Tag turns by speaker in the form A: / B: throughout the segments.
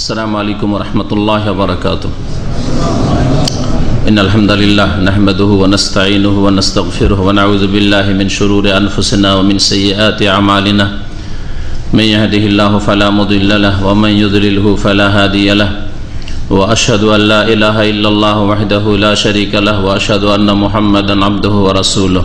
A: السلام عليكم ورحمة الله وبركاته إن الحمد لله نحمده ونستعينه ونستغفره ونعوذ بالله من شرور أنفسنا ومن سيئات أعمالنا من يهده الله فلا مضل له ومن يضلله فلا هادي له۔ وأشهد أن لا إله إلا الله وحده لا شريك له وأشهد أن محمدا عبده ورسوله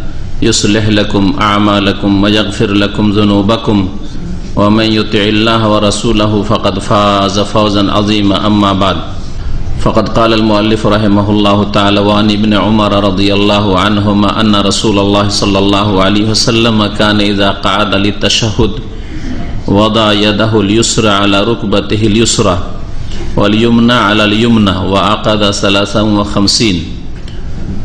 A: يصلح لكم أعمالكم ويغفر لكم ذنوبكم ومن يطع الله ورسوله فقد فاز فوزا عظيما. أما بعد فقد قال المؤلف رحمه الله تعالى وعن ابن عمر رضي الله عنهما أن رسول الله صلى الله عليه وسلم كان إذا قعد للتشهد وضع يده اليسرى على ركبته اليسرى واليمنى على اليمنى وعقد ثلاثا وخمسين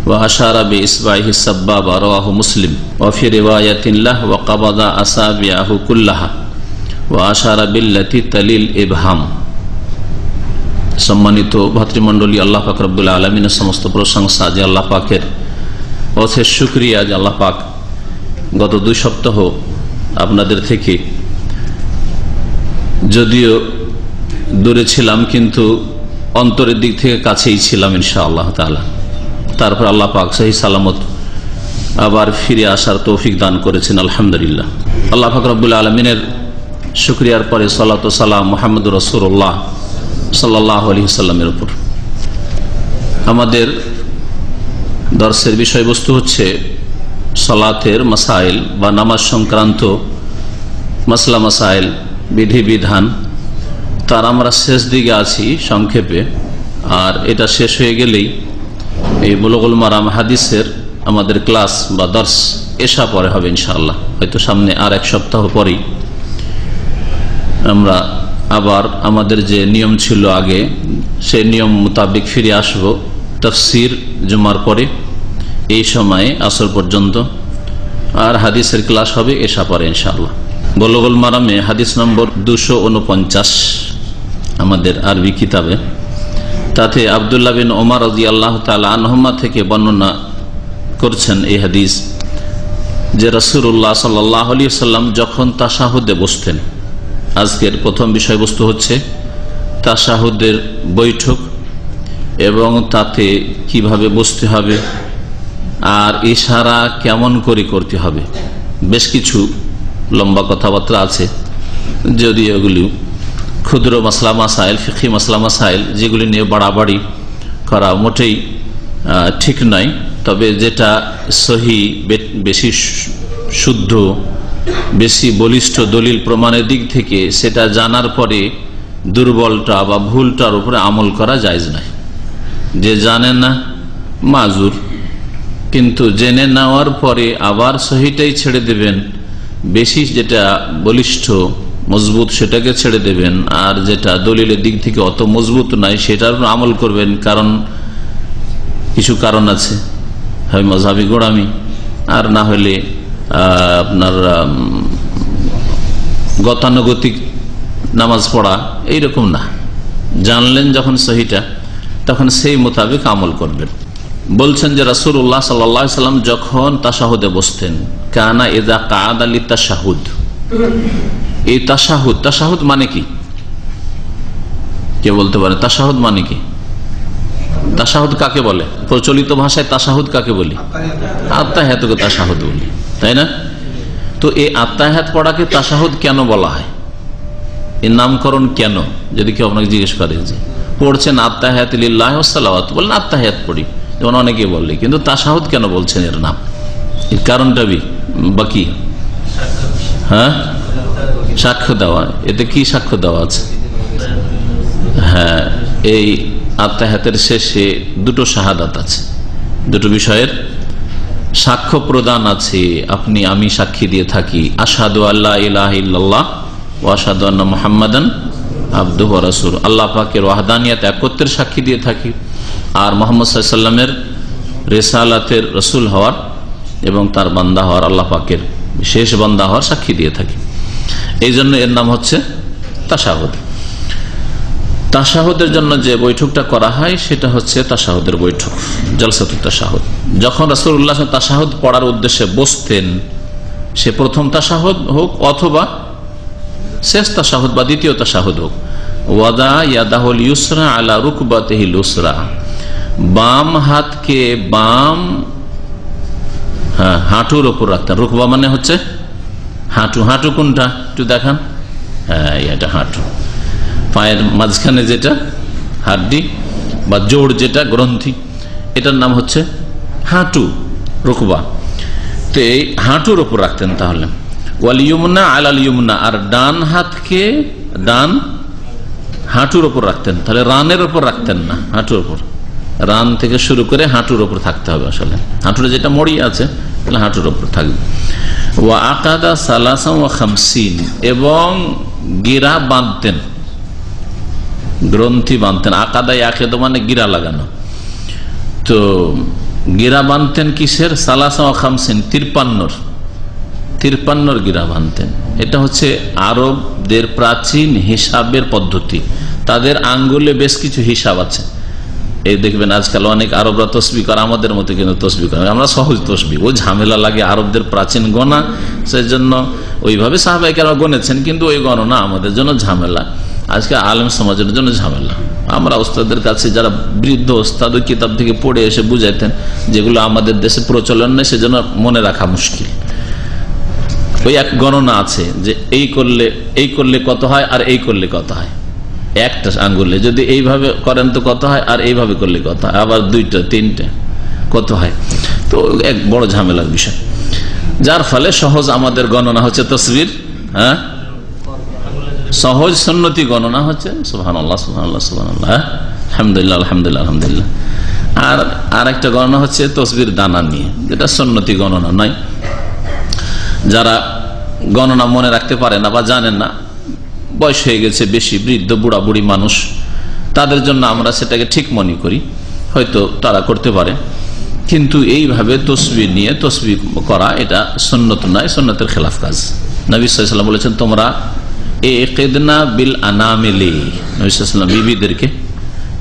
A: وأشار بإصبعه السبابة رواه مسلم وفي رواية له وقبض أصابعه كلها وأشار بالتي تلي الإبهام সম্মানিত ভাতৃমণ্ডলী আল্লাহ পাক রব্বুল আলমিনের সমস্ত প্রশংসা যে আল্লাহ পাকের অথের সুক্রিয়া যে আল্লাহ পাক গত দুই সপ্তাহ আপনাদের থেকে যদিও দূরে ছিলাম কিন্তু অন্তরের দিক থেকে কাছেই ছিলাম ইনশা আল্লাহ তালা তারপর আল্লাহ পাক সহি সালামত আবার ফিরে আসার তৌফিক দান করেছেন, আলহামদুলিল্লাহ। আল্লাহ পাক রব্বুল আলমিনের শুক্রিয়ার পরে সাল্লা সাল্লাম মোহাম্মদ রসুল্লাহ সাল্লাহ আলী সাল্লামের উপর। আমাদের দর্শের বিষয়বস্তু হচ্ছে সলাতের মাসাইল বা নামাজ সংক্রান্ত মাসলা মাসাইল, বিধিবিধান। তার আমরা শেষ দিকে আছি সংক্ষেপে, আর এটা শেষ হয়ে গেলেই এই বুলগুল মারাম হাদিসের আমাদের ক্লাস বা দর্শ এসা পরে হবে ইনশাআল্লাহ। হয়তো সামনে আর এক সপ্তাহ পরেই আমরা আবার আমাদের যে নিয়ম ছিল আগে, সেই নিয়ম মোতাবেক ফিরে আসব তফসির জুমার পরে, এই সময়ে আসর পর্যন্ত। আর হাদিসের ক্লাস হবে এসা পরে ইনশাআল্লাহ। বলগোল মারামে হাদিস নম্বর দুশো আমাদের আরবি কিতাবে। তাতে আবদুল্লাহ বিন ওমর রাজি আল্লাহ তালা আনহম্মা থেকে বর্ণনা করছেন এই হাদিস যে রসুল্লাহ সাল্লাহ আলী সাল্লাম যখন তাসাহুদে বসতেন, আজকের প্রথম বিষয়বস্তু হচ্ছে তাসাহুদের বৈঠক এবং তাতে কীভাবে বসতে হবে আর ইশারা কেমন করে করতে হবে। বেশ কিছু লম্বা কথাবার্তা আছে যদি এগুলি ক্ষুদ্র মাসলা মাসাইল ফিকি মাসলা মাসাইল, যেগুলি নিয়ে বাড়াবাড়ি করা মোটেই ঠিক নয়। তবে যেটা সহি বেশি শুদ্ধ, বেশি বলিষ্ঠ দলিল প্রমাণের দিক থেকে, সেটা জানার পরে দুর্বলটা বা ভুলটার উপরে আমল করা যায় নাই যে জানে না, মাজুর। কিন্তু জেনে নেওয়ার পরে আবার সহিটাই ছেড়ে দেবেন। বেশি যেটা বলিষ্ঠ মজবুত সেটাকে ছেড়ে দেবেন, আর যেটা দলিলের দিক থেকে অত মজবুত নাই, সেটার আমল করবেন, কারণ কিছু কারণ আছে। হয় মজাবি গোড়ামি, আর না হলে আপনার গতানুগতিক নামাজ পড়া, এইরকম না। জানলেন যখন সহিটা, তখন সেই মোতাবেক আমল করবেন। বলছেন যে রাসুল্লাহ সাল্লাম যখন তাসাহুদে বসতেন, কানা এদা কাদ আলী তাসাহুদ এই তাসাহুদ তাসাহুদ মানে কি? কে বলতে পারে? তাসাহুদ মানে কি? তাসাহুদ কাকে বলে? প্রচলিত ভাষায় তাসাহুদ কাকে বলি? আত্মাহাতকে তাসাহুদ বলি, তাই না? তো এই আত্মাহাত পড়াকে তাসাহুদ কেন বলা হয়? এর নামকরণ কেন? যদি কেউ আপনাকে জিজ্ঞেস করে, যে পড়ছেন আত্মাহাত সালাওয়াত বললেন আত্মাহাত পড়ি। যেমন অনেকে বললে কিন্তু তাসাহুদ কেন বলছেন এর নাম? এর কারণটা বি বাকি হ্যাঁ? সাক্ষ্য দেওয়া। এতে কি সাক্ষ্য দেওয়া আছে? হ্যাঁ এই আত্মাহাতের শেষে দুটো শাহাদাত আছে। দুটো বিষয়ের সাক্ষ্য প্রদান আছে, আপনি আমি সাক্ষী দিয়ে থাকি। আসাদু আল্লাহ ইল্লাল্লাহ ও আসাদু আল্লাহ মোহাম্মদান আব্দুহ রাসুল আল্লাহ পাকের ওয়াহদানিয়াত একত্রের সাক্ষী দিয়ে থাকি। আর মোহাম্মদ সাল্লামের রেসালাতের রসুল হওয়ার এবং তার বান্দা হওয়ার আল্লাহ পাকের শেষ বান্দা হওয়ার সাক্ষী দিয়ে থাকি। এই জন্য এর নাম হচ্ছে তাসাহুদ তাসাহুদের জন্য যে বৈঠকটা করা হয়, সেটা হচ্ছে তাসাহুদের বৈঠক জলসাতুর তাসাহুদ যখন রাসুল্লাহ তাসাহুদ পড়ার উদ্দেশ্যে বসতেন, সে প্রথম তাসাহুদ হোক অথবা শেষ তাসাহুদ বা দ্বিতীয় তাসাহুদ হোক। ওয়াদা ইয়াদাহুল ইউসরা আলা রুকবাতেহিল উসরা বাম হাতকে বাম হ্যাঁ হাঁটুর ওপর রাখতেন। রুকবা মানে হচ্ছে হাঁটু হাঁটু কোনটা? একটু দেখান। হ্যাঁ এটা হাঁটু। পায়ের মাঝখানে যেটা, হাড্ডি বা জোড় যেটা, গ্রন্থি, এটার নাম হচ্ছে হাঁটু, রুকবা। তো এই হাঁটুর ওপর রাখতেন তাহলে। ওয়াল ইয়মুনা আলাল ইয়মুনা আর ডান হাতকে, ডান হাঁটুর ওপর রাখতেন। তাহলে রানের ওপর রাখতেন না, হাঁটুর ওপর। রান থেকে শুরু করে হাঁটুর ওপর থাকতে হবে আসলে। হাঁটুরে যেটা মরি আছে হাঁটুর ওপর থাকবে। ও আকাদা সালাসাম ও খামসিন, এবং গিরা বাঁধতেন, গ্রন্থি বাঁধতেন। আকাদাই আকেদ মানে গিরা লাগানো। তো গিরা বাঁধতেন কিসের? সালাসা ও খামসিন, তিরপান্নর তিরপান্নর গিরা বাঁধতেন। এটা হচ্ছে আরবদের প্রাচীন হিসাবের পদ্ধতি। তাদের আঙ্গুলে বেশ কিছু হিসাব আছে। এই দেখবেন আজকাল অনেক আরবরা তসবি করে, আমাদের মতো কিন্তু তসবি করে আমরা সহজ তসবি, ও ঝামেলা লাগে আরবদের প্রাচীন গণা সেই জন্য ওইভাবে সাহাবাহিকেরা গণেছেন, কিন্তু ওই গণনা আমাদের জন্য ঝামেলা। আজকে আলেম সমাজের জন্য ঝামেলা। আমরা ওস্তাদের কাছে যারা বৃদ্ধ ওস্তাদ ওই কিতাব থেকে পড়ে এসে বুঝাইতেন, যেগুলো আমাদের দেশে প্রচলন নেই, সেজন্য মনে রাখা মুশকিল। ওই এক গণনা আছে যে এই করলে এই করলে কত হয় আর এই করলে কত হয়। একটা আঙ্গুলে। যদি এইভাবে করেন তো কত হয়? আর এইভাবে করলে কত হয়? আবার দুইটা, তিনটা, কত হয়? তো এক বড় ঝামেলার বিষয়। যার ফলে সহজ আমাদের গণনা হচ্ছে তসবির হ্যাঁ? সহজ সন্নতি গণনা হচ্ছে আলহামদুলিল্লাহ আর আর একটা গণনা হচ্ছে তসবির দানা নিয়ে, যেটা সন্নতি গণনা নয়। যারা গণনা মনে রাখতে পারে না বা জানেন না বয়স হয়ে গেছে বেশি, বৃদ্ধ, বুড়া, বুড়ি মানুষ, তাদের জন্য আমরা সেটাকে ঠিক মনে করি, হয়তো তারা করতে পারে। কিন্তু এইভাবে তসবি নিয়ে তসবি করা, এটা সন্ন্যত নয় সন্ন্যতের খেলাফ কাজ। নবী সাল্লাম বলেছেন, তোমরা এ কেদনা বিল আনামেলি। নবী সাল্লাম বিবিদেরকে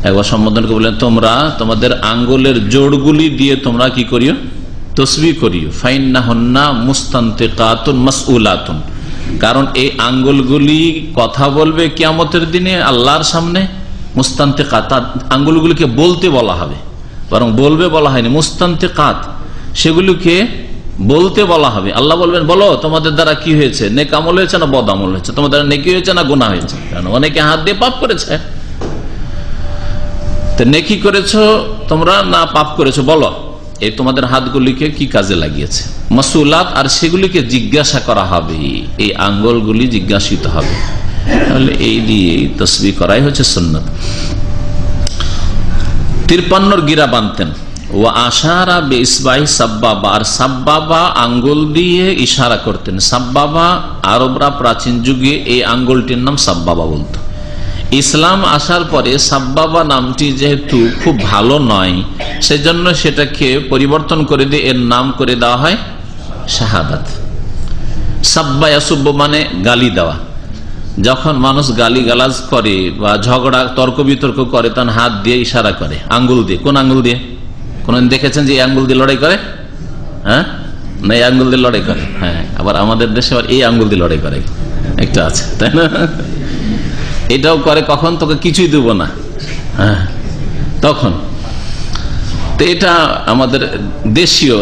A: একবার সম্বোধনকে বললেন, তোমরা তোমাদের আঙ্গুলের জোড়গুলি দিয়ে তোমরা কি করিও? তসবি করিও। ফাইন্না হন্না মুস্তান্তে কাতুন মাসউলাতুন। কারণ এই আঙ্গুলগুলি কথা বলবে কিয়ামতের দিনে আল্লাহর সামনে মুস্তান্তে কাত আঙ্গুলগুলিকে বলতে বলা হবে। বরং বলবে বলা হয়নি মুস্তান্তে কাত সেগুলিকে বলতে বলা হবে। আল্লাহ বলবেন, বলো, তোমাদের দ্বারা কি হয়েছে? নেক আমল হয়েছে না বদ আমল হয়েছে? তোমাদের নেকি হয়েছে না গুণা হয়েছে? কারণ অনেকে হাত দিয়ে পাপ করেছে। তো নেকি করেছ, তোমরা না পাপ করেছ? বলো। এই তোমাদের হাতগুলিকে কি কাজে লাগিয়েছে? মাসুলাত আর সেগুলিকে জিজ্ঞাসা করা হবে। এই আঙ্গলগুলি জিজ্ঞাসিত হবে। তাহলে এই দিয়ে তসবি করাই হচ্ছে সুন্নত। তিরপান্নর গিরা বানতেন। ও আশারা বে ইসবাই সাব্বাবা। আর সাব্বাবা আঙ্গুল দিয়ে ইশারা করতেন। সাব্বাবা আরবরা প্রাচীন যুগে এই আঙ্গুলটির নাম সাব্বাবা বলতো। ইসলাম আসার পরে সাব্বাবা নামটি যেহেতু খুব ভালো নয়, সেজন্য সেটাকে পরিবর্তন করে দিয়ে এর নাম করে দেওয়া হয় শাহাদাত। সাব্বা ইয়াসুব্ব মানে গালি দেওয়া। যখন মানুষ গালি গালাজ করে বা ঝগড়া তর্ক বিতর্ক করে তখন হাত দিয়ে ইশারা করে, আঙ্গুল দিয়ে। কোন আঙ্গুল দিয়ে? কোন দেখেছেন যে আঙ্গুল দিয়ে লড়াই করে? হ্যাঁ? না, এই আঙ্গুল দিয়ে লড়াই করে। হ্যাঁ আবার আমাদের দেশে আবার এই আঙ্গুল দিয়ে লড়াই করে। একটা আছে, তাই না? এটাও করে, কখন তোকে কিছুই দেব না। হ্যাঁ তখন। তো এটা আমাদের দেশীয়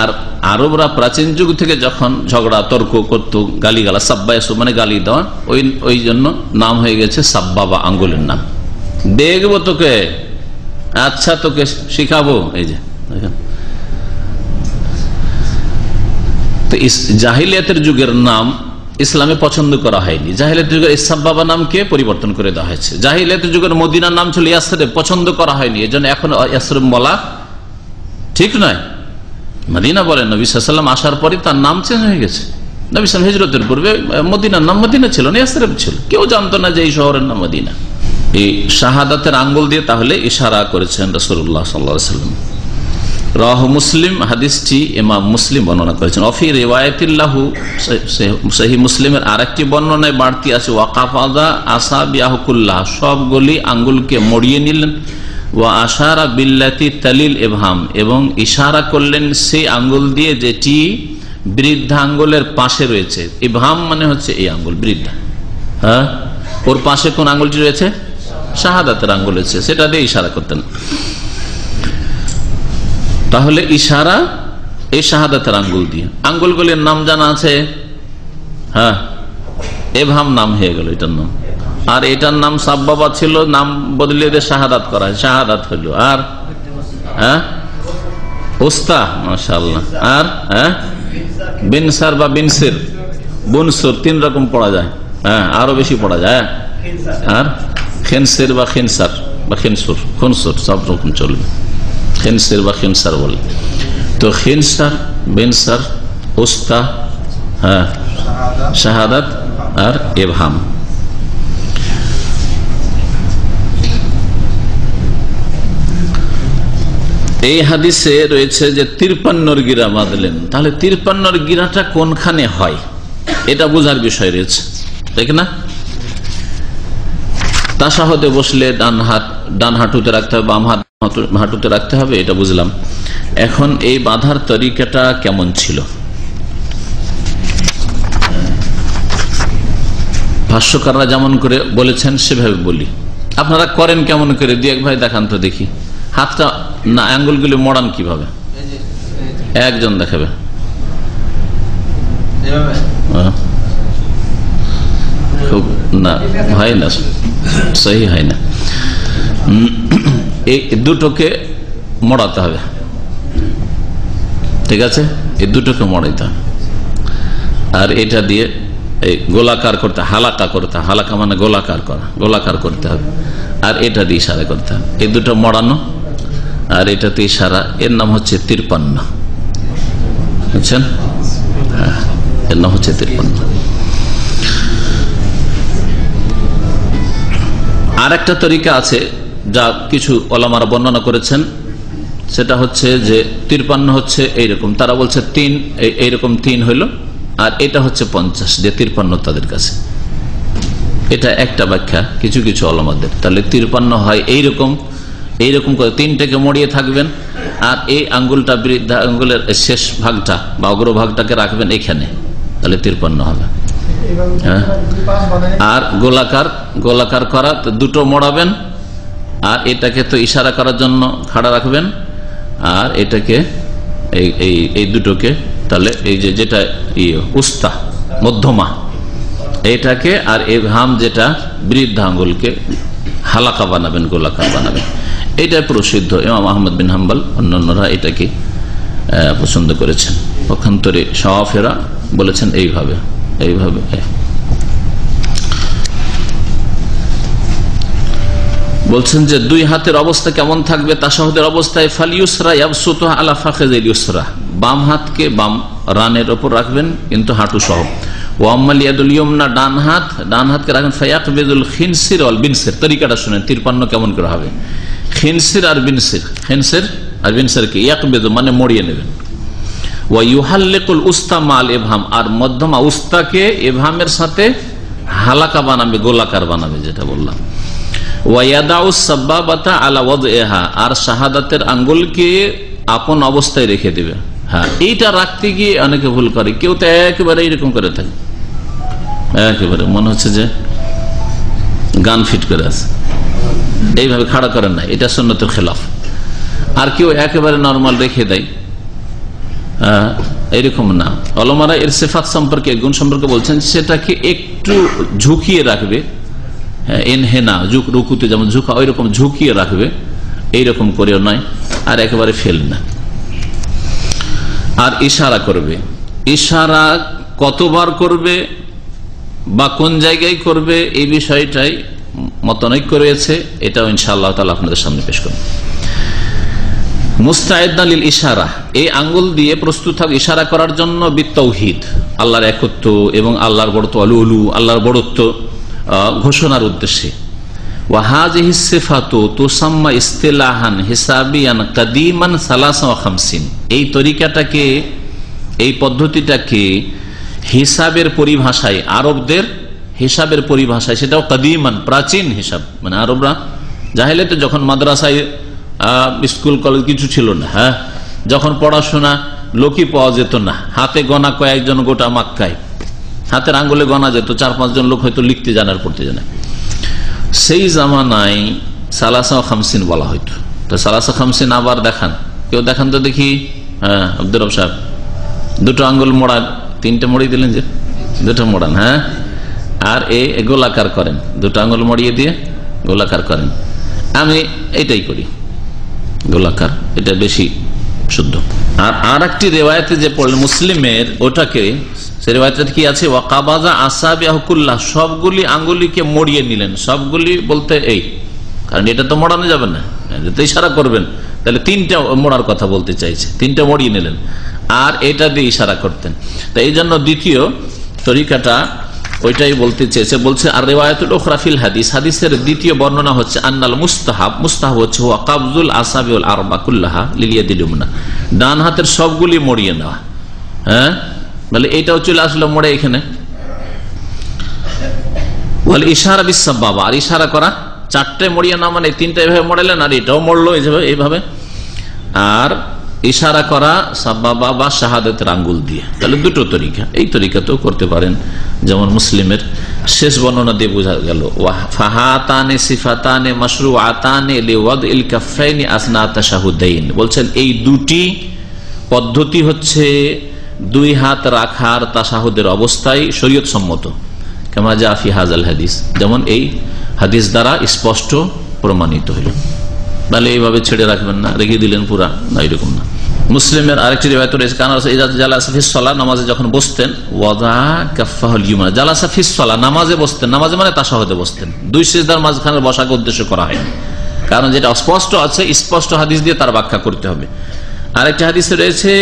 A: আর আরবরা প্রাচীন যুগ থেকে যখন ঝগড়া, তর্ক করত গালি গালা সাব্বাইসু মানে গালি দেওয়া, ওই ওই জন্য নাম হয়ে গেছে সাব্বা বা আঙ্গুলের নাম। দেখব তোকে। আচ্ছা তোকে শিখাবো। এই যে তো জাহিলিয়াতের যুগের নাম ইসলামে পছন্দ করা হয়নি। জাহিলিয়াতের যুগের ইসাব বাবা নামকে পরিবর্তন করে দেওয়া হয়েছে। জাহিলিয়াতের যুগের মদিনার নাম ছিল ইয়াসরে, পছন্দ করা হয়নি। এই জন্য এখন ইয়াসরে বলা ঠিক নয়। মদিনা বলেন নবী সাল্লাম আসার পরে তার নাম চেঞ্জ হয়ে গেছে। নবিসাম হিজরতের পূর্বে মদিনার নাম মদিনা ছিল না ইয়াসরেব ছিল। কেউ জানতো না যে এই শহরের নাম মদিনা। এই শাহাদাতের আঙ্গুল দিয়ে তাহলে ইশারা করেছেন রসুল্লাহ সাল্লাম রাহ মুসলিম, হাদিসটি ইমাম মুসলিম বর্ণনা করেছেন। অফি রেওয়ায়তিল্লাহু, সহি মুসলিমের আর একটি বর্ণনায় বাড়তি আছে, ওয়াকাফাদা আসা বিয়াহকুল্লাহ সবগুলি আঙ্গুলকে মরিয়ে নিলেন। ও আশারা বিল্লাতি তালিল এভাম এবং ইশারা করলেন সেই আঙ্গুল দিয়ে যেটি বৃদ্ধা আঙ্গুলের পাশে রয়েছে। ইভাম মানে হচ্ছে এই আঙ্গুল, বৃদ্ধা। হ্যাঁ? ওর পাশে কোন আঙ্গুলটি রয়েছে? শাহাদাতের আঙ্গুল রয়েছে। সেটা দিয়ে ইশারা করতেন। তাহলে ইশারা এই শাহাদাতের আঙ্গুল দিয়ে। আঙ্গুলগুলির নাম জানা আছে? হ্যাঁ। এভাম নাম হয়ে গেল এটার নাম। আর এটার নাম সাব্বাবা ছিল, নাম বদলে দিয়ে শাহাদাত করা শাহাদাত হইল। আর? হ্যাঁ? ওস্তা মাশাল্লাহ আর? হ্যাঁ? বিনসার বা বিনসির বুনসুর তিন রকম পড়া যায়। হ্যাঁ আরও বেশি পড়া যায়। আর? খেনসির বা খেনসার বা খেনসুর খুনসুর সব রকম চলবে। খেনসির বা খেনসার বলে। তো খেনসার, বেনসার, ওস্তা হ্যাঁ শাহাদাত আর এভাম। এই হাদিসে রয়েছে যে তিরপান্নর গিরা বাঁধলেন। তাহলে তিরপান্নর গিরাটা কোনখানে হয়? এটা বোঝার বিষয় রয়েছে। তাই না? তাসাহতে বসলে ডান হাত ডান হাঁটুতে রাখতে হবে বাম হাত হাঁটুতে রাখতে হবে এটা বুঝলাম। এখন এই বাঁধার তরিকাটা কেমন ছিল? ভাষ্যকাররা যেমন করে বলেছেন সেভাবে বলি। আপনারা করেন কেমন করে? দিয়ে এক ভাই দেখান তো দেখি। হাতটা না আঙ্গুলগুলি মড়ান কীভাবে? একজন দেখাবে। খুব না হয় না। সহি হয় না। এই দুটোকে মড়াতে হবে। ঠিক আছে? এই দুটোকে মড়াইতে হবে। আর এটা দিয়ে এই গোলাকার করতে, হালাকা করতে, হালাকা মানে গোলাকার করা, গোলাকার করতে হবে। আর এটা দিয়ে ইশারা করতে হবে। এই দুটো মড়ানো, আর এটাতে ইশারা, এর নাম হচ্ছে তিরপান্ন। বুঝছেন? হ্যাঁ এর নাম হচ্ছে তিরপান্ন। আর একটা তরিকা আছে যা কিছু ওলামারা বর্ণনা করেছেন। সেটা হচ্ছে যে তিরপান্ন হচ্ছে এইরকম। তারা বলছে তিন এইরকম তিন হইল, আর এটা হচ্ছে পঞ্চাশ যে তিরপান্ন তাদের কাছে। এটা একটা ব্যাখ্যা কিছু কিছু অলমাদের তাহলে তিরপান্ন হয় এইরকম এইরকম করে তিনটাকে মরিয়ে থাকবেন, আর এই আঙ্গুলটা বৃদ্ধা আঙ্গুলের শেষ ভাগটা বা অগ্রভাগটাকে রাখবেন এখানে। তাহলে তিরপান্ন হবে। আর গোলাকার গোলাকার করা দুটো মোড়াবেন। আর এটাকে তো ইশারা করার জন্য খাড়া রাখবেন। আর এটাকে এই এই দুটোকে তাহলে এই যে যেটা ইয়ে উস্তা মধ্যমা এটাকে আর এই ঘাম যেটা বৃদ্ধ আঙ্গুলকে হালাকা বানাবেন গোলাকার বানাবেন। এটা প্রসিদ্ধ। ইমাম আহমদ বিন হাম্বাল অন্যান্যরা এটাকে পছন্দ করেছেন। পক্ষান্তরে সওয়াফেরা বলেছেন এইভাবে। এইভাবে। বলছেন যে, দুই হাতের অবস্থা কেমন থাকবে? তাসাহুদের অবস্থায় ফালিউসরা আলা ইউসরা। বাম হাতকে বাম রানের ওপর রাখবেন, কিন্তু হাঁটু সহ। ওয়াম্মাল ইয়াদুল ডান হাত, ডান হাতকে তরিকাটা তিরপান্ন কেমন করে হবে? আর আর মানে মরিয়ে নেবেন। ওয়াইহাল্লেকুল উস্তা মাল এভাম। আর মধ্যমা উস্তাকে এভামের সাথে হালাকা বানাবে, গোলাকার বানাবে যেটা বললাম। আর শাহাদাতের আঙ্গুলকে আপন অবস্থায় রেখে দেবে। হ্যাঁ এইটা রাখতে গিয়ে অনেকে ভুল করে। কেউ তো একেবারে এইরকম করে থাকে। একেবারে, মনে হচ্ছে যে গান ফিট করে আছে। এইভাবে খাড়া করেন না এটা সন্ন্যতের খেলাফ। আর কেউ একেবারে নর্মাল রেখে দেয়। এরকম না। অলমারা এর সেফাত সম্পর্কে, গুণ সম্পর্কে বলছেন, সেটাকে একটু ঝুঁকিয়ে রাখবে। এনহেনা ঝুঁক, রুকুতে যেমন ঝুঁকা ওই রকম ঝুঁকিয়ে রাখবে। এইরকম করেও নয়, আর একেবারে ফেল না। আর ইশারা করবে। ইশারা কতবার করবে বা কোন জায়গায় করবে, এই বিষয়টাই মতনৈক্য রয়েছে। এটাও ইনশাআল্লাহ তালা আপনাদের সামনে পেশ করবে। মুস্তায়দালিল ইশারা। এই আঙ্গুল দিয়ে প্রস্তুত থাক ইশারা করার জন্য বিত্তৌহিদ আল্লাহর একত্ব এবং আল্লাহর বড়ত্ব আলু উলু আল্লাহর বড়ত্ব ঘোষণার উদ্দেশ্যে। ওয়াহাজ তোসাম্মা ইস্তেলাহান হিসাবিয়ান খামসিন। এই তরিকাটাকে, এই পদ্ধতিটাকে হিসাবের পরিভাষায়, আরবদের হিসাবের পরিভাষায়, সেটাও কাদিমান, প্রাচীন হিসাব। মানে আরবরা জাহেলেতে যখন মাদ্রাসায় স্কুল, কলেজ কিছু ছিল না হ্যাঁ? যখন পড়াশোনা লোকই পাওয়া যেত না, হাতে গনা কয়েকজন গোটা মাক্কায়। হাতের আঙ্গুলে গনা যেত, চার পাঁচজন লোক হয়তো লিখতে জানার পড়তে জানে। সেই জামানায় সালাসা খামসিন বলা হইতো। তো সালাসা খামসিন আবার দেখান। কেউ দেখান তো দেখি। হ্যাঁ আব্দুর রব সাহেব। দুটো আঙ্গুল মোড়ান, তিনটে মড়ি দিলেন যে? দুটো মোড়ান হ্যাঁ? আর এ গোলাকার করেন। দুটো আঙ্গুল মড়িয়ে দিয়ে গোলাকার করেন। আমি এটাই করি। গোলাকার, এটা বেশি শুদ্ধ। আর আর একটি রেওয়ায়তে যে পড়লেন মুসলিমের ওটাকে, সে রেওয়ায়তে কি আছে? ওয়াকাবাজা আসাবি আহকুল্লাহ সবগুলি আঙ্গুলিকে মরিয়ে নিলেন। সবগুলি বলতে এই, কারণ এটা তো মোড়ানো যাবে না। তো ইশারা করবেন। তাহলে তিনটা মোড়ার কথা বলতে চাইছে, তিনটা মরিয়ে নিলেন। আর এটা দিয়ে ইশারা করতেন। তো এই জন্য দ্বিতীয় তরিকাটা ওইটাই বলতে চেয়েছে বলছে, আর রেওয়ায়তুল হাদিস। হাদিসের দ্বিতীয় বর্ণনা হচ্ছে, আন্নাল মুস্তাহাব। মুস্তাহাব হচ্ছে, হুয়া কাবজুল আসাবিউল আরবাকুল্লাহা লিলিয়া দিলুমনা ডান হাতের সবগুলি মরিয়ে নেওয়া। হ্যাঁ? বলে এটাও চলে আসলো মরে এখানে। বলে ইশারা বিশ্বাস বাবা আর ইশারা করা, চারটে মরিয়া না মানে তিনটা এভাবে মরেলেন, আর এটাও মরলো এইভাবে আর ইশারা করা সাব্বাবা বা শাহাদতের আঙ্গুল দিয়ে। তাহলে দুটো তরিকা। এই তরিকাতেও করতে পারেন। যেমন মুসলিমের শেষ বর্ণনা দিয়ে বোঝা গেল ফাহাতানে সিফাতানে মশরু আতানে কাফাইনি বলছেন, এই দুটি পদ্ধতি হচ্ছে দুই হাত রাখার তাসাহুদের অবস্থায় শরীয়ত সম্মত কেমন জাফি হাজাল হাদিস। যেমন এই হাদিস দ্বারা স্পষ্ট প্রমাণিত হইল তাহলে এইভাবে ছেড়ে রাখবেন না, রেখে দিলেন পুরা। না, এরকম না। মুসলিমের আরেকটি রেবায়ত রয়েছে, কারণ নামাজে যখন বসতেন, ওয়াদা কাফাহুল ইউমা জালাসাফিসলা নামাজে বসতেন। নামাজে মানে তাসাহতে বসতেন। দুই সিজদার মাঝখানে বসাকে উদ্দেশ্য করা হয়নি কারণ যেটা স্পষ্ট আছে, স্পষ্ট হাদিস দিয়ে তার ব্যাখ্যা করতে হবে। আরেকটি হাদিসে রয়েছে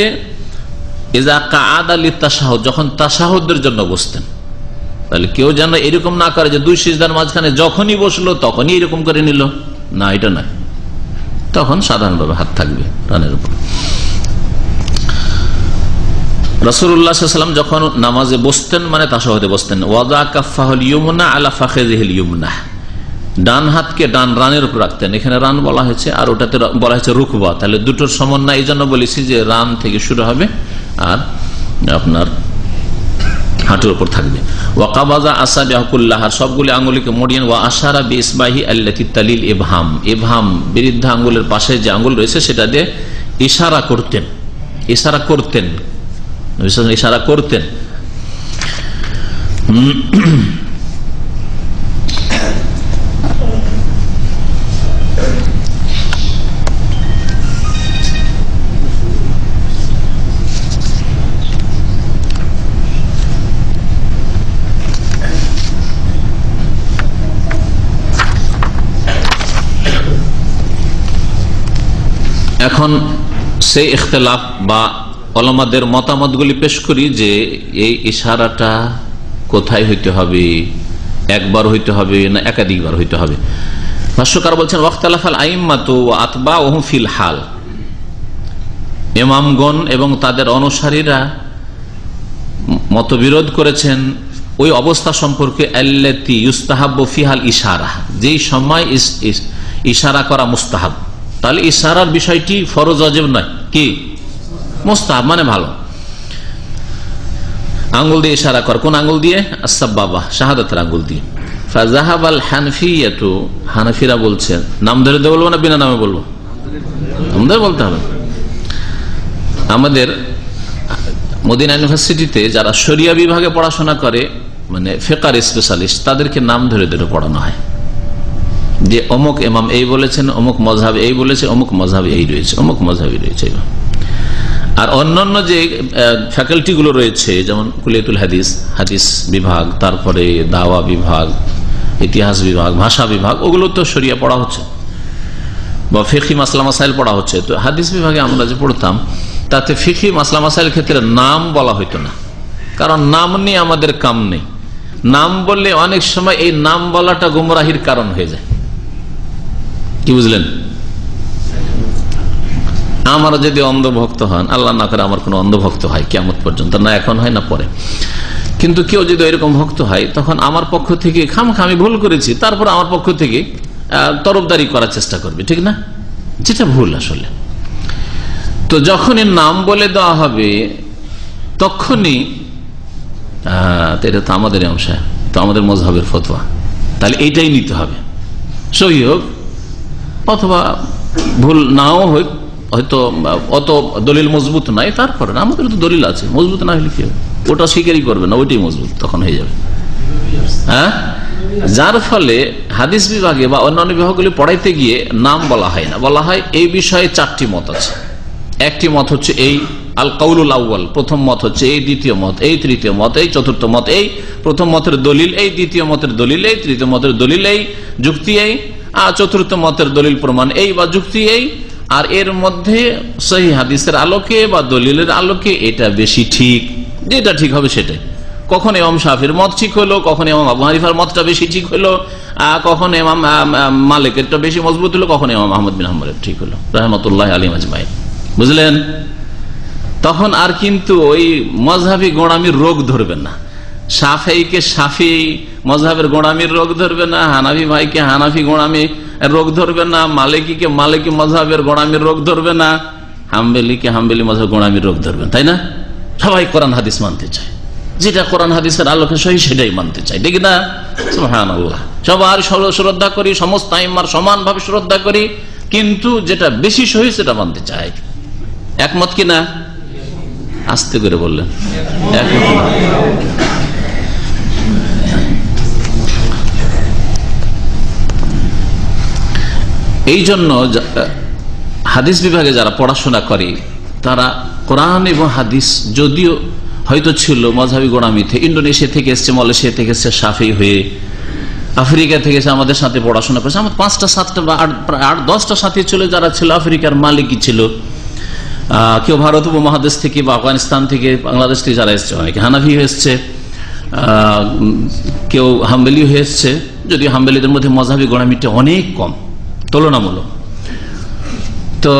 A: ইজা কাদ আলী তাসাহদ যখন তাসাহদের জন্য বসতেন। তাহলে কেউ যেন এরকম না করে যে দুই সিজদার মাঝখানে যখনই বসল, তখনই এরকম করে নিল। না, এটা নয়। তখন সাধারণভাবে হাত থাকবে রানের উপর। রসুল্লাহাম যখন নামাজে বসতেন মানে তাসাহতে বসতেন, ওয়াদা কাফাহল ইউমনা আলা ফাখেজহিল ইউমনা, ডান হাতকে ডান রানের উপর রাখতেন। এখানে রান বলা হয়েছে আর ওটাতে বলা হয়েছে রুকবা। তাহলে দুটোর সমন্বয়, এই জন্য বলেছি যে রান থেকে শুরু হবে আর আপনার হাঁটুর উপর থাকবে। ওয়াকাবাজা আসা হকুল্লাহার সবগুলি আঙ্গুলিকে মরিয়েন ওয়া আশারা বি ইসবাহি আল্লাতি তালিল এভাম এভাম বিরুদ্ধ আঙ্গুলের পাশে যে আঙ্গুল রয়েছে সেটা দিয়ে ইশারা করতেন। ইশারা করতেন। ইশারা করতেন। এখন সেই ইখতলাফ বা অলমাদের মতামতগুলি পেশ করি যে এই ইশারাটা কোথায় হইতে হবে? একবার হইতে হবে না একাধিকবার হইতে হবে? ভাষ্যকার বলছেন ওয়াক্তালাফাল আইম্মাত আতবা ওহম ফিল হাল। এমামগণ এবং তাদের অনুসারীরা মতবিরোধ করেছেন ওই অবস্থা সম্পর্কে, আল্লাতি ইউস্তাহাব ফিহাল ইশারা যেই সময় ইশারা করা মুস্তাহাব। তাহলে ইশারার বিষয়টি ফরজ অজেব নয়। কি? মোস্তাহাব মানে ভালো। আঙ্গুল দিয়ে ইশারা কর। কোন আঙ্গুল দিয়ে? আসাব বাবা শাহাদাতের আঙ্গুল দিয়ে। যারা শরিয়া বিভাগে পড়াশোনা করে মানে ফেকার স্পেশালিস্ট, তাদেরকে নাম ধরে ধরে পড়ানো হয়। যে অমুক এমাম এই বলেছেন, অমুক মজাব এই বলেছে, অমুক মজাব এই রয়েছে, অমুক মজাবই রয়েছে আর অন্যান্য যে ফ্যাকাল্টিগুলো রয়েছে, যেমন কুলিয়াতুল হাদিস হাদিস বিভাগ, তারপরে দাওয়া বিভাগ, ইতিহাস বিভাগ, ভাষা বিভাগ, ওগুলো তো সরিয়া পড়া হচ্ছে। বা ফিখি মাসলা মাসাইল পড়া হচ্ছে। তো হাদিস বিভাগে আমরা যে পড়তাম, তাতে ফিখি মাসলা মাসাইল ক্ষেত্রে নাম বলা হইতো না। কারণ নাম নিয়ে আমাদের কাম নেই। নাম বললে অনেক সময় এই নাম বলাটা গুমরাহির কারণ হয়ে যায়। কি বুঝলেন? আমার যদি অন্ধভক্ত হন, আল্লাহ না করে আমার কোনো অন্ধভক্ত হয় কেমন পর্যন্ত। না এখন হয় না পরে। কিন্তু কেউ যদি এরকম ভক্ত হয়, তখন আমার পক্ষ থেকে খাম আমি ভুল করেছি, তারপর আমার পক্ষ থেকে তরফদারি করার চেষ্টা করবে, ঠিক না? যেটা ভুল আসলে। তো যখনই নাম বলে দেওয়া হবে, তখনই এটা তো আমাদের অংশ, তো আমাদের মজহাবের ফতোয়া। তাহলে এইটাই নিতে হবে। সহি হোক অথবা ভুল নাও হোক হয়তো, অত দলিল মজবুত নাই, তারপরে না আমাদের তো দলিল আছে, মজবুত না হলে কি ওটা স্বীকারই করবে না, ওইটাই মজবুত, তখন হয়ে যাবে। হ্যাঁ? যার ফলে হাদিস বিভাগে বা অন্যান্য বিভাগগুলি পড়াইতে গিয়ে নাম বলা হয় না। বলা হয় এই বিষয়ে চারটি মত আছে। একটি মত হচ্ছে এই আল কাউলুল আউ্বাল প্রথম মত হচ্ছে এই দ্বিতীয় মত, এই তৃতীয় মত, এই চতুর্থ মত, এই প্রথম মতের দলিল, এই দ্বিতীয় মতের দলিল, এই তৃতীয় মতের দলিল, এই যুক্তি, এই চতুর্থ মতের দলিল প্রমাণ, এই বা যুক্তি এই, আর এর মধ্যে সহি হাদিসের আলোকে বা দলিলের আলোকে এটা বেশি ঠিক। যেটা ঠিক হবে সেটাই। কখন এমাম শাহির মত ঠিক হলো, কখন এমাম আবু হানিফার মতটা বেশি ঠিক হলো কখন এমাম মালিকেরটা বেশি মজবুত হলো, কখন এমাম আহমদ বিন আহমদের ঠিক হলো। রহমতুল্লাহ আলী মাজমাই বুঝলেন? তখন আর কিন্তু ওই মজহাবি গোড়ামির রোগ ধরবেন না। সাফেইকে সাফি মজহাবের গোড়ামির রোগ ধরবে না, হানাফি ভাইকে হানাফি গোড়ামি রোগ ধরবে না, মালিকিকে মালিকি মজহাবের গোড়ামির রোগ ধরবে না, হাম্বেলিকে হাম্বেলি মজহাব গোড়ামির রোগ ধরবে তাই না? সবাই কোরআন হাদিস মানতে চায়। যেটা কোরআন হাদিসের আলোকে সহি, সেটাই মানতে চাই ঠিক না? আল্লাহ সবার শ্রদ্ধা করি, সমস্ত আইমার সমানভাবে শ্রদ্ধা করি, কিন্তু যেটা বেশি সহি, সেটা মানতে চাই একমত কিনা আস্তে করে বললেন। এই জন্য হাদিস বিভাগে যারা পড়াশোনা করে, তারা কোরআন এবং হাদিস যদিও হয়তো ছিল মজাবি গোড়ামিতে ইন্ডোনেশিয়া থেকে এসছে, মালয়েশিয়া থেকে এসছে সাফি হয়ে আফ্রিকা থেকে এসে আমাদের সাথে পড়াশোনা করেছে। আমার পাঁচটা, সাতটা বা আট দশটা সাথী ছিল যারা ছিল, আফ্রিকার মালিকই ছিল। কেউ ভারত উপমহাদেশ থেকে বা আফগানিস্তান থেকে, বাংলাদেশ থেকে যারা এসছে, অনেকে হানাভি এসছে কেউ হাম্বেলি হয়ে এসছে যদি হাম্বেলিদের মধ্যে মজাবি গোড়ামিটা অনেক কম। তুলনামূলক। তো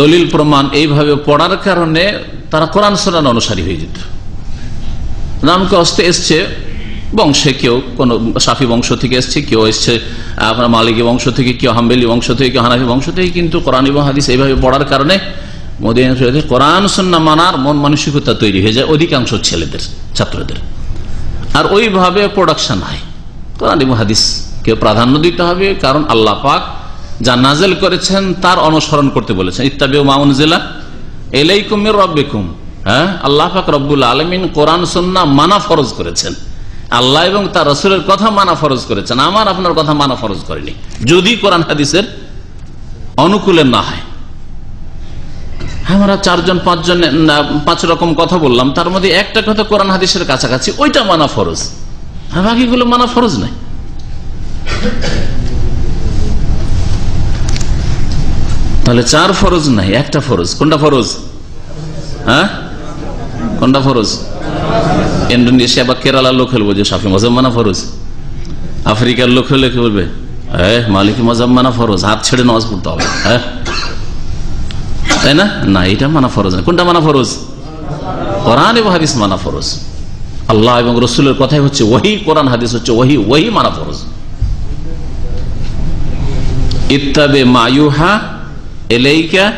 A: দলিল প্রমাণ এইভাবে পড়ার কারণে তারা কোরআন সোনান অনুসারী হয়ে যেত। নামকে অস্তে এসছে বংশে কেউ, কোন সাফি বংশ থেকে এসছে, কেউ এসছে, আপনার মালিকি বংশ থেকে, কেউ হাম্বেলি বংশ থেকে, কেউ হানাফি বংশ থেকে, কিন্তু কোরআন এবং হাদিস এইভাবে পড়ার কারণে মোদিন কোরআন সন্না মানার মন মানসিকতা তৈরি হয়ে যায় অধিকাংশ ছেলেদের, ছাত্রদের। আর ওইভাবে প্রোডাকশন হয় কোরআন এবং হাদিস প্রাধান্য দিতে হবে, কারণ আল্লাহ পাক যা নাজেল করেছেন তার অনুসরণ করতে বলেছেন। ইত্তাবে মাউন জেলা এলাই কুমের রব্বেকুম। হ্যাঁ আল্লাহ পাক রব্বুল আলমিন কোরআন সন্না মানা ফরজ করেছেন। আল্লাহ এবং তার রসুলের কথা মানা ফরজ করেছেন। আমার, আপনার কথা মানা ফরজ করেনি। যদি কোরআন, হাদিসের অনুকূলে না হয়। আমরা চারজন, পাঁচজন পাঁচ রকম কথা বললাম, তার মধ্যে একটা কথা কোরআন, হাদিসের কাছাকাছি, ওইটা মানা ফরজ। বাকিগুলো মানা ফরজ নাই তাহলে চার ফরজ নাই, একটা ফরজ। কোনটা ফরজ? হ্যাঁ? কোনটা ফরজ? ইন্ডোনেশিয়া বা কেরালার লোক যে সাফি মজাব মানা ফরজ। আফ্রিকার লোক হলে কি বলবে? মালিক মজাব মানা ফরজ, হাত ছেড়ে নামাজ পড়তে হবে হ্যাঁ? তাই না? না, এটা মানা ফরজ না। কোনটা মানা ফরজ? কোরআন এবং হাদিস মানা ফরজ। আল্লাহ এবং রসুলের কথাই হচ্ছে ওহি, কোরআন, হাদিস হচ্ছে ওহি ওহি মানা ফরজ। ইত্তাবে মায়ুহা এলাইকা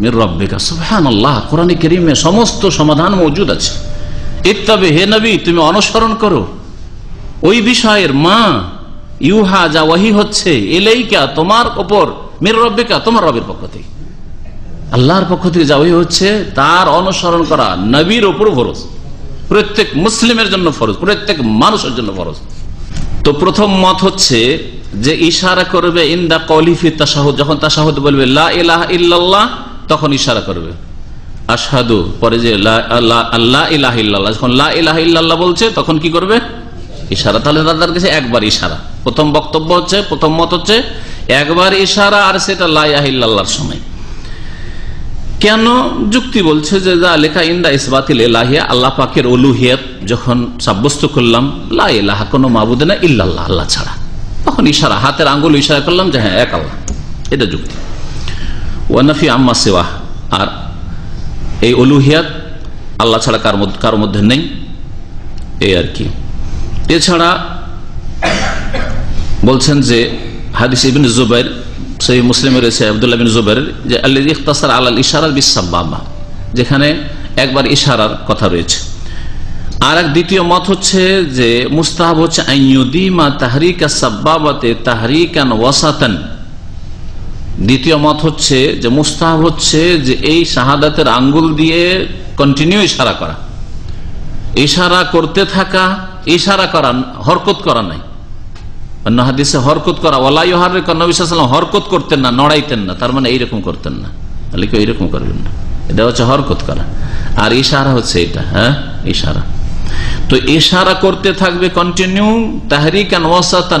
A: মির রব্বিকা। সুবহান আল্লাহ কোরআন করিমে সমস্ত সমাধান মজুদ আছে। ইত্তাবে হে নবী, তুমি অনুসরণ করো। ওই বিষয়ের মা ইউহা যা ওয়াহি হচ্ছে এলাইকা তোমার ওপর, মির রব্বিকা তোমার রবের পক্ষ থেকে। আল্লাহর পক্ষ থেকে যা ওই হচ্ছে, তার অনুসরণ করা নবীর ওপর ফরজ। প্রত্যেক মুসলিমের জন্য ফরজ, প্রত্যেক মানুষের জন্য ফরজ। তো প্রথম মত হচ্ছে যে ইশারা করবে ইন্দা কলিফি তাসাহুদ যখন তাসাহুদ বলবে, লা ইলাহ তখন ইশারা করবে। আসাদু পরে যে আল্লাহ ইলাহ ইল্লাল্লাহ, যখন লা ইলাহ ইল্লাল্লাহ বলছে, তখন কি করবে? ইশারা। তাহলে তাদের কাছে একবার ইশারা। প্রথম বক্তব্য হচ্ছে, প্রথম মত হচ্ছে, একবার ইশারা আর সেটা লাইল্লাহর সময়। কেন যুক্তি বলছে যে, যা লেখা ইন্দা ইসবাতিল এলাহিয়া আল্লাহ পাকের অলুহিয়াত যখন সাব্যস্ত করলাম লাহ কোনো মাবুদ না, ইল্লাল্লাহ, আল্লাহ ছাড়া। তখন ইশারা, হাতের আঙ্গুল ইশারা করলাম যে হ্যাঁ এক আল্লাহ। এটা যুক্তি। ওয়ানাফি আম্মা সেওয়া। আর এই অলুহিয়াত আল্লাহ ছাড়া কার মধ্যে কারোর মধ্যে নেই। এই আর কি। এছাড়া বলছেন যে হাদিস ইবিন জুবাইর সেই মুসলিমের রয়েছে আবদুল্লাহ বিন জুবাইর, যে আল্লাহ ইখতাসার আল্লাহ ইশারার বিশ্বাব্বা যেখানে একবার ইশারার কথা রয়েছে। আর এক দ্বিতীয় মত হচ্ছে যে মুস্তাহাব হচ্ছে আইয়ুদিমা তাহরিকা সাব্বাবাতে তাহরিকান ওয়াসাতান। দ্বিতীয় মত হচ্ছে যে মুস্তাহাব হচ্ছে যে এই শাহাদাতের আঙ্গুল দিয়ে কন্টিনিউ ইশারা করা। ইশারা করতে থাকা, ইশারা করা, হরকত করা নাই। অন্য হাদিসে হরকত করা ওলাইহার নবিসাম হরকত করতেন না, নড়াইতেন না, তার মানে এইরকম করতেন না। তাহলে কেউ এইরকম করবেন না। এটা হচ্ছে হরকত করা। আর ইশারা হচ্ছে এটা হ্যাঁ? ইশারা। তো ইশারা করতে থাকবে কন্টিনিউ তাহরিকান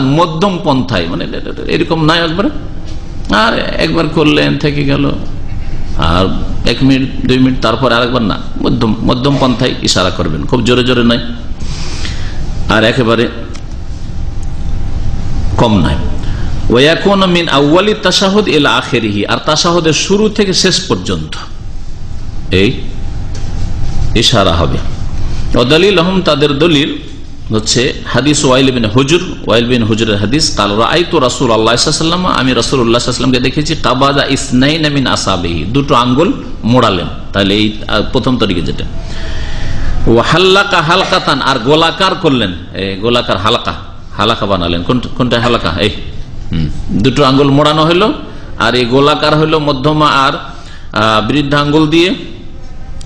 A: মধ্যম পন্থায়। মানে এরকম নাই একবার? আর একবার করলেন, থেকে গেল। আর এক মিনিট, দুই মিনিট, তারপর আরেকবার না, মধ্যম মধ্যম পন্থায় ইশারা করবেন, খুব জোরে জোরে নয়। আর একেবারে কম নয়। ওয়াকুন মিন আউ্বালি তাসাহুদ এলা আখেরিহি, আর তাসাহুদের শুরু থেকে শেষ পর্যন্ত। এই ইশারা হবে। দলিল আহম তাদের দলিল হচ্ছে হাদিস ওয়াইল বিন হুজুর, ওয়াইল বিন হুজুরের হাদিস, কাল রাই তো রাসুল আল্লাহাম আমি রাসুল উল্লাহামকে দেখেছি কাবাদা ইসনাইন আমিন আসাবিহি, দুটো আঙ্গুল মোড়ালেন। তাহলে এই প্রথম তরিকে যেটা। ও হাল্লাকা হালকাতান, আর গোলাকার করলেন। গোলাকার হালকা, হালাকা বানালেন। কোনটা হালাকা? এই দুটো আঙ্গুল মোড়ানো হলো, আর এই গোলাকার হলো মধ্যমা আর বৃদ্ধা আঙ্গুল দিয়ে।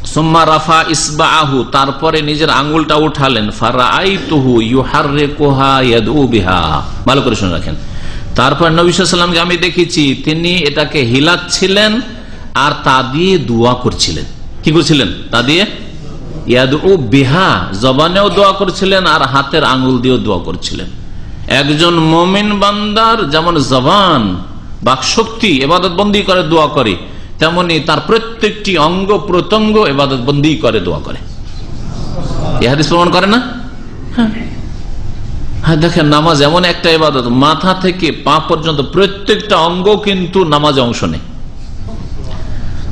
A: সোম্মা রাফা ইসবা আহু তারপরে নিজের আঙ্গুলটা উঠালেন ফারাইতুহু ইউহারে কোহা বিহা। ভালো করে শুনে রাখেন। তারপর নবিসামকে আমি দেখেছি, তিনি এটাকে হিলাচ্ছিলেন আর তা দিয়ে দোয়া করছিলেন। কি করছিলেন? তা দিয়ে? ইয়াদ ও বিহা, জবানেও দোয়া করছিলেন আর হাতের আঙ্গুল দিয়েও দোয়া করছিলেন। একজন মমিন বান্দার যেমন জবান, বাকশক্তি এবাদত বন্দি করে দোয়া করে তেমনি তার প্রত্যেকটি অঙ্গ প্রত্যঙ্গ এবাদত বন্দি করে, দোয়া করে। ইহাদিস প্রমাণ করে না? হ্যাঁ। হ্যাঁ দেখেন, নামাজ এমন একটা এবাদত, মাথা থেকে পা পর্যন্ত প্রত্যেকটা অঙ্গ কিন্তু নামাজে অংশ নেই।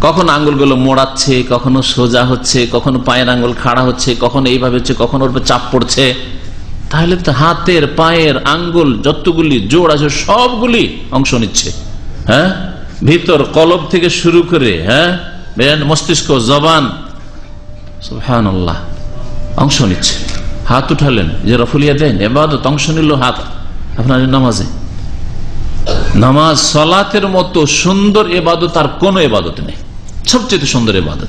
A: কখন আঙ্গুলগুলো মোড়াচ্ছে, কখনো সোজা হচ্ছে, কখনো পায়ের আঙ্গুল খাড়া হচ্ছে, কখনো এইভাবে হচ্ছে, কখনো ওর চাপ পড়ছে। তাহলে তো হাতের, পায়ের আঙ্গুল যতগুলি জোড় আছে, সবগুলি অংশ নিচ্ছে। হ্যাঁ? ভিতর কলব থেকে শুরু করে হ্যাঁ? মস্তিষ্ক, জবান অংশ নিচ্ছে। হাত উঠালেন, যে রফুলিয়া দেন, এবাদত, অংশ নিল হাত, আপনার নামাজে। নামাজ সলাতের মতো সুন্দর এবাদত আর কোন এবাদত নেই। সবচেয়ে সুন্দর এবাদত।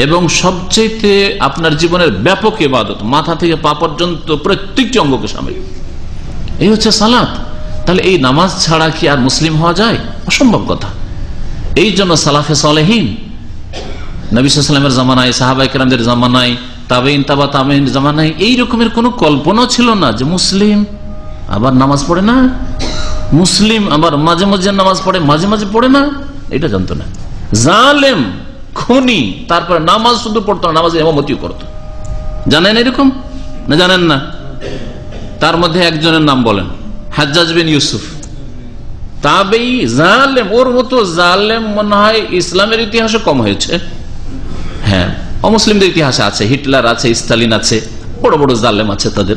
A: এবং সবচেয়ে আপনার জীবনের ব্যাপক এবাদত, মাথা থেকে পা পর্যন্ত প্রত্যেকটি অঙ্গকে সামিল। এই হচ্ছে সালাত। তাহলে এই নামাজ ছাড়া কি আর মুসলিম হওয়া যায়? অসম্ভব কথা। এই জন্য সালাফে সালেহীন নবিসামের জামানায় সাহাবাইকেরামদের জামানায় তাবেইন তাবা তাবেইন জামানায় এই রকমের কোন কল্পনা ছিল না যে মুসলিম আবার নামাজ পড়ে না, মুসলিম আবার মাঝে মাঝে নামাজ পড়ে, মাঝে মাঝে পড়ে না, এটা জানতো না। জালেম, খুনি, তারপরে নামাজ শুধু পড়তো না নামাজ এমামতিও করতো। জানেন এরকম? না জানেন না? তার মধ্যে একজনের নাম বলেন। হাজ্জাজ বিন ইউসুফ। তাবেই জালেম, ওর মতো জালেম মনে হয় ইসলামের ইতিহাসে কম হয়েছে। হ্যাঁ অমুসলিমদের ইতিহাসে আছে, হিটলার আছে, স্টালিন আছে, বড় বড় জালেম আছে তাদের।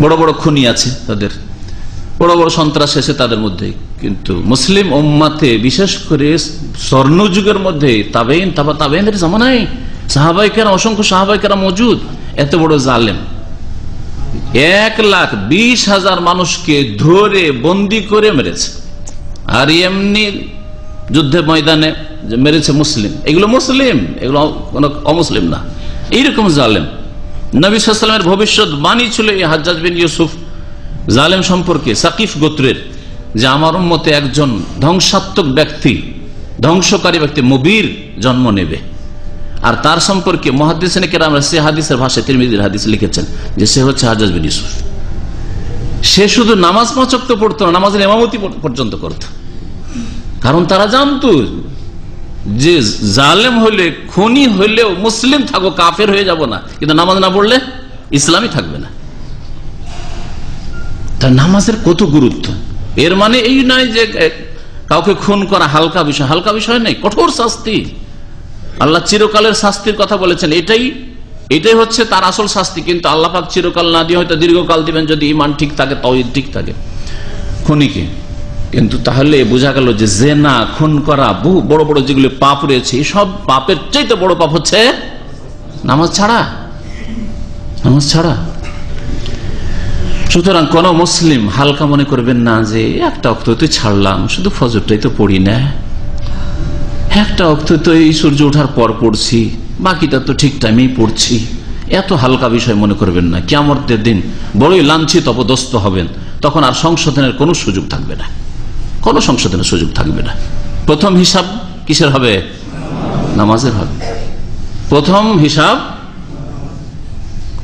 A: বড় বড় খুনি আছে তাদের। বড় বড় সন্ত্রাস এসে তাদের মধ্যে কিন্তু মুসলিম ওম্মাতে বিশেষ করে স্বর্ণযুগের মধ্যে তাবেইন, তাবা তাবেইনের জামানায় সাহাবাইকেরা অসংখ্য সাহাবাইকেরা মজুদ, এত বড় জালেম। এক লাখ বিশ হাজার মানুষকে ধরে বন্দি করে মেরেছে। আর এমনি যুদ্ধের ময়দানে মেরেছে মুসলিম। এগুলো মুসলিম, এগুলো কোন অমুসলিম না। এইরকম জালেম। নবী সাল্লামের ভবিষ্যৎ বাণী ছিল এই হাজ্জাজ বিন ইউসুফ জালেম সম্পর্কে, সাকিফ গোত্রের, যে আমার মতে একজন ধ্বংসাত্মক ব্যক্তি, ধ্বংসকারী ব্যক্তি মবির জন্ম নেবে। আর তার সম্পর্কে মহাদিসে কেরাম সে হাদিসের ভাষায় তিরমিদির হাদিস লিখেছেন যে সে হচ্ছে হাজাজ বিন ইউসুফ। সে শুধু নামাজ পাঁচক তো পড়তো না, নামাজের এমামতি পর্যন্ত করত। কারণ তারা জানতো যে জালেম হলে, খনি হইলেও মুসলিম থাকো, কাফের হয়ে যাব না। কিন্তু নামাজ না পড়লে ইসলামই থাকবে না। তার নামাজের কত গুরুত্ব? এর মানে এই নয় যে কাউকে খুন করা হালকা বিষয়। হালকা বিষয় নেই কঠোর শাস্তি। আল্লাহ চিরকালের শাস্তির কথা বলেছেন, এটাই এটাই হচ্ছে তার আসল শাস্তি। কিন্তু আল্লাহ পাক চিরকাল না দিয়ে হয়তো দীর্ঘকাল দিবেন যদি ইমান ঠিক থাকে তাও ঠিক থাকে। খনিকে কিন্তু তাহলে বোঝা গেল যে জেনা, খুন করা বহু বড় বড় যেগুলো পাপ রয়েছে সব পাপের চাইতে বড় পাপ হচ্ছে নামাজ ছাড়া। নামাজ ছাড়া। সুতরাং কোন মুসলিম হালকা মনে করবেন না যে, একটা অক্ত ছাড়লাম, শুধু ফজরটাই তো পড়ি না। একটা অক্ত তো এই সূর্য ওঠার পর পড়ছি, বাকিটা তো ঠিক টাইমেই পড়ছি। এত হালকা বিষয় মনে করবেন না কেমরদের দিন বড়ই লাঞ্ছিত অপদস্ত হবেন, তখন আর সংশোধনের কোনো সুযোগ থাকবে না। কোনো সংশোধনের সুযোগ থাকবে না। প্রথম হিসাব কিসের হবে? নামাজের হবে। প্রথম হিসাব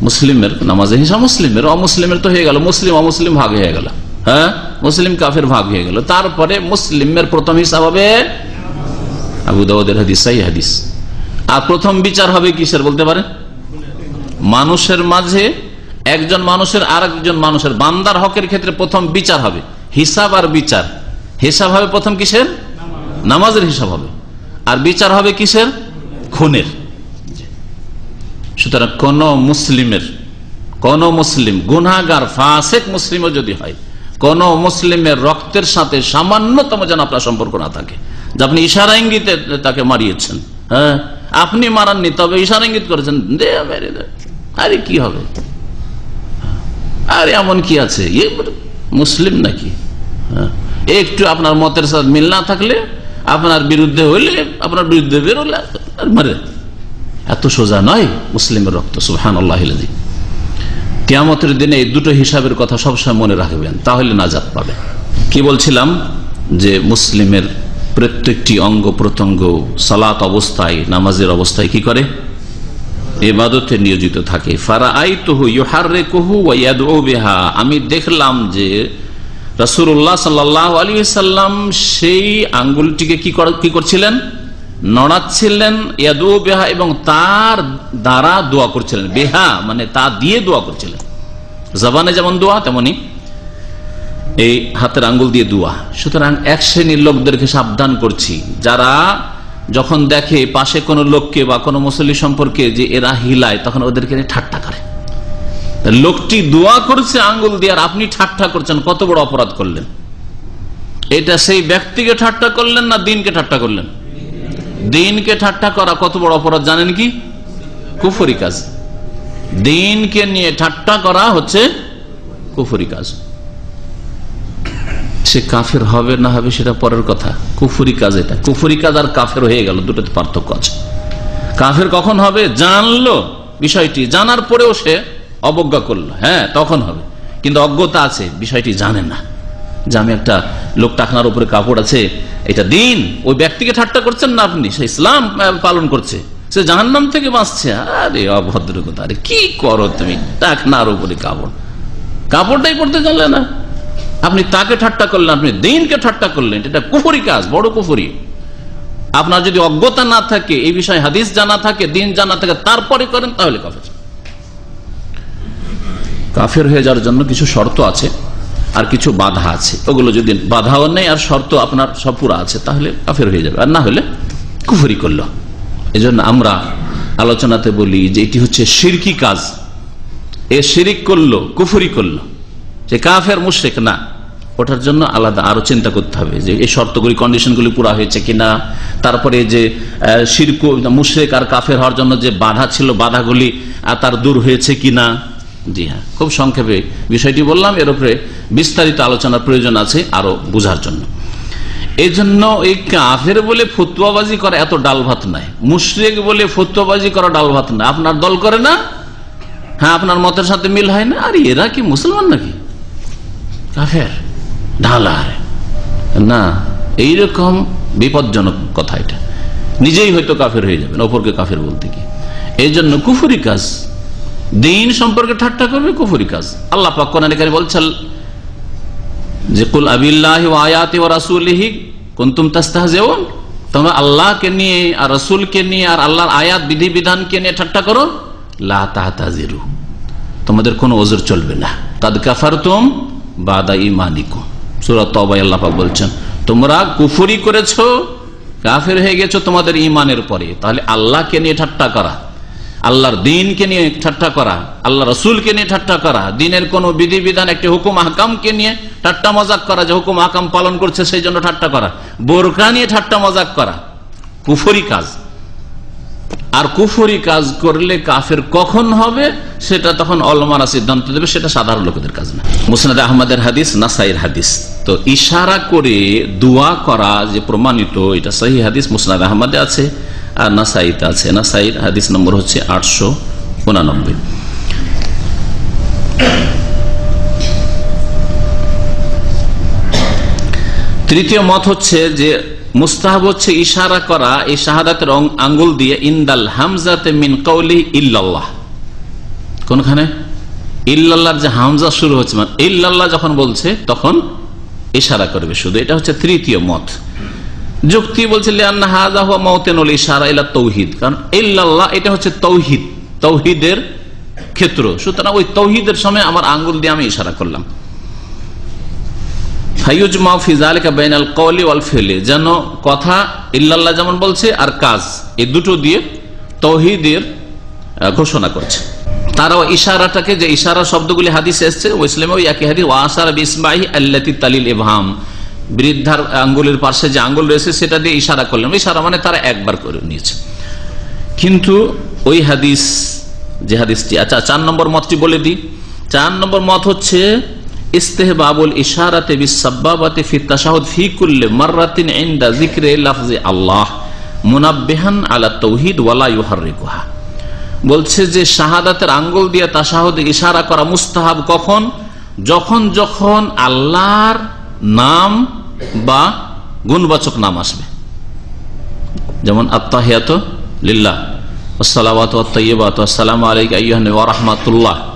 A: মুসলিমের, নামাজের হিসাব মুসলিমের, অমুসলিমের তো হয়ে গেল, মুসলিম অমুসলিম ভাগ হয়ে গেল। হ্যাঁ? মুসলিম কাফের ভাগ হয়ে গেল। তারপরে মুসলিমের প্রথম হিসাব হবে আবু দাউদের হাদিস সাই হাদিস। আর প্রথম বিচার হবে কিসের বলতে পারেন মানুষের মাঝে একজন মানুষের আর একজন মানুষের বান্দার হকের ক্ষেত্রে প্রথম বিচার হবে। হিসাব আর বিচার। হিসাব হবে প্রথম কিসের? নামাজের হিসাব হবে। আর বিচার হবে কিসের? খুনের। সুতরাং কোন মুসলিমের, কোন মুসলিম গুনাগার ফাসেক মুসলিমও যদি হয়, কোন মুসলিমের রক্তের সাথে সামান্যতম যেন আপনার সম্পর্ক না থাকে। যে আপনি ইশারা ইঙ্গিতে তাকে মারিয়েছেন হ্যাঁ? আপনি মারাননি, তবে ইশারা ইঙ্গিত করেছেন, দে, মেরে দে। আরে কি হবে? আরে এমন কি আছে? মুসলিম নাকি? হ্যাঁ? একটু আপনার মতের সাথে মিল না থাকলে, আপনার বিরুদ্ধে হইলে, আপনার বিরুদ্ধে বেরোলে মারে। এত সোজা নয় মুসলিমের রক্ত সুহান আল্লাহ। কেয়ামতের দিনে এই দুটো হিসাবের কথা সবসময় মনে রাখবেন, তাহলে নাজাত পাবে কি বলছিলাম? যে মুসলিমের প্রত্যেকটি অঙ্গ প্রত্যঙ্গ সালাত অবস্থায়, নামাজের অবস্থায় কি করে? এবাদতে নিয়োজিত থাকে। ফারা আই তহু ইহার কহু বেহা। আমি দেখলাম যে রসুল্লাহ সাল্লাহ আলী সাল্লাম সেই আঙ্গুলটিকে কি কি করছিলেন? নড়াচ্ছিলেন ইয়াদু বেহা এবং তার দ্বারা দোয়া করছিলেন। বেহা মানে তা দিয়ে দোয়া করছিলেন। জবানে যেমন দোয়া, তেমনি এই হাতের আঙ্গুল দিয়ে দোয়া। সুতরাং এক শ্রেণির লোকদেরকে সাবধান করছি। যারা যখন দেখে পাশে কোনো লোককে বা কোনো মুসল্লি সম্পর্কে যে এরা হিলায়, তখন ওদেরকে ঠাট্টা করে। লোকটি দোয়া করছে, আঙ্গুল দিয়ে, আর আপনি ঠাট্টা করছেন, কত বড় অপরাধ করলেন? এটা সেই ব্যক্তিকে ঠাট্টা করলেন না দিনকে ঠাট্টা করলেন? দিনকে ঠাট্টা করা কত বড় অপরাধ জানেন কি? কুফরি কাজ। দিনকে নিয়ে ঠাট্টা করা হচ্ছে কুফরি কাজ। সে কাফের হবে না হবে সেটা পরের কথা। কুফুরি কাজ এটা। কুফুরি কাজ আর কাফের হয়ে গেল, দুটোতে পার্থক্য আছে। কাফের কখন হবে? জানলো বিষয়টি, জানার পরেও সে অবজ্ঞা করল। হ্যাঁ তখন হবে। কিন্তু অজ্ঞতা আছে, বিষয়টি জানে না। যে আমি একটা লোক টাকনার উপরে কাপড় আছে, এটা দিন, ওই ব্যক্তিকে ঠাট্টা করছেন না আপনি, সে ইসলাম পালন করছে। সে জাহান্নাম থেকে বাঁচছে। আরে অভদ্রকতা আরে কি করো তুমি, টাকনার উপরে কাপড়। কাপড়টাই পড়তে জানলে না। আপনি তাকে ঠাট্টা করলেন, আপনি দিনকে ঠাট্টা করলেন, এটা কুফরি কাজ, বড় কুফরি। আপনার যদি অজ্ঞতা না থাকে, এই বিষয়ে হাদিস জানা থাকে, দিন জানা থাকে, তারপরে করেন, তাহলে কাফের। কাফের হয়ে যাওয়ার জন্য কিছু শর্ত আছে, আর কিছু বাধা আছে। ওগুলো যদি বাধাও নেই, আর শর্ত আপনার সব পুরা আছে, তাহলে কাফের হয়ে যাবে। আর না হলে কুফরি করল। এজন্য আমরা আলোচনাতে বলি যে এটি হচ্ছে সিরকি কাজ। এ শিরিক করল, কুফরি করল। যে কাফের মুশ্রেক না। ওঠার জন্য আলাদা আরও চিন্তা করতে হবে যে এই শর্তগুলি কন্ডিশনগুলি পুরা হয়েছে কিনা। তারপরে যে শিরকু, মুশ্রেক আর কাফের হওয়ার জন্য যে বাধা ছিল, বাধাগুলি তার দূর হয়েছে কিনা। জি হ্যাঁ খুব সংক্ষেপে বিষয়টি বললাম, এর উপরে বিস্তারিত আলোচনার প্রয়োজন আছে আরও বোঝার জন্য। এই জন্য এই কাফের বলে ফতুয়াবাজি করা এত ডাল ভাত নাই মুশ্রেক বলে ফতুয়াবাজি করা ডাল ভাত না আপনার দল করে না? হ্যাঁ আপনার মতের সাথে মিল হয় না? আর এরা কি মুসলমান নাকি? কাফের। ঢালার। না, এইরকম বিপজ্জনক কথা এটা। নিজেই হয়তো কাফের হয়ে যাবেন, অপরকে কাফের বলতে কি এই জন্য কুফুরি কাজ, দিন সম্পর্কে ঠাট্টা করবে কুফুরি কাজ। আল্লাহ পাক বলছেন, যে কুল আবিল্লাহ আয়াতি ও রাসুলিহি কুন্তুম তাস্তাহজেউন। তোমরা আল্লাহকে নিয়ে আর রসুলকে নিয়ে আর আল্লাহর আয়াত বিধি বিধানকে নিয়ে ঠাট্টা করো। লা তোমাদের কোনো ওজোর চলবে না। কাদ কাফার তুম বাদা ইমানিকুম সুরত তবাই আল্লাহ বলছেন, তোমরা কুফুরি করেছ, কাফের হয়ে গেছো তোমাদের ইমানের পরে। তাহলে আল্লাহকে নিয়ে ঠাট্টা করা, আল্লাহর দিনকে নিয়ে ঠাট্টা করা আল্লাহ রসুলকে নিয়ে ঠাট্টা করা, দিনের কোন বিধিবিধান, একটি হুকুম হাকামকে নিয়ে ঠাট্টা মজাক করা, যে হুকুম হাকাম পালন করছে সেই জন্য ঠাট্টা করা বোরকা নিয়ে ঠাট্টা মজাক করা, কুফরি কাজ। আর কুফরি কাজ করলে কাফের কখন হবে, সেটা তখন অলমারা সিদ্ধান্ত দেবে, সেটা সাধারণ লোকেদের কাজ না। মুসনাদ আহমদের হাদিস নাসাইর হাদিস। তো ইশারা করে দোয়া করা যে প্রমাণিত, এটা সহি হাদিস, মুসনাদ আহমদে আছে আর নাসাইতে আছে। নাসাইর হাদিস নম্বর হচ্ছে আটশো উনানব্বই। তৃতীয় মত হচ্ছে যে মুস্তাহাব হচ্ছে ইশারা করা এই শাহাদাতের আঙ্গুল দিয়ে, ইন্দাল হামজাতে মিন কৌলি ইল্লাল্লাহ। কোনখানে? ইল্লাল্লাহর যে হামজা শুরু হচ্ছে মানে ইল্লাল্লাহ যখন বলছে, তখন ইশারা করবে শুধু। এটা হচ্ছে তৃতীয় মত। যুক্তি বলছে তৌহিদ। কারণ এটা হচ্ছে তৌহিদ, তৌহিদের ক্ষেত্র। সুতরাং ওই তৌহিদের সময় আমার আঙ্গুল দিয়ে আমি ইশারা করলাম। যেন কথা ইল্লাল্লাহ যেমন বলছে আর কাজ, এই দুটো দিয়ে তৌহিদের ঘোষণা করছে। তারাও ইশারাটাকে, যে ইশারা শব্দগুলি হাদিসে এসছে ও ইসলামে ওই একই হাদিস, ওয়াসার ইসমাহি আল্লাতি তালিল ইবহাম। বৃদ্ধার আঙ্গুলের পাশে যে আঙ্গুল রয়েছে, সেটা দিয়ে ইশারা করলেন। ইশারা মানে তারা একবার করে নিয়েছে। কিন্তু ওই হাদিস, যে হাদিসটি আচ্ছা চার নম্বর মতটি বলে দিই। চার নম্বর মত হচ্ছে ইস্তেহবাবুল ইশারাতে বিসাব্বাবাতে ফি তাশাহুদ ফি কুল্লি মাররাতিন ইনদা যিকরি লাফজি আল্লাহ মুনাব্বিহান আলা তাওহীদ ওয়ালা ইউহাররিকুহা। বলছে যে শাহাদাতের আঙ্গুল দিয়ে তাশাহুদে ইশারা করা মুস্তাহাব কখন? যখন যখন আল্লাহর নাম বা গুণবাচক নাম আসবে। যেমন আত্মাহিয়াত লিল্লাহ আসসালামু আলাইকা আইয়ুহান ওয়া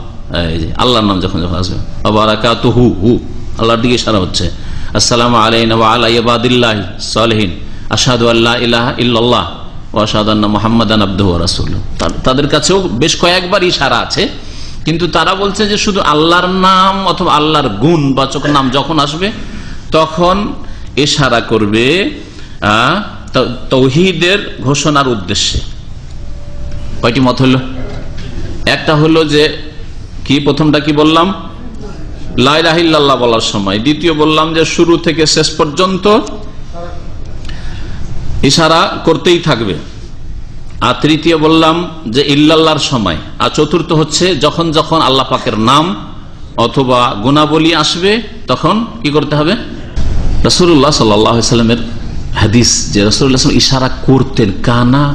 A: আল্লাহর নাম যখন যখন আসবে। আবারাকাতু হু। হু আল্লাহর দিকে ইশারা হচ্ছে। আসসালামু আলাইনা ওয়া আলা ইবাদিল্লাহ সালিহিন। আশহাদু আল্লা ইলাহা ইল্লাল্লাহ ওয়া আশহাদু আন্না মুহাম্মাদান আবদুহু তাদের কাছেও বেশ কয়েকবার ইশারা আছে। কিন্তু তারা বলছে যে শুধু আল্লাহর নাম অথবা আল্লাহর গুণ বাচক নাম যখন আসবে, তখন ইশারা করবে তৌহিদের ঘোষণার উদ্দেশ্যে। কয়টি মত হলো? একটা হলো যে কি প্রথমটা কি বললাম? লাইরাহিল্লাহ বলার সময়। দ্বিতীয় বললাম যে শুরু থেকে শেষ পর্যন্ত ইশারা করতেই থাকবে। আর তৃতীয় বললাম যে ইল্লাল্লাহর সময়। আর চতুর্থ হচ্ছে যখন যখন আল্লাহ পাকের নাম অথবা গুণাবলী আসবে, তখন কি করতে হবে? রসুল্লাহ সাল্লামের হাদিস যে রসুল্লাহ ইশারা করতেন, কানা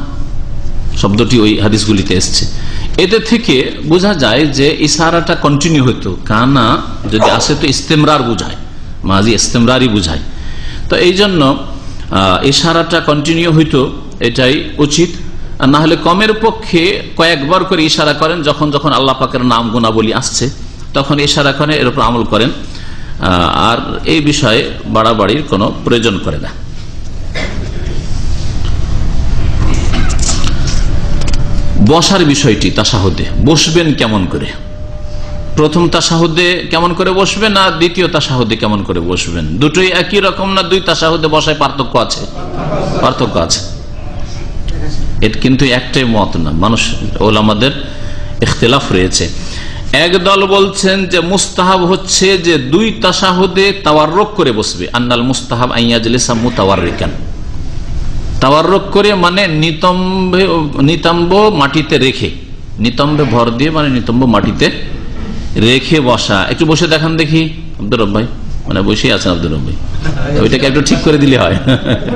A: শব্দটি ওই হাদিসগুলিতে এসছে। এদের থেকে বোঝা যায় যে ইশারাটা কন্টিনিউ হতো কানা যদি আসে তো ইস্তেমরার বুঝায় মাঝি ইস্তেমরারই বুঝায়। তো এই জন্য ইশারাটা কন্টিনিউ হইতো, এটাই উচিত। আর না হলে কমের পক্ষে কয়েকবার করে ইশারা করেন, যখন যখন আল্লাহ পাকের নাম গুণাবলী আসছে, তখন ইশারা করেন, এর উপর আমল করেন। আর এই বিষয়ে বাড়াবাড়ির কোনো প্রয়োজন করে না। বসার বিষয়টি তাসাহুদে। বসবেন কেমন করে? প্রথম তাসাহুদে কেমন করে বসবেন আর দ্বিতীয় তাসাহুদে কেমন করে বসবেন? দুটোই একই রকম না দুই তাসাহুদে বসায় পার্থক্য আছে? পার্থক্য আছে। এর কিন্তু একটাই মত না। মানুষ, ওলামাদের ইখতলাফ রয়েছে। এক দল বলছেন যে মুস্তাহাব হচ্ছে যে দুই তাসাহুদে তাওয়ার রোগ করে বসবে। আন্নাল মুস্তাহাব আইয়াজলিসা মুতাওয়ার রিকান তাওয়ারক করে মানে নিতম্বে, নিতম্ব মাটিতে রেখে, নিতম্বে ভর দিয়ে মানে নিতম্ব মাটিতে রেখে বসা। একটু বসে দেখান দেখি, আব্দুর ভাই। মানে বসে আছেন আব্দুর ভাই। ওইটাকে একটু ঠিক করে দিলে হয়।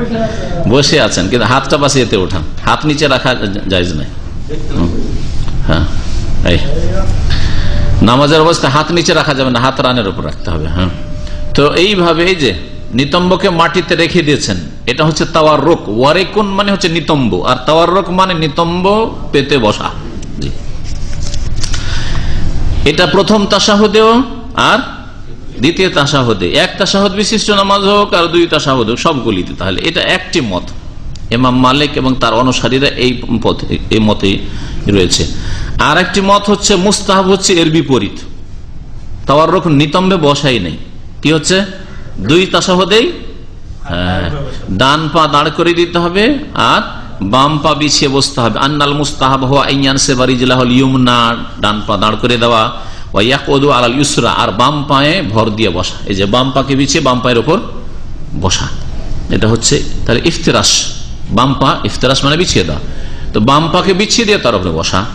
A: বসে আছেন, কিন্তু হাতটা পাশে এতে ওঠান। হাত নিচে রাখা যায় নাই। হ্যাঁ নামাজের অবস্থা, হাত নিচে রাখা যাবে না, হাত রানের উপর রাখতে হবে হ্যাঁ। তো এইভাবে এই যে নিতম্বকে মাটিতে রেখে দিয়েছেন। এটা হচ্ছে তাওয়ার রোগ ওয়ারেকুন মানে হচ্ছে নিতম্ব। আর তাওয়ার রোগ মানে নিতম্ব পেতে বসা। এটা প্রথম তাসাহুদেও আর দ্বিতীয় তাসাহদে। এক তাসাহদ বিশিষ্ট নামাজ হোক আর দুই তাসাহদ হোক সবগুলিতে তাহলে এটা একটি মত। এমাম মালিক এবং তার অনুসারীরা এই পথে, এই মতে রয়েছে। আর একটি মত হচ্ছে মুস্তাহাব হচ্ছে এর বিপরীত। তাওয়ার রকম নিতম্বে বসাই নেই। কি হচ্ছে? দুই তাসাহদেই হ্যাঁ ডান পা দাঁড় করে দিতে হবে আর বাম পা বিছিয়ে বসতে হবে। আন্নাল মুস্তাহাব হওয়া আইয়ান সে বারিজিলাহল ইউমনা, ডান পা দাঁড় করে দেওয়া। ওয়াকদু আলাল ইউসরা, আর বাম পায়ে ভর দিয়ে বসা। এই যে বাম পাকে বিছিয়ে বাম পায়ের ওপর বসা। এটা হচ্ছে তাহলে ইফতেরাস। বাম পা ইফতেরাস মানে বিছিয়ে দেওয়া। তো বাম পাকে বিছিয়ে দিয়ে তার উপরে বসা।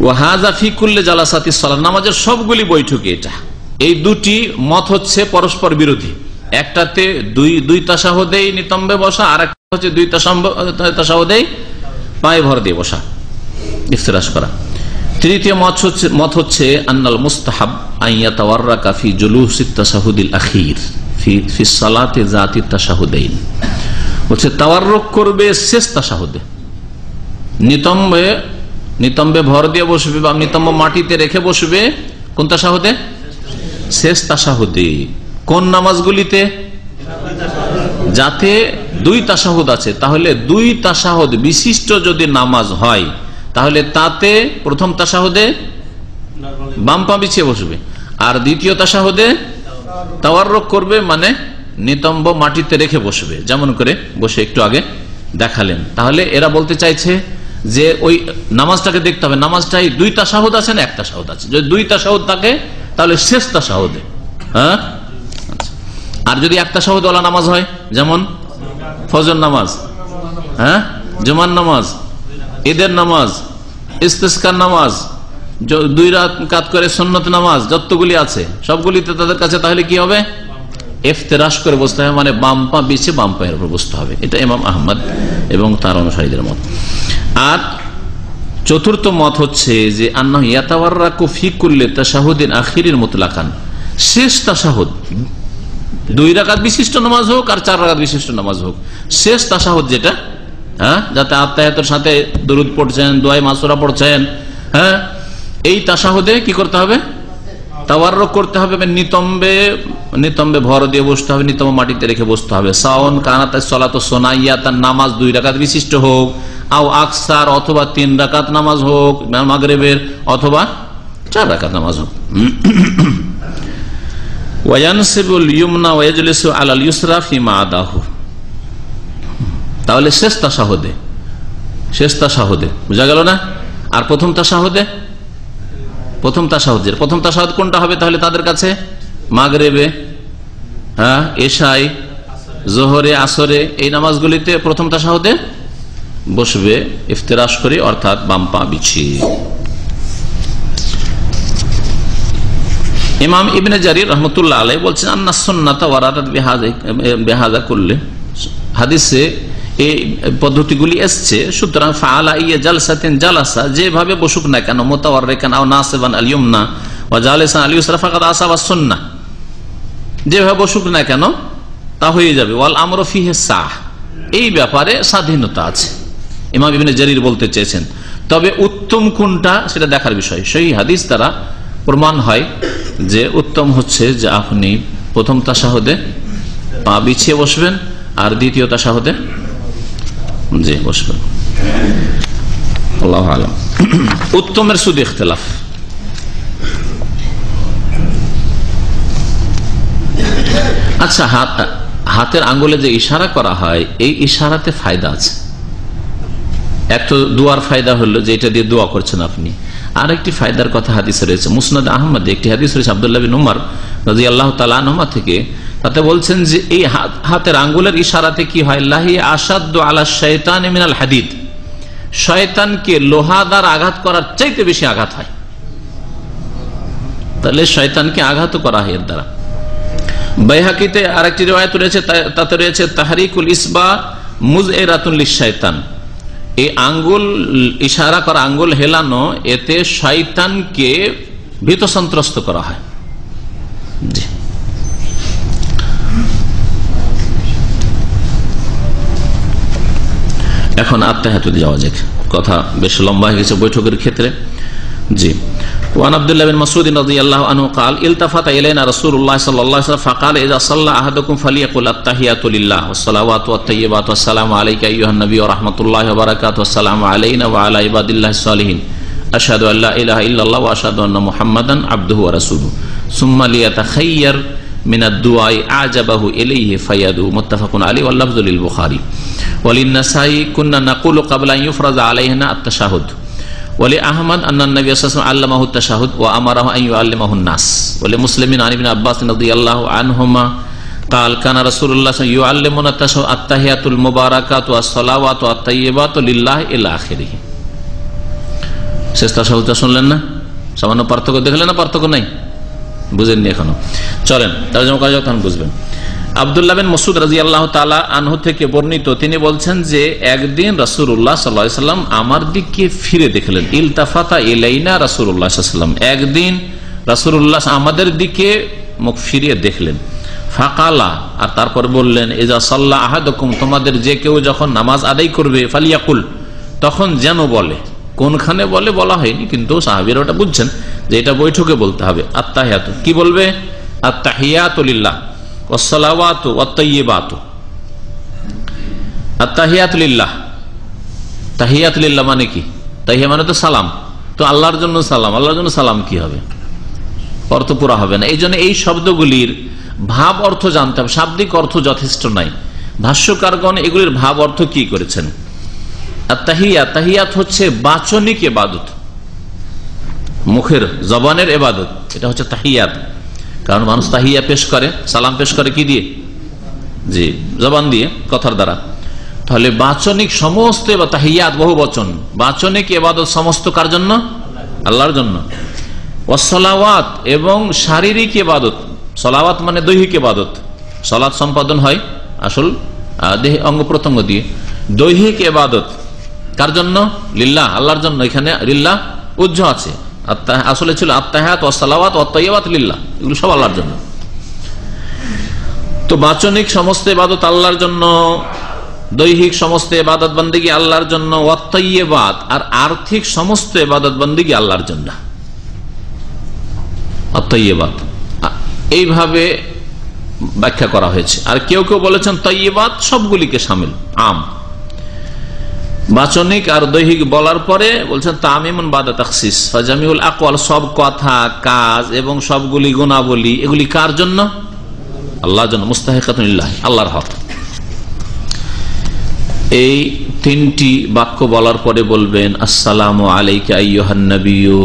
A: ওয়াহাজা ফিকুল্লে জালাসাতি সালাম নামাজের সবগুলি বৈঠকে এটা। এই দুটি মত হচ্ছে পরস্পর বিরোধী। একটাতে দুই দুই তাসাহদেই নিতম্বে বসা আর একটা হচ্ছে দুই তাসাহদেই পায়ে ভর দিয়ে বসা। ইফতেরাস করা। তৃতীয় মত হচ্ছে মত হচ্ছে, আন্নাল মুস্তাহাব আইয়া তাওয়ার্রা কাফি জুলুস তাসাহুদিল আখির, ফি সালাতে জাতি তাসাহুদাইন। বলছে তাওয়ার্রক করবে শেষ তাসাহুদে। নিতম্বে নিতম্বে ভর দিয়ে বসবে বা নিতম্ব মাটিতে রেখে বসবে, কোন তাসাহুদে? শেষ তাসাহুদে কোন নামাজগুলিতে? যাতে দুই তাসাহুদ আছে। তাহলে দুই তাসাহুদ বিশিষ্ট যদি নামাজ হয়, তাহলে তাতে প্রথম তাসাহুদে বাম পা বিছিয়ে বসবে। আর দ্বিতীয় তাসাহুদে তাওয়ারক করবে মানে নিতম্ব মাটিতে রেখে বসবে। যেমন করে বসে একটু আগে দেখালেন। তাহলে এরা বলতে চাইছে যে ওই নামাজটাকে দেখতে হবে। নামাজটাই দুই তাসাহুদ আছে না এক তাসাহুদ আছে? যদি দুই তাসাহুদ থাকে তাহলে শেষ তাসাহুদে হ্যাঁ। আর যদি একটা সাহুদওয়ালা নামাজ হয়, যেমন ফজর নামাজ হ্যাঁ? জুমার নামাজ, ঈদের নামাজ, ইস্তেস্কার নামাজ দুই রাত কাত করে সন্ন্যত নামাজ, যতগুলি আছে, সবগুলিতে তাদের কাছে তাহলে কি হবে? এফতেরাস করে বসতে হবে মানে বাম পা বিছে বাম পায়ের উপর বসতে হবে। এটা এমাম আহমদ এবং তার অনুসারীদের মত। আর চতুর্থ মত হচ্ছে যে আন্না ইয়াতাওয়ার্রা কুফি করলে তাসাহুদ্দিন আখিরের মোতলাকান। শেষ তাসাহুদ দুই রাকাত বিশিষ্ট নামাজ হোক আর চার রাকাত বিশিষ্ট নামাজ হোক। শেষ তাসাহুদ যেটা হ্যাঁ যাতে আত্মায়তের সাথে দরুদ পড়ছেন দোয়াই মাসুরা পড়ছেন হ্যাঁ এই তাসাহুদে কি করতে হবে? তাওয়ার্রক করতে হবে নিতম্বে নিতম্বে ভর দিয়ে বসতে হবে, নিতম্ব মাটিতে রেখে বসতে হবে। সাওন কানাতে চলাত সোনাইয়া, তার নামাজ দুই রাকাত বিশিষ্ট হোক, আও আকসার অথবা তিন রাকাত নামাজ হোক মাগরেবের, অথবা চার রাকাত নামাজ হোক। তাহলে শেষ তাসাহদে শেষ তাসাহদে, বুঝা গেল না? আর প্রথম তাসাহদে? প্রথম তাসাহদের প্রথম তাসাহদ কোনটা হবে তাহলে তাদের কাছে? মাগরেবে হ্যাঁ এশাই জোহরে, আসরে এই নামাজগুলিতে প্রথম তাসাহদে বসবে ইফতেরাস করে, অর্থাৎ বাম পা বিছিয়ে। ইমাম ইবনে জারির রহমতুল্লাহ আলাই বলছেন আন্না সন্ন্যাতা ওয়ারাদাত বেহাজা করলে হাদিসে এই পদ্ধতিগুলি এসছে, সুতরাং ফালা ইয়ে জালসাতেন জালাসা, যেভাবে বসুক না কেন মোতাওয়ার রেখান আও নাসেবান আলিয়মনা ও জালেসান আলী ফাকাদ আসাবা সন্না। যেভাবে বসুক না কেন, তা হয়ে যাবে। ওয়াল আমর ফিহে সাহ। এই ব্যাপারে স্বাধীনতা আছে। ইমাম ইবিনে জারির বলতে চেয়েছেন। তবে উত্তম কোনটা, সেটা দেখার বিষয়। সেই হাদিস দ্বারা প্রমাণ হয় যে উত্তম হচ্ছে যে আপনি প্রথম তাসাহদে পা বিছিয়ে বসবেন, আর দ্বিতীয় তাসাহদে জি উত্তমের শুধু ইখতলাফ। আচ্ছা হাত, হাতের আঙ্গুলে যে ইশারা করা হয়, এই ইশারাতে ফায়দা আছে। এক তো দোয়ার ফায়দা হলো যে এটা দিয়ে দোয়া করছেন আপনি। আর একটি ফায়দার কথা হাদিসে রয়েছে। মুসনাদ আহমদ একটি হাদিস রয়েছে, আবদুল্লাহ বিন উমার রাজি আল্লাহ তালা থেকে তাতে বলছেন যে এই হাতের আঙ্গুলের ইশারাতে কি হয়? লাহি আসাদ আলা শৈতান মিনাল হাদিদ। শয়তানকে লোহাদার আঘাত করার চাইতে বেশি আঘাত হয়। তাহলে শয়তানকে আঘাত করা হয় এর দ্বারা। বাইহাকিতে আরেকটি রেওয়ায়ত রয়েছে তাতে রয়েছে, তাহারিকুল ইসবা মুজ এ রাতুল শয়তান এই আঙ্গুল, ইশারা করা আঙ্গুল হেলানো, এতে শয়তানকে ভীত সন্ত্রস্ত করা হয়। জি। এখন আত্মাহাতুতে যাওয়া যাক কথা বেশ লম্বা হয়ে গেছে বৈঠকের ক্ষেত্রে জি وعن عبد الله بن مسعود رضي الله عنه قال التفت الينا رسول الله صلى الله عليه وسلم فقال اذا صلى احدكم فليقل التحيات لله والصلوات والطيبات والسلام عليك ايها النبي ورحمه الله وبركاته والسلام علينا وعلى عباد الله الصالحين اشهد ان لا اله الا الله واشهد ان محمدا عبده ورسوله ثم ليتخير من الدعاء اعجبه اليه فيدعو متفق عليه واللفظ للبخاري وللنسائي كنا نقول قبل ان يفرض علينا التشهد ولأحمد أن النبي صلى الله عليه وسلم علمه التشهد وأمره أن يعلمه الناس ولمسلم عن ابن عباس رضي الله عنهما قال كان رسول الله صلى الله عليه وسلم يعلمنا التشهد التحيات المباركات والصلوات والطيبات لله إلى آخره শেষ তাসাহুদটা শুনলেন না সামান্য পার্থক্য দেখলেন না পার্থক্য নাই বুঝেননি এখনও। চলেন তারজমা কাজ তখন বুঝবেন। আবদুল্লাহ বিন মসুদ রাজি আল্লাহ তালা আনহু থেকে বর্ণিত, তিনি বলছেন যে, একদিন রাসুল্লাহ সাল্লাম আমার দিকে ফিরে দেখলেন। ইলতাফাতা ইলাইনা রাসুল্লাহ সাল্লাম। একদিন রাসুল্লাহ আমাদের দিকে মুখ ফিরিয়ে দেখলেন। ফাকালা, আর তারপর বললেন এজা সাল্লাহ আহাদকুম, তোমাদের যে কেউ যখন নামাজ আদায় করবে, ফালিয়াকুল, তখন যেন বলে। কোনখানে বলে, বলা হয়নি, কিন্তু সাহাবিরা ওটা বুঝছেন। যে এটা বৈঠকে বলতে হবে। আত্মাহিয়াত কি বলবে? আত্মাহিয়াতুলিল্লাহ মানে তাহিয়া মানে অর্থ পুরা হবে না। এই জন্য এই শব্দগুলির ভাব অর্থ জানতে হবে। শাব্দিক অর্থ যথেষ্ট নাই। ভাষ্যকারগণ এগুলির ভাব অর্থ কি করেছেন? আর তাহিয়াত তাহিয়াত হচ্ছে বাচনিক এবাদত মুখের জবানের এবাদত, এটা হচ্ছে তাহিয়াত। কারণ মানুষ তাহিয়া পেশ করে, সালাম পেশ করে কি দিয়ে? জি, জবান দিয়ে, কথার দ্বারা। তাহলে বাচনিক সমস্ত তাহিয়াত, বহু বচন। বাচনিক এবাদত সমস্ত কার জন্য? আল্লাহর জন্য। অসলাওয়াত এবং শারীরিক এবাদত। সলাওয়াত মানে দৈহিক এবাদত। সলাৎ সম্পাদন হয় আসল দেহ, অঙ্গ প্রত্যঙ্গ দিয়ে। দৈহিক এবাদত কার জন্য? লিল্লাহ, আল্লাহর জন্য। এখানে লিল্লাহ উজ্জ আছে। আসলে ছিল আত্মাহাত ওসালাওয়াত অত্তাইয়াত লিল্লাহ। এগুলো সব আল্লাহর জন্য। তো বাচনিক সমস্ত ইবাদত আল্লাহর জন্য, দৈহিক সমস্ত ইবাদত বন্দিগি আল্লাহর জন্য অত্তাইয়াত আর আর্থিক সমস্ত ইবাদত বন্দিগি আল্লাহর জন্য। অত্তাইয়াত এইভাবে ব্যাখ্যা করা হয়েছে। আর কেউ কেউ বলেছেন তৈবাদ সবগুলিকে সামিল, আম। বাচনিক আর দৈহিক বলার পরে বলছেন তামিমন বাদা তাকসিস ফাজামিউল আকওয়াল, সব কথা, কাজ এবং সবগুলি গুণাবলী, এগুলি কার জন্য? আল্লাহর জন্য মুস্তাহিকাতুল্লাহ আল্লাহর হক। এই তিনটি বাক্য বলার পরে বলবেন, আসসালাম আলাইকা আইয়ুহান্নবিয়ু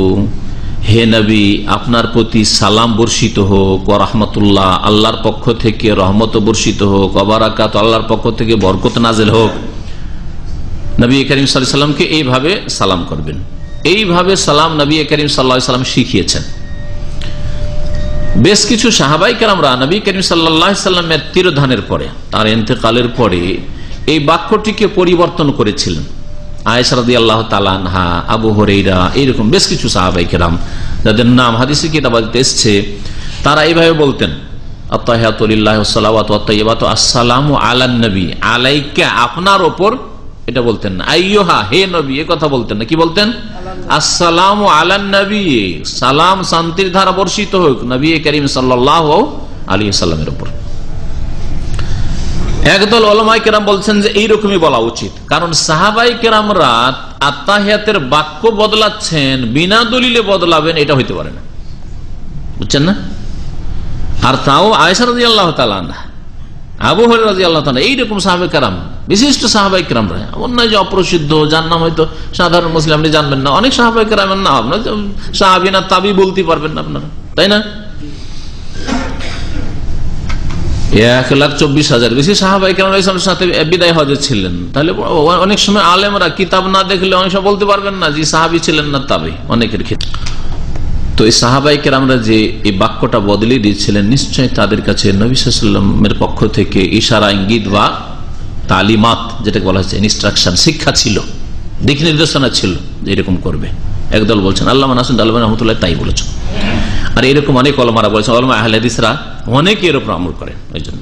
A: হে নবী, আপনার প্রতি সালাম বর্ষিত হোক ও রহমতুল্লাহ, আল্লাহর পক্ষ থেকে রহমত বর্ষিত হোক অবারাকাত আল্লাহর পক্ষ থেকে বরকত নাজেল হোক। নবী করিম সাল্লামকে এইভাবে সালাম করবেন। এইভাবে সালাম নবী করিম সাল্লা সাল্লাম শিখিয়েছেন। বেশ কিছু সাহাবাই কেরামরা নবী করিম সাল্লাহ সাল্লামের তিরোধানের পরে, তার এতেকালের পরে এই বাক্যটিকে পরিবর্তন করেছিলেন। আল্লাহ আবু বেশ কিছু সাহাবাই কেরাম, যাদের নাম তারা এইভাবে আপনার ওপর এটা বলতেন না। আইয়োহা হে নবী এ কথা বলতেন না। কি বলতেন? আসসালাম আলান নবী। সালাম শান্তির ধারা বর্ষিত হোক নবী করিম সাল্লাহ আলী সাল্লামের উপর। একদল ওলমাই কেরাম বলছেন যে এইরকমই বলা উচিত। কারণ সাহাবাই কেরামরা আত্মাহিয়াতের বাক্য বদলাচ্ছেন বিনা দলিলে বদলাবেন এটা হইতে পারে না। বুঝছেন না? আর তাও আয়সা রাজি আল্লাহ তালা আবু হরি রাজি আল্লাহ এইরকম সাহাবে কারাম, বিশিষ্ট সাহাবাই যে অপ্রসিদ্ধ, যার নাম হয়তো সাধারণ মুসলিম আপনি জানবেন না, অনেক সাহাবাই নাম আপনার তাবি বলতে পারবেন না আপনারা, তাই না? এক লাখ চব্বিশ হাজার বেশি সাহাবাই ইসলামের সাথে বিদায় হজে ছিলেন। তাহলে অনেক সময় আলেমরা কিতাব না দেখলে অনেক সময় বলতে পারবেন না যে সাহাবি ছিলেন না তাবে, অনেকের ক্ষেত্রে। তো এই সাহাবাই কেরামরা যে এই বাক্যটা বদলে দিয়েছিলেন নিশ্চয় তাদের কাছে নবিসামের পক্ষ থেকে ইশারা, ইঙ্গিত বা তালিমাত, যেটাকে বলা হচ্ছে ইনস্ট্রাকশন শিক্ষা ছিল, দিক নির্দেশনা ছিল যে এরকম করবে। একদল বলছেন আল্লাহ নাসুদ আল্লাহ রহমতুল্লাহ তাই বলেছেন। আর এরকম অনেক অলমারা বলেছেন অলমা আহলাদিসরা অনেকে এর উপর আমল করেন ওই জন্য।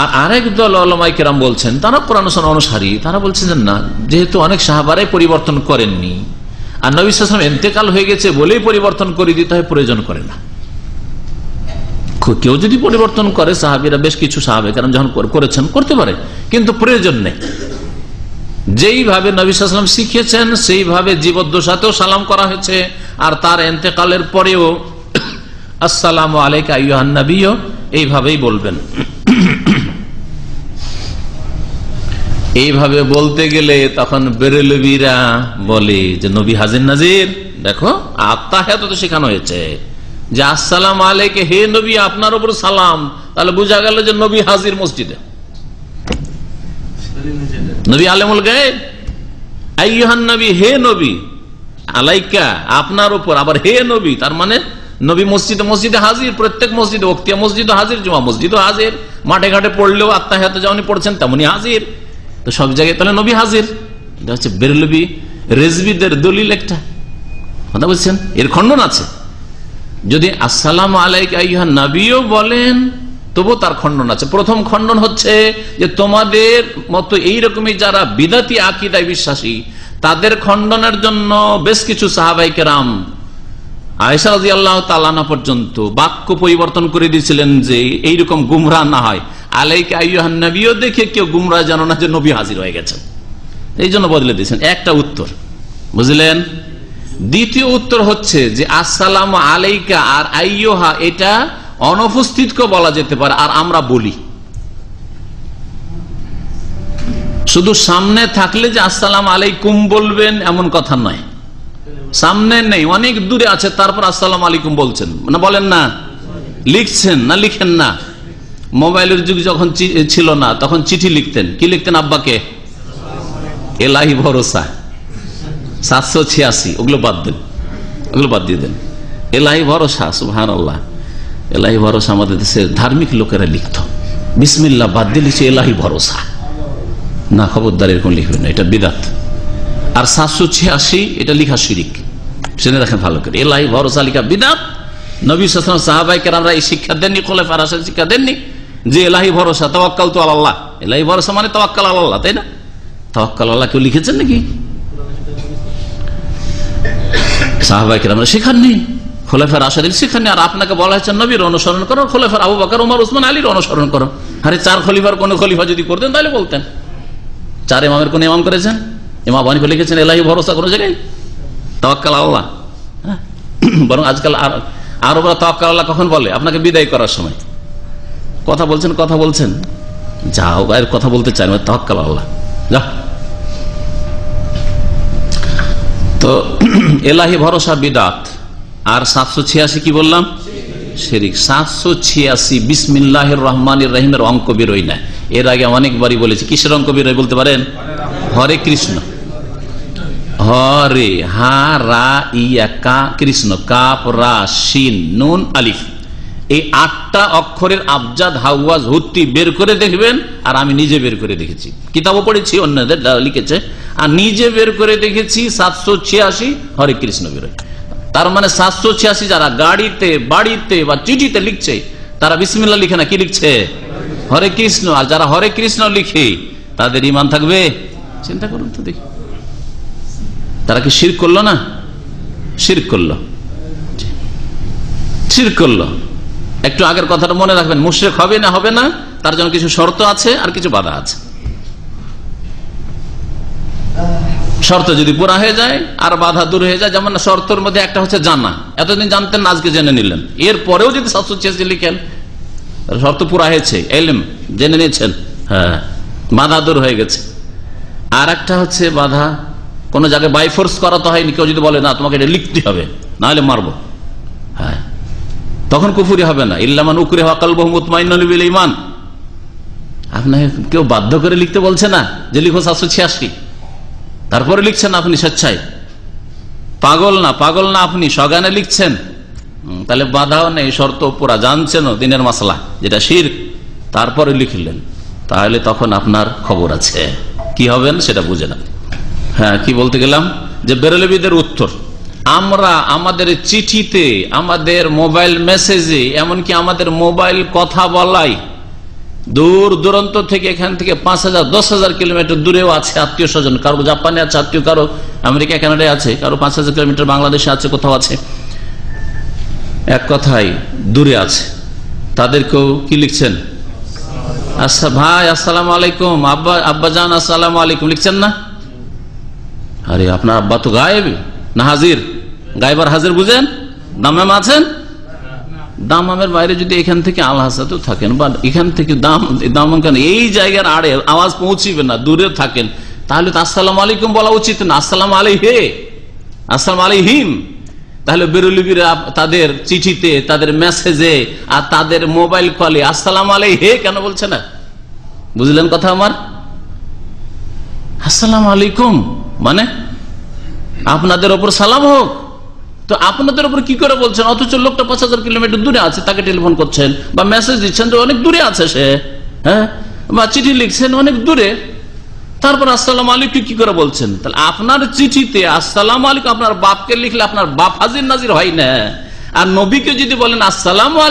A: আর আরেক দল অলমাই কেরাম বলছেন, তারা কোরআন অনুসারী, তারা বলছেন না, যেহেতু অনেক সাহাবারাই পরিবর্তন করেননি আর নবী সালাম এতেকাল হয়ে গেছে বলেই পরিবর্তন করে দিতে হয়, প্রয়োজন করে না। কেউ যদি পরিবর্তন করে, সাহাবিরা বেশ কিছু সাহাবে কারণ যখন করেছেন, করতে পারে, কিন্তু প্রয়োজন নেই। যেইভাবে নবী সালাম শিখিয়েছেন, সেইভাবে জীবদ্দশাতেও সালাম করা হয়েছে। আর তার এতেকালের পরেও, আসসালাম আলাইকা নবীও এইভাবেই বলবেন। এইভাবে বলতে গেলে তখন বেরেলবিরা বলে যে, নবী হাজির নাজির, দেখো আত্মাহাত তো শেখানো হয়েছে যে, আসসালাম আলাইকে, হে নবী, আপনার উপর সালাম। তাহলে বোঝা গেল যে, নবী হাজির মসজিদে। নবী আলেমুল গায়েব আইহান নবী, হে নবী, আলাইকা, আপনার উপর, আবার হে নবী, তার মানে নবী মসজিদে মসজিদে হাজির, প্রত্যেক মসজিদে অক্তিয়া মসজিদ হাজির, জমা মসজিদও হাজির, মাঠে ঘাটে পড়লেও আত্মাহাতে যেমন পড়ছেন, তেমনি হাজির। তো সব জায়গায় তাহলে নবী হাজির। এটা হচ্ছে বেরলবি রেজবিদের দলিল একটা। কথা বলছেন? এর খণ্ডন আছে। যদি আসসালাম আলাইকা নবীও বলেন তবু তার খণ্ডন আছে। প্রথম খণ্ডন হচ্ছে যে তোমাদের মতো এইরকমই যারা বিদাতি আকিদায় বিশ্বাসী, তাদের খণ্ডনের জন্য বেশ কিছু সাহাবাইকে রাম আয়সা আল্লাহ তালানা পর্যন্ত বাক্য পরিবর্তন করে দিয়েছিলেন যে এইরকম গুমরা না হয়। আলাইকে আইহান নবীও দেখে কেউ গুমরা জানো না যে নবী হাজির হয়ে গেছেন। এই জন্য বদলে দিয়েছেন। একটা উত্তর। বুঝলেন? দ্বিতীয় উত্তর হচ্ছে যে, আসসালাম আলাইকা আর আইয়োহা, এটা অনুপস্থিতকে বলা যেতে পারে, আর আমরা বলি। শুধু সামনে থাকলে যে আসসালাম আলাইকুম বলবেন এমন কথা নয়। সামনে নেই, অনেক দূরে আছে, তারপর আসসালাম আলাইকুম বলছেন। না বলেন না, লিখছেন না, লিখেন না। মোবাইলের যুগ যখন ছিল না, তখন চিঠি লিখতেন। কি লিখতেন আব্বাকে? এলাহি ভরসা। সাতশো ছিয়াশি, ওগুলো বাদ দেন। ওগুলো বাদ দিয়ে দেন। এলাহি ভরসা সুহান আল্লাহ এলাহি ভরসা আমাদের দেশের ধার্মিক লোকেরা লিখত। বিসমিল্লা বাদ দিয়ে লিখছে এলাহি ভরসা। না, খবরদার এরকম লিখবেন না, এটা বিদাত। আর সাতশো ছিয়াশি, এটা লিখা শিরিক। শুনে দেখেন ভালো করে। এলাহি ভরসা লিখা বিদাত। নবী সাহাবাইকে আমরা এই শিক্ষা দেননি খোলে ফারাসের শিক্ষা দেননি। যে এলাহি ভরসা, তওয়াক্কাল তো আল্লাহ এলাহি ভরসা মানে তওয়াক্কাল আল্লাহ তাই না? তওয়াক্কাল আল্লাহ কেউ লিখেছেন নাকি? সাহাবাইকে আমরা শেখাননি। খোলেফার আসাদিল শেখাননি, আর আপনাকে বলা হয়েছে নবীর অনুসরণ করো, খোলেফার আবু বাকর, উমার, উসমান, আলীর অনুসরণ করো। আরে চার খলিফার কোন খলিফা যদি করতেন, তাহলে বলতেন। চার ইমামের কোন ইমাম করেছেন? ইমা বানিফে লিখেছেন, এলাহি ভরসা কোনো জায়গায়? তওয়াক্কাল আল্লাহ বরং আজকাল আর আরবরা তওয়াক্কাল আল্লাহ কখন বলে? আপনাকে বিদায় করার সময়। কথা বলছেন কথা বলছেন। যা হোক, আর কথা বলতে চান তওয়াক্কাল আল্লাহ। যা। তো, এলাহি ভরসা বিদাত। আর সাতশো ছিয়াশি কি বললাম? শেরিক। সাতশো ছিয়াশি বিসমিল্লাহ রহমান রহিমের অঙ্ক বেরোয় না। এর আগে অনেকবারই বলেছি। কিসের অঙ্ক বেরোয় বলতে পারেন? হরে কৃষ্ণ। হরে, হা, রা ইয়া কা, কৃষ্ণ। কাপ, রা, শিন, নুন, আলিফ। এই আটটা অক্ষরের আবজাদ, হাওয়াজ, হুত্তি বের করে দেখবেন, আর আমি নিজে বের করে দেখেছি। কিতাবও পড়েছি, অন্যদের লিখেছে। আর নিজে বের করে দেখেছি, সাতশো ছিয়াশি হরে কৃষ্ণ বেরোয়। তার মানে সাতশো ছিয়াশি যারা গাড়িতে, বাড়িতে বা চিঠিতে লিখছে, তারা বিসমিল্লা লিখে না, কি লিখছে? হরে কৃষ্ণ। আর যারা হরে কৃষ্ণ লিখে, তাদের ইমান থাকবে? চিন্তা করুন তো দেখি। তারা কি শির করল না? শির করল। শির করল। একটু আগের কথাটা মনে রাখবেন, মুশ্রেক হবে না হবে না, তার জন্য কিছু শর্ত আছে আর কিছু বাধা আছে। শর্ত যদি পুরা হয়ে যায় আর বাধা দূর হয়ে যায়, যেমন শর্তের মধ্যে একটা হচ্ছে জানা। এতদিন জানতেন আজকে জেনে নিলেন। এর পরেও যদি সাতশো ছিয়াশি লিখেন শর্ত পুরা হয়েছে, এলেম, জেনে নিয়েছেন। হ্যাঁ বাধা দূর হয়ে গেছে। আর একটা হচ্ছে বাধা, কোন জায়গায় বাইফোর্স করাতে হয়নি, কেউ যদি বলে, না, তোমাকে এটা লিখতে হবে, নাহলে মারবো। তখন কুফুরি হবে না। ইল্লামান উকরে হকাল বহুমুতমাইনুল ইমান আপনাকে কেউ বাধ্য করে লিখতে বলছে না যে লিখো সাতশো ছিয়াশি। তারপরে লিখছেন আপনি স্বেচ্ছায়। পাগল না পাগল না আপনি সগানে লিখছেন। তাহলে বাধাও নেই, শর্ত পুরা, জানছেন দিনের মাসলা, যেটা শির, তারপরে লিখলেন। তাহলে তখন আপনার খবর আছে। কি হবেন সেটা বুঝে না হ্যাঁ কি বলতে গেলাম? যে বেরলবিদের উত্তর। আমরা আমাদের চিঠিতে, আমাদের মোবাইল মেসেজে, এমনকি আমাদের মোবাইল কথা বলাই দূর দূরান্ত থেকে এখান থেকে পাঁচ হাজার, দশ হাজার কিলোমিটার দূরেও আছে আত্মীয় স্বজন। কারও জাপানে আছে আত্মীয়, কারও আমেরিকা, কানাডায় আছে, কারও পাঁচ হাজার কিলোমিটার বাংলাদেশে আছে, কোথাও আছে। এক কথায় দূরে আছে। তাদেরকেও কি লিখছেন? আচ্ছা ভাই, আসসালাম আলাইকুম। আব্বা আব্বা জান আসসালাম আলাইকুম। লিখছেন না? আরে, আপনার আব্বা তো গায়েব। না হাজির? গায়েবার হাজির বুঝেন? দামাম আছেন? দামামের বাইরে যদি এখান থেকে আল হাসাতেও থাকেন, বা এখান থেকে দাম দাম এই জায়গার আড়ে আওয়াজ পৌঁছিবে না, দূরে থাকেন। তাহলে তো আসসালাম আলাইকুম বলা উচিত না। আসসালাম আলাই হে আসসালাম আলাইহিম। তাহলে বেরুলিবিরা তাদের চিঠিতে, তাদের মেসেজে আর তাদের মোবাইল কলে আসসালাম আলাই হে কেন বলছে না? বুঝলেন কথা আমার? আসসালাম আলাইকুম। মানে? আপনাদের ওপর সালাম হোক। তো আপনাদের ওপর কি করে বলছেন? অথচ লোকটা পাঁচ হাজার কিলোমিটার দূরে আছে, তাকে টেলিফোন করছেন বা মেসেজ দিচ্ছেন যে অনেক দূরে আছে সে হ্যাঁ? বা চিঠি লিখছেন অনেক দূরে। তারপর আসসালাম আলাইকুম, কি করে বলছেন? তাহলে আপনার চিঠিতে আসসালাম আলিক আপনার বাপকে লিখলে আপনার বাপ হাজির নাজির হয় না। আর নবীকে যদি বলেন, আসসালাম ও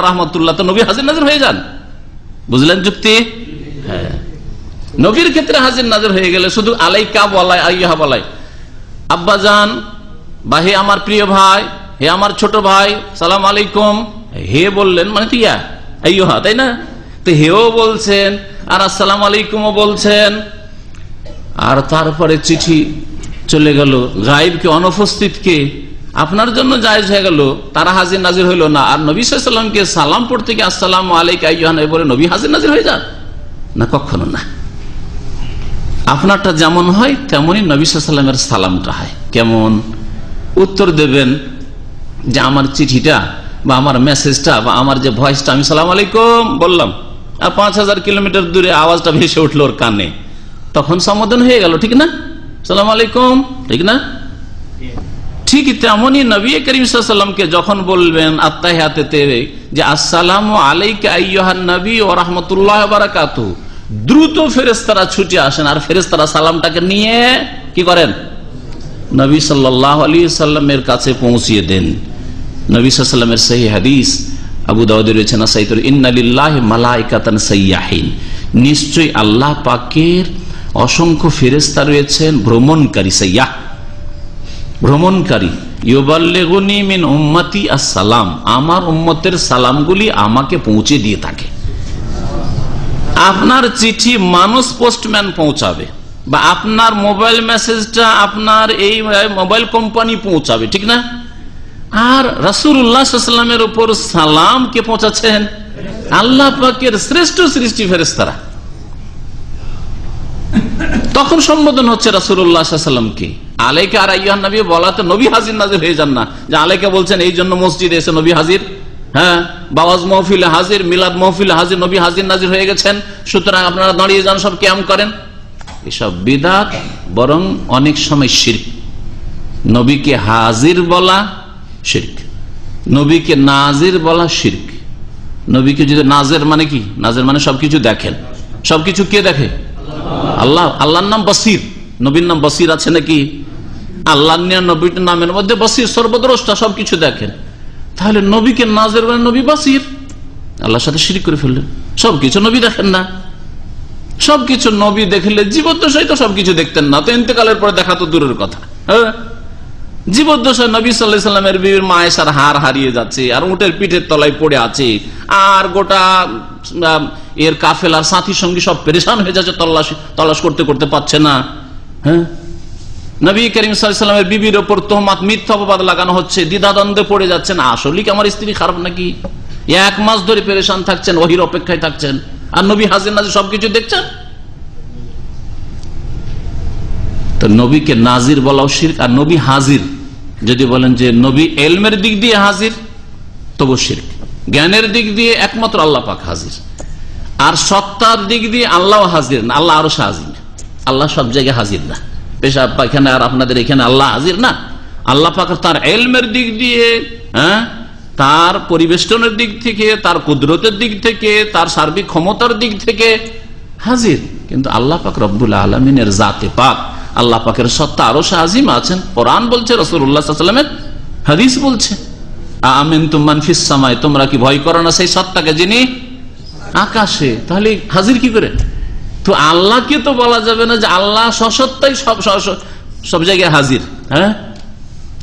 A: রহমতুল্লাহ তো নবী হাজির নাজির হয়ে যান। বুঝলেন যুক্তি? হ্যাঁ। নবীর ক্ষেত্রে হাজির নাজির হয়ে গেলে শুধু আলাইকা বলায় আইয়া বলায় আব্বা যান বা হে আমার প্রিয় ভাই, হে আমার ছোট ভাই, সালাম আলাইকুম। হে বললেন মানে তো ইয়া আইয়া তাই না? তো হেও বলছেন, আর আসসালাম আলাইকুমও বলছেন। আর তারপরে চিঠি চলে গেল গাইবকে অনুপস্থিতকে আপনার জন্য জায়জ হয়ে গেল, তারা হাজির নাজির হইল না। আর নবী সাল্লামকে সালাম পড়তে গিয়ে, আসসালাম আলাইক বলে, নবী হাজির নাজির হয়ে যান? না, কখনো না। আপনারটা যেমন হয়, তেমনই নবী সাল্লামের সালামটা হয়। কেমন? উত্তর দেবেন যে আমার চিঠিটা বা আমার মেসেজটা বা আমার যে ভয়েসটা, আমি সালাম আলাইকুম বললাম। আর পাঁচ হাজার কিলোমিটার দূরে আওয়াজটা ভেসে উঠল ওর কানে। তখন সম্বোধন হয়ে গেল, ঠিক না? সালাম আলাইকুম, ঠিক না? ঠিক তেমনই নবী করিমসাল্লামকে যখন বলবেন আত্মাহাতে যে, আসসালাম আলাইকা আইয়াহান নবী ও রহমতুল্লাহ বারাকাতু দ্রুত ফেরেস্তারা ছুটে আসেন আর ফেরেস্তারা সালামটাকে নিয়ে কি করেন? নবী সাল্লাহ আলী সাল্লামের কাছে পৌঁছিয়ে দেন। নবী সাল্লামের সেই হাদিস আবু দাউদ রয়েছেন সাইতুল ইন্নালিল্লাহ মালাইকাতান নিশ্চয়ই আল্লাহ পাকের অসংখ্য ফেরেস্তা রয়েছেন, ভ্রমণকারী সাইয়াহ। ভ্রমণকারী। মিন উম্মতি আসসালাম। আমার উম্মতের সালামগুলি আমাকে পৌঁছে দিয়ে থাকে। আপনার চিঠি মানুষ পোস্টম্যান পৌঁছাবে বা আপনার মোবাইল মেসেজটা আপনার এই মোবাইল কোম্পানি পৌঁছাবে, ঠিক না? আর রাসুল্লাহামের উপর সালাম কে পৌঁছাচ্ছেন? আল্লাহ পাকের শ্রেষ্ঠ সৃষ্টি ফেরেস্তারা তখন সম্বোধন হচ্ছে রাসুল্লাহামকে আলেকে আর আইয়ান নবী, বলা তো নবী হাজির নাজির হয়ে যান না। যে আলেকে বলছেন, এই জন্য মসজিদ এসে নবী হাজির হ্যাঁ বাবাজ মহফিলে, হাজির, মিলাদ মহফিলে, হাজির, নবী হাজির, নাজির হয়ে গেছেন। সুতরাং আপনারা দাঁড়িয়ে যান, সব ক্যাম করেন। এসব বিদাত বরং অনেক সময় শির্ক। নবীকে হাজির বলা শির্ক। নবীকে নাজির বলা শির্ক। নবীকে যদি নাজের মানে কি? নাজের মানে সবকিছু দেখেন। সবকিছু কে দেখে? আল্লাহ। আল্লাহর নাম বসির। নবীর নাম বসির আছে নাকি? আল্লাহ নবীর নামের মধ্যে বসির সর্বদ্রষ্টা সবকিছু দেখেন। তাহলে নবীকে নাজের মানে নবী বাসির। আল্লাহর সাথে শিরিক করে ফেললেন। সবকিছু নবী দেখেন না। সবকিছু নবী দেখলে জীবদ্দশাই তো সবকিছু দেখতেন না। তো ইন্তেকালের পরে দেখা তো দূরের কথা। হ্যাঁ? জীবদ্দশায় নবী সাল্লাহ সাল্লামের বিবির মায়েশার হার হারিয়ে যাচ্ছে, আর উটের পিঠের তলায় পড়ে আছে, আর গোটা এর কাফেলার সাথী সঙ্গী সব পেরেশান হয়ে যাচ্ছে, তল্লাশ তল্লাশ করতে করতে পারছে না। হ্যাঁ? নবী করিম সাল্লামের বিবির ওপর তোহমাত, মিথ্যা অপবাদ লাগানো হচ্ছে, দ্বিধাদ্বন্দ্বে পড়ে যাচ্ছেন। আসলে কি আমার স্ত্রী খারাপ নাকি? এক মাস ধরে পেরেশান থাকছেন ওহির অপেক্ষায় থাকছেন। আর নবী হাজির নাজির সবকিছু দেখছেন? নবীকে নাজির বলাও শির আর নবী হাজির। যদি বলেন যে নবী এলমের দিক দিয়ে হাজির, তবু শির জ্ঞানের দিক দিয়ে একমাত্র আল্লাহ পাক হাজির। আর সত্তার দিক দিয়ে আল্লাহ হাজির না, আল্লাহ আরও হাজির আল্লাহ সব জায়গায় হাজির না। পেশাব পায়খানা আর আপনাদের এখানে আল্লাহ হাজির না? আল্লাহ পাক তার এলমের দিক দিয়ে হ্যাঁ? তার পরিবেষ্টনের দিক থেকে, তার কুদরতের দিক থেকে, তার সার্বিক ক্ষমতার দিক থেকে হাজির। কিন্তু আল্লাহ পাক রব্বুল আলমিনের জাতে পাক, আল্লাহ পাকের সত্তা আরও শাহিম আছেন। কোরআন বলছে রসুল্লাহামের হাদিস বলছে আমিন তুমান ফিসামায় তোমরা কি ভয় করো না সেই সত্তাকে যিনি আকাশে? তাহলে হাজির কি করে? তো আল্লাহকে তো বলা যাবে না যে আল্লাহ সসত্তাই সব সব- জায়গায় হাজির হ্যাঁ?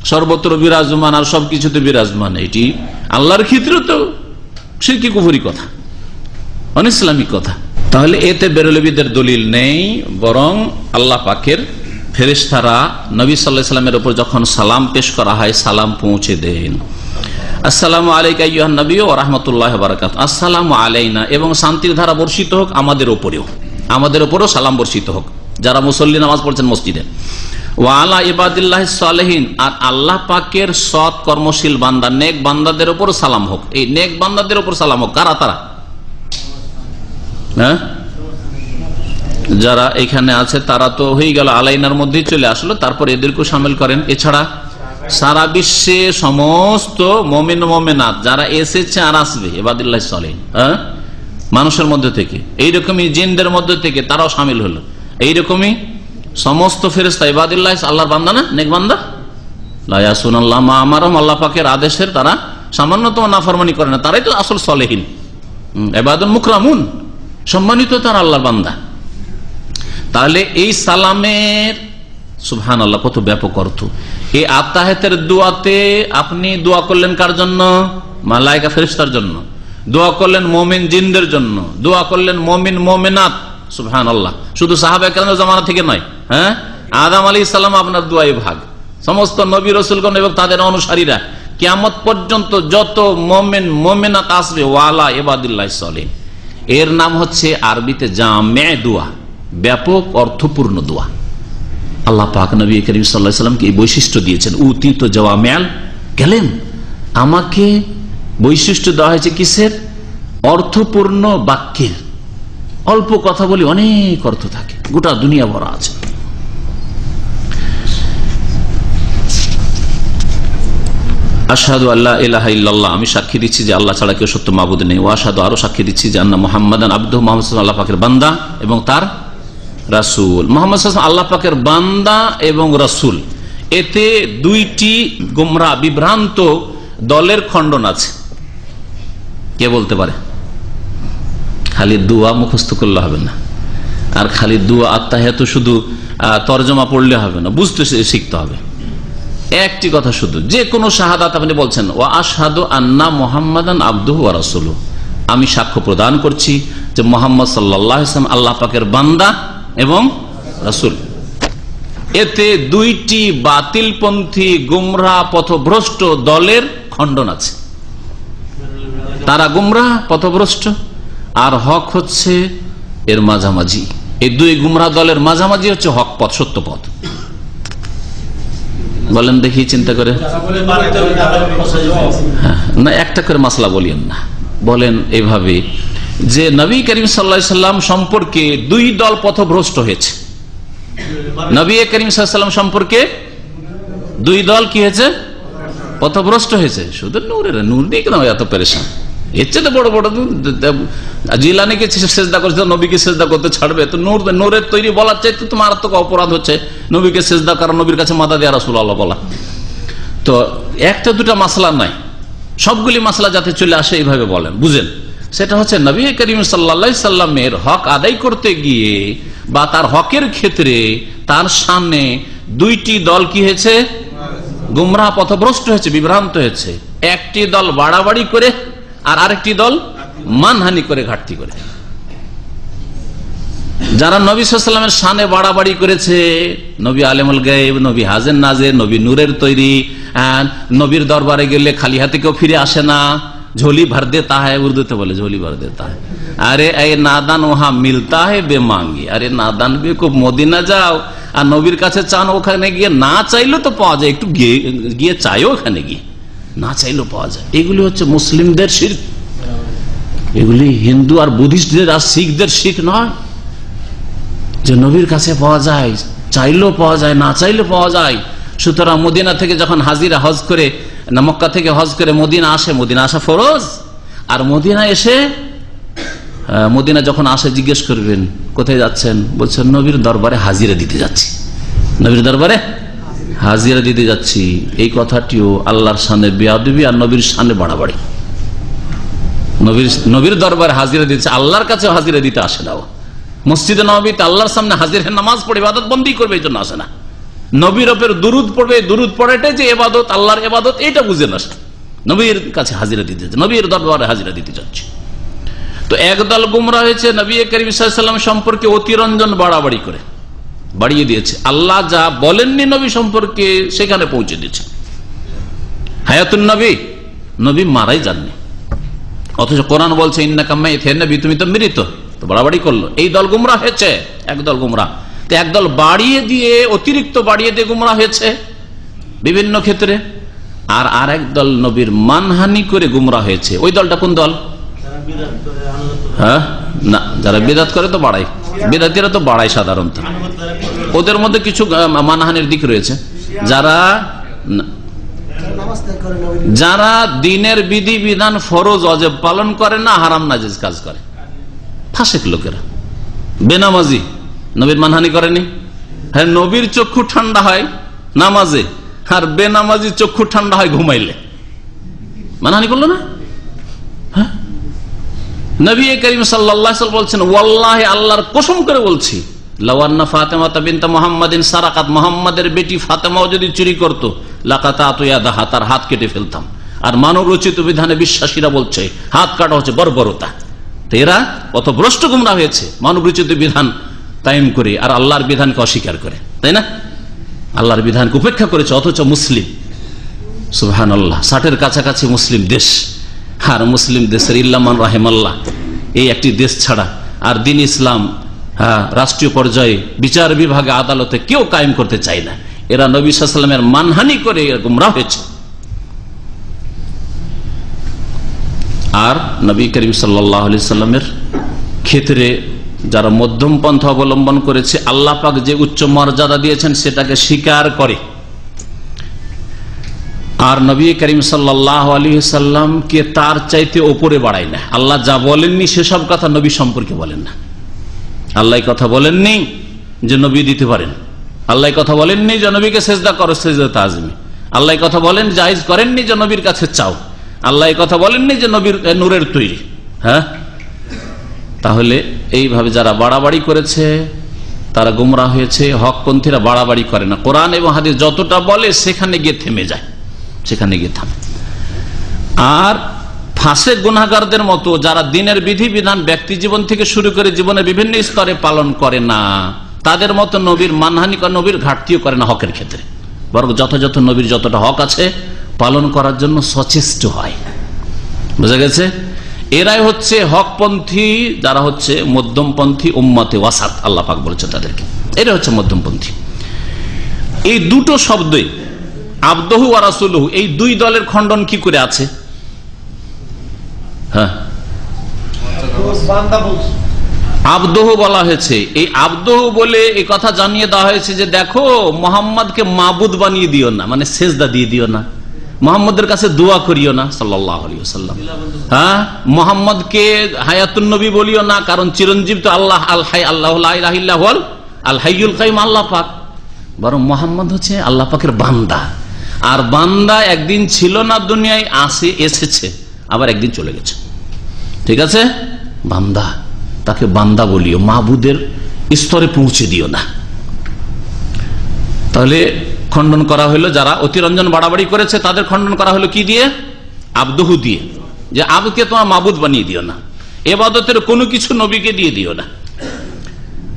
A: সর্বত্র বিরাজমান আর সবকিছুতে বিরাজমান, এটি আল্লাহর ক্ষেত্রে তো সে কি কুফুরি কথা? অনিসলামিক কথা। তাহলে এতে বেরলবিদের দলিল নেই, বরং আল্লাহ পাকের ফেরেশতারা নবী সাল্লাহ সাল্লামের উপর যখন সালাম পেশ করা হয়, সালাম পৌঁছে দেন। আসসালামু আলাইকা ইউহান নবী ও রহমতুল্লাহ বারাকাত আসসালামু আলাইনা, এবং শান্তির ধারা বর্ষিত হোক আমাদের ওপরেও। আমাদের ওপরেও সালাম বর্ষিত হোক। যারা মুসল্লি নামাজ পড়ছেন মসজিদে। ওয়ালা ইবাদিল্লাহ সালেহীন, আর আল্লাহ পাকের সৎ কর্মশীল বান্দা, নেক বান্দাদের উপর সালাম হোক। এই নেক বান্দাদের উপর সালাম হোক। কারা তারা? হ্যাঁ? যারা এখানে আছে, তারা তো হয়ে গেল আলাইনার মধ্যেই চলে আসলো, তারপর এদেরকেও সামিল করেন। এছাড়া সারা বিশ্বে সমস্ত মমিন মমেনাথ যারা এসেছে আর আসবে এবাদুল্লাহ সালেন হ্যাঁ? মানুষের মধ্যে থেকে, এইরকমই জিনদের মধ্যে থেকে তারাও সামিল হলো। এইরকমই সমস্ত ফেরেস্তা ইবাদুল্লাহ, আল্লাহর বান্দা না, নেক বান্দা? লায়াসুন আল্লাহ মা আমারম আল্লাহ পাকের আদেশের তারা সামান্যতম নাফরমানি করে না, তারাই তো আসল সলেহীন। এবাদুল মুকরামুন, সম্মানিত তার আল্লাহর বান্দা। তাহলে এই সালামের সুবহান আল্লাহ কত ব্যাপক অর্থ। এই আত্মাহেতের দোয়াতে আপনি দোয়া করলেন কার জন্য? মালাইকা ফেরিস্তার জন্য। দোয়া করলেন মোমিন জিনদের জন্য। দোয়া করলেন মমিন মোমেনাথ সুবহান আল্লাহ শুধু সাহাবে কেন জামানা থেকে নয় হ্যাঁ? আদাম আলী ইসলাম আপনার দোয়াই ভাগ। সমস্ত নবী রসুলগণ এবং তাদের অনুসারীরা কিয়ামত পর্যন্ত যত মোমেন মোমেনাত আসবে, ওয়ালা এবাদুল্লাহ সলিম এর নাম হচ্ছে আরবিতে জামে দোয়া, ব্যাপক অর্থপূর্ণ দোয়া। আল্লাহ পাক নবী করিম সাল্লাহ সাল্লামকে এই বৈশিষ্ট্য দিয়েছেন উতি যাওয়া ম্যাল গেলেন, আমাকে বৈশিষ্ট্য দেওয়া হয়েছে কিসের? অর্থপূর্ণ বাক্যের। অল্প কথা বলি অনেক অর্থ থাকে। গোটা দুনিয়া ভরা আছে। আসাদু আল্লাহ ইলাহা ইল্লাল্লাহ, আমি সাক্ষী দিচ্ছি যে আল্লাহ ছাড়া কেউ সত্য মাবুদ নেই। ও আসাদু আরও সাক্ষী দিচ্ছি যে আন্না মোহাম্মদান আব্দু মোহাম্মদ আল্লাহ পাকের বান্দা এবং তার রাসুল। মোহাম্মদ আল্লাহ পাকের বান্দা এবং রাসুল। এতে দুইটি গোমরা বিভ্রান্ত দলের খণ্ডন আছে। কে বলতে পারে? খালি দুয়া মুখস্থ করলে হবে না। আর খালি দুয়া আত্মাহেত শুধু তর্জমা পড়লে হবে না, বুঝতে শিখতে হবে। একটি কথা শুধু, যে কোনো শাহাদাত আপনি বলছেন ও আসাদু আন্না মোহাম্মদান আব্দুহ রাসুল আমি সাক্ষ্য প্রদান করছি যে মোহাম্মদ সাল্লাহ ইসলাম আল্লাহ পাকের বান্দা এবং রাসুল। এতে দুইটি বাতিলপন্থী গুমরা পথভ্রষ্ট দলের খণ্ডন আছে। তারা গুমরা পথভ্রষ্ট। আর হক হচ্ছে এর মাঝামাঝি। এই দুই গুমরা দলের মাঝামাঝি হচ্ছে হক পথ সত্য পথ। বলেন দেখি চিন্তা করে। হ্যাঁ, না একটা করে মাসলা বলিয়েন না। বলেন এভাবে যে নবী করিম সাল্লা সম্পর্কে দুই দল পথভ্রষ্ট হয়েছে। নবী করিম সাল্লাম সম্পর্কে দুই দল কি হয়েছে? পথভ্রষ্ট হয়েছে। শুধু নূরের নূর নিয়ে কেন এত পেরেশান? এর চেয়ে বড় বড় জিলানিকে সেজদা করছে নবীকে সেজদা করতে ছাড়বে। তো নূর, নূরের তৈরি বলার চাইতে তো মারাত্মক অপরাধ হচ্ছে। নবীকে সেজদা করা, নবীর কাছে মাথা দেওয়া রাসুল আল্লাহ বলা। তো একটা, দুটা মাসলা নাই। সবগুলি মাসলা যাতে চলে আসে, এইভাবে বলেন। বুঝেন? সেটা হচ্ছে নবী করিম সাল্লা হক আদায় করতে গিয়ে বা তার হকের ক্ষেত্রে তার সামনে দুইটি দল কি হয়েছে? গুমরাহ পথভ্রষ্ট হয়েছে, বিভ্রান্ত হয়েছে। একটি দল বাড়াবাড়ি করে আর আরেকটি দল মানহানি করে ঘাটতি করে যারা নবী সাল্লামের সানে বাড়াবাড়ি করেছে, নবী আলেমুল গেব নবী হাজেন নাজের, নবী নূরের তৈরি নবীর দরবারে গেলে খালি হাতে কেউ ফিরে আসে না। ঝোলি ভর দেতা হ্যাঁ উর্দুতে বলে ঝোলি ভর দেতা হ্যাঁ আরে এ নাদান ওহা মিলতা হে বে মাঙ্গি। আরে নাদান বে খুব মদিনা যাও। আর নবীর কাছে চান ওখানে গিয়ে না চাইলেও তো পাওয়া যায়, একটু গিয়ে চাইও ওখানে গিয়ে। না চাইলেও পাওয়া যায়। এগুলি হচ্ছে মুসলিমদের শির এগুলি হিন্দু আর বুদ্ধিস্টদের আর শিখদের শিখ নয়। যে নবীর কাছে পাওয়া যায়, চাইলেও পাওয়া যায়, না চাইলেও পাওয়া যায়। সুতরাং মদিনা থেকে যখন হাজিরা হজ করে, না মক্কা থেকে হজ করে মদিনা আসে, মদিনা আসা ফরজ। আর মদিনা এসে মদিনা যখন আসে, জিজ্ঞেস করবেন, কোথায় যাচ্ছেন? বলছেন, নবীর দরবারে হাজিরা দিতে যাচ্ছি। নবীর দরবারে হাজিরা দিতে যাচ্ছি। এই কথাটিও আল্লাহর সামনে বেয়াদবি আর নবীর সামনে বাড়াবাড়ি। নবীর নবীর দরবারে হাজিরা দিচ্ছে আল্লাহর কাছে হাজিরা দিতে আসে না মসজিদে নবীতে আল্লাহর সামনে হাজির নামাজ পড়ে ইবাদত বন্দি করবে, এই জন্য আসে না। নবীর ওপর দুরুদ পড়বে, দুরুদ পড়াটাই যে এবাদত আল্লাহর এবাদত এটা বুঝে না নবীর কাছে হাজিরা দিতে যাচ্ছে, নবীর দরবারে হাজিরা দিতে যাচ্ছে। তো একদল গুমরা হয়েছে, নবী করিম সাল্লাম সম্পর্কে অতিরঞ্জন বাড়াবাড়ি করে। বাড়িয়ে দিয়েছে। আল্লাহ যা বলেননি নবী সম্পর্কে সেখানে পৌঁছে দিয়েছে। হায়াতুন নবী নবী মারাই যাননি। অথচ কোরআন বলছে ইন্না কাম্মাই থে নবী তুমি তো মৃত। তো বাড়াবাড়ি করল। এই দল গুমরা হয়েছে একদল গুমরা তো একদল বাড়িয়ে দিয়ে অতিরিক্ত বাড়িয়ে দিয়ে গুমরা হয়েছে বিভিন্ন ক্ষেত্রে। আর আর দল নবীর মানহানি করে গুমরা হয়েছে। ওই দলটা কোন দল? হ্যাঁ? না যারা বিদাত করে তো বাড়ায়। বিদাতিরা তো বাড়ায় সাধারণত। ওদের মধ্যে কিছু মানহানির দিক রয়েছে। যারা যারা দিনের বিধি বিধান ফরজ, অজেব পালন করে না, হারাম নাজেজ কাজ করে। ফাঁসেক লোকেরা। বেনামাজি। নবীর মানহানি করেনি? হ্যাঁ নবীর চক্ষু ঠান্ডা হয় নামাজে, আর বেনামাজি চক্ষু ঠান্ডা হয় ঘুমাইলে। মানহানি করল না? হ্যাঁ? নবী করিম সাল্লাহ বলছেন আল্লাহর কসম করে বলছি লাওয়ান্না ফাতেমা মোহাম্মদিন সারাকাত, মোহাম্মদের বেটি ফাতেমাও যদি চুরি করতো হাত কেটে ফেলতাম। আর মানব রচিত বিধানে বিশ্বাসীরা বলছে, হাত কাটা হচ্ছে বর্বরতা। এরা কত ভ্রষ্ট গুমরা হয়েছে মানব রচিত বিধান কায়েম করে, আর আল্লাহর বিধানকে অস্বীকার করে, তাই না? আল্লাহর বিধানকে উপেক্ষা করেছে, অথচ মুসলিম। সুহান আল্লাহ ষাটের কাছাকাছি মুসলিম দেশ। আর মুসলিম দেশের ইল্লামান রাহেমাল্লাহ, এই একটি দেশ ছাড়া আর দিন ইসলাম রাষ্ট্রীয় পর্যায়ে বিচার বিভাগে আদালতে কেউ কায়েম করতে চায় না। এরা নবী সাল্লামের মানহানি করে গুমরা হয়েছে। আর নবী করিম সাল্লামের ক্ষেত্রে যারা মধ্যম পন্থা অবলম্বন করেছে, আল্লাহ পাক যে উচ্চ মর্যাদা দিয়েছেন, সেটাকে স্বীকার করে। আর নবী করিম সাল্লাহ আলী সাল্লামকে তার চাইতে ওপরে বাড়ায় না। আল্লাহ যা বলেননি, সেসব কথা নবী সম্পর্কে বলেন না। আল্লাহ কথা বলেননি যে নবী দিতে পারেন। আল্লাহ কথা বলেননি যে নবীকে সেজদা করো, সেজদা তাজমি। আল্লাহ কথা বলেন জাহিজ করেননি যে নবীর কাছে চাও। আল্লাহ কথা বলেননি যে নবীর নূরের তৈরি। হ্যাঁ? তাহলে এইভাবে যারা বাড়াবাড়ি করেছে, তারা গুমরা হয়েছে, হকপন্থীরা বাড়াবাড়ি করে না। কোরআন এবং হাদিস যতটা বলে, সেখানে গিয়ে থেমে যায়। সেখানে গিয়ে থামে আর ফাঁসে গুনাগারদের মতো যারা দিনের বিধি, বিধান, ব্যক্তি জীবন থেকে শুরু করে জীবনের বিভিন্ন স্তরে পালন করে না, তাদের মতো নবীর মানহানি নবীর ঘাটতিও করে না হকের ক্ষেত্রে। বরং যথাযথ নবীর যতটা হক আছে, পালন করার জন্য সচেষ্ট হয়। বুঝা গেছে? এরাই হচ্ছে হকপন্থী, যারা হচ্ছে মধ্যমপন্থী উম্মতে ওয়াসাত, আল্লাহ পাক বলেছে তাদেরকে। এরা হচ্ছে মধ্যমপন্থী। এই দুটো শব্দই আবদহু আর রাসুলহু, এই দুই দলের খণ্ডন কি করে আছে? হ্যাঁ। আবদহ বলা হয়েছে। এই আবদহ বলে এই কথা জানিয়ে দেওয়া হয়েছে যে, দেখো, মোহাম্মদকে মাবুদ বানিয়ে দিও না মানে সেজদা দিয়ে দিও না। মোহাম্মদের কাছে দোয়া করিও না সাল্লাম হ্যাঁ? মোহাম্মদকে হায়াতুন নবী বলিও না, কারণ চিরঞ্জীব তো আল্লাহ, আল আল্লাহ আল হাইউল কাইম আল্লাহ পাক। বরং মোহাম্মদ হচ্ছে আল্লাহ পাকের বান্দা। আর বান্দা একদিন ছিল না দুনিয়ায়, আসে, এসেছে, আবার একদিন চলে গেছে। ঠিক আছে? বান্দা, তাকে বান্দা বলিও মাহবুদের স্তরে পৌঁছে দিও না। তাহলে খণ্ডন করা হলো যারা অতিরঞ্জন বাড়াবাড়ি করেছে, তাদের খণ্ডন করা হলো কি দিয়ে? আবদহু দিয়ে। যে আবকে তোমার মাবুদ বানিয়ে দিও না। এবাদতের কোনো কিছু নবীকে দিয়ে দিও না।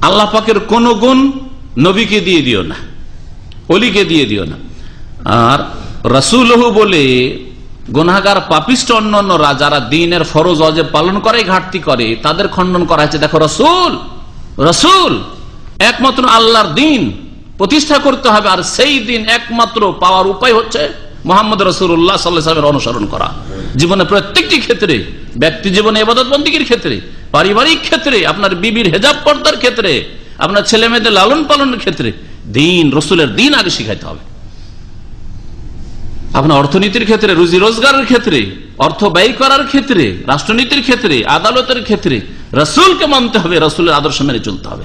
A: আল্লাহ পাকের কোন গুণ নবীকে দিয়ে দিও না। অলিকে দিয়ে দিও না। আর রসুলহু বলে গুনাগার পাপিষ্ট অন্য অন্যরা যারা দিনের ফরজ অজেব পালন করে ঘাটতি করে, তাদের খণ্ডন করা হয়েছে। দেখো, রসুল রসুল, একমাত্র আল্লাহর দিন প্রতিষ্ঠা করতে হবে, আর সেই দিন একমাত্র পাওয়ার উপায় হচ্ছে মোহাম্মদ রসুল্লাহ সাল্লামের অনুসরণ করা। জীবনে প্রত্যেকটি ক্ষেত্রে, ব্যক্তি জীবনে এবাদত বন্দীগীর ক্ষেত্রে, পারিবারিক ক্ষেত্রে, আপনার বিবির হেজাব পর্দার ক্ষেত্রে, আপনার ছেলে মেয়েদের লালন পালনের ক্ষেত্রে, দিন, রসুলের দিন আগে শিখাইতে হবে। আপনার অর্থনীতির ক্ষেত্রে, রুজি রোজগারের ক্ষেত্রে, অর্থ ব্যয় করার ক্ষেত্রে, রাষ্ট্রনীতির ক্ষেত্রে, আদালতের ক্ষেত্রে, রসুলকে মানতে হবে, রসুলের আদর্শ মেনে চলতে হবে।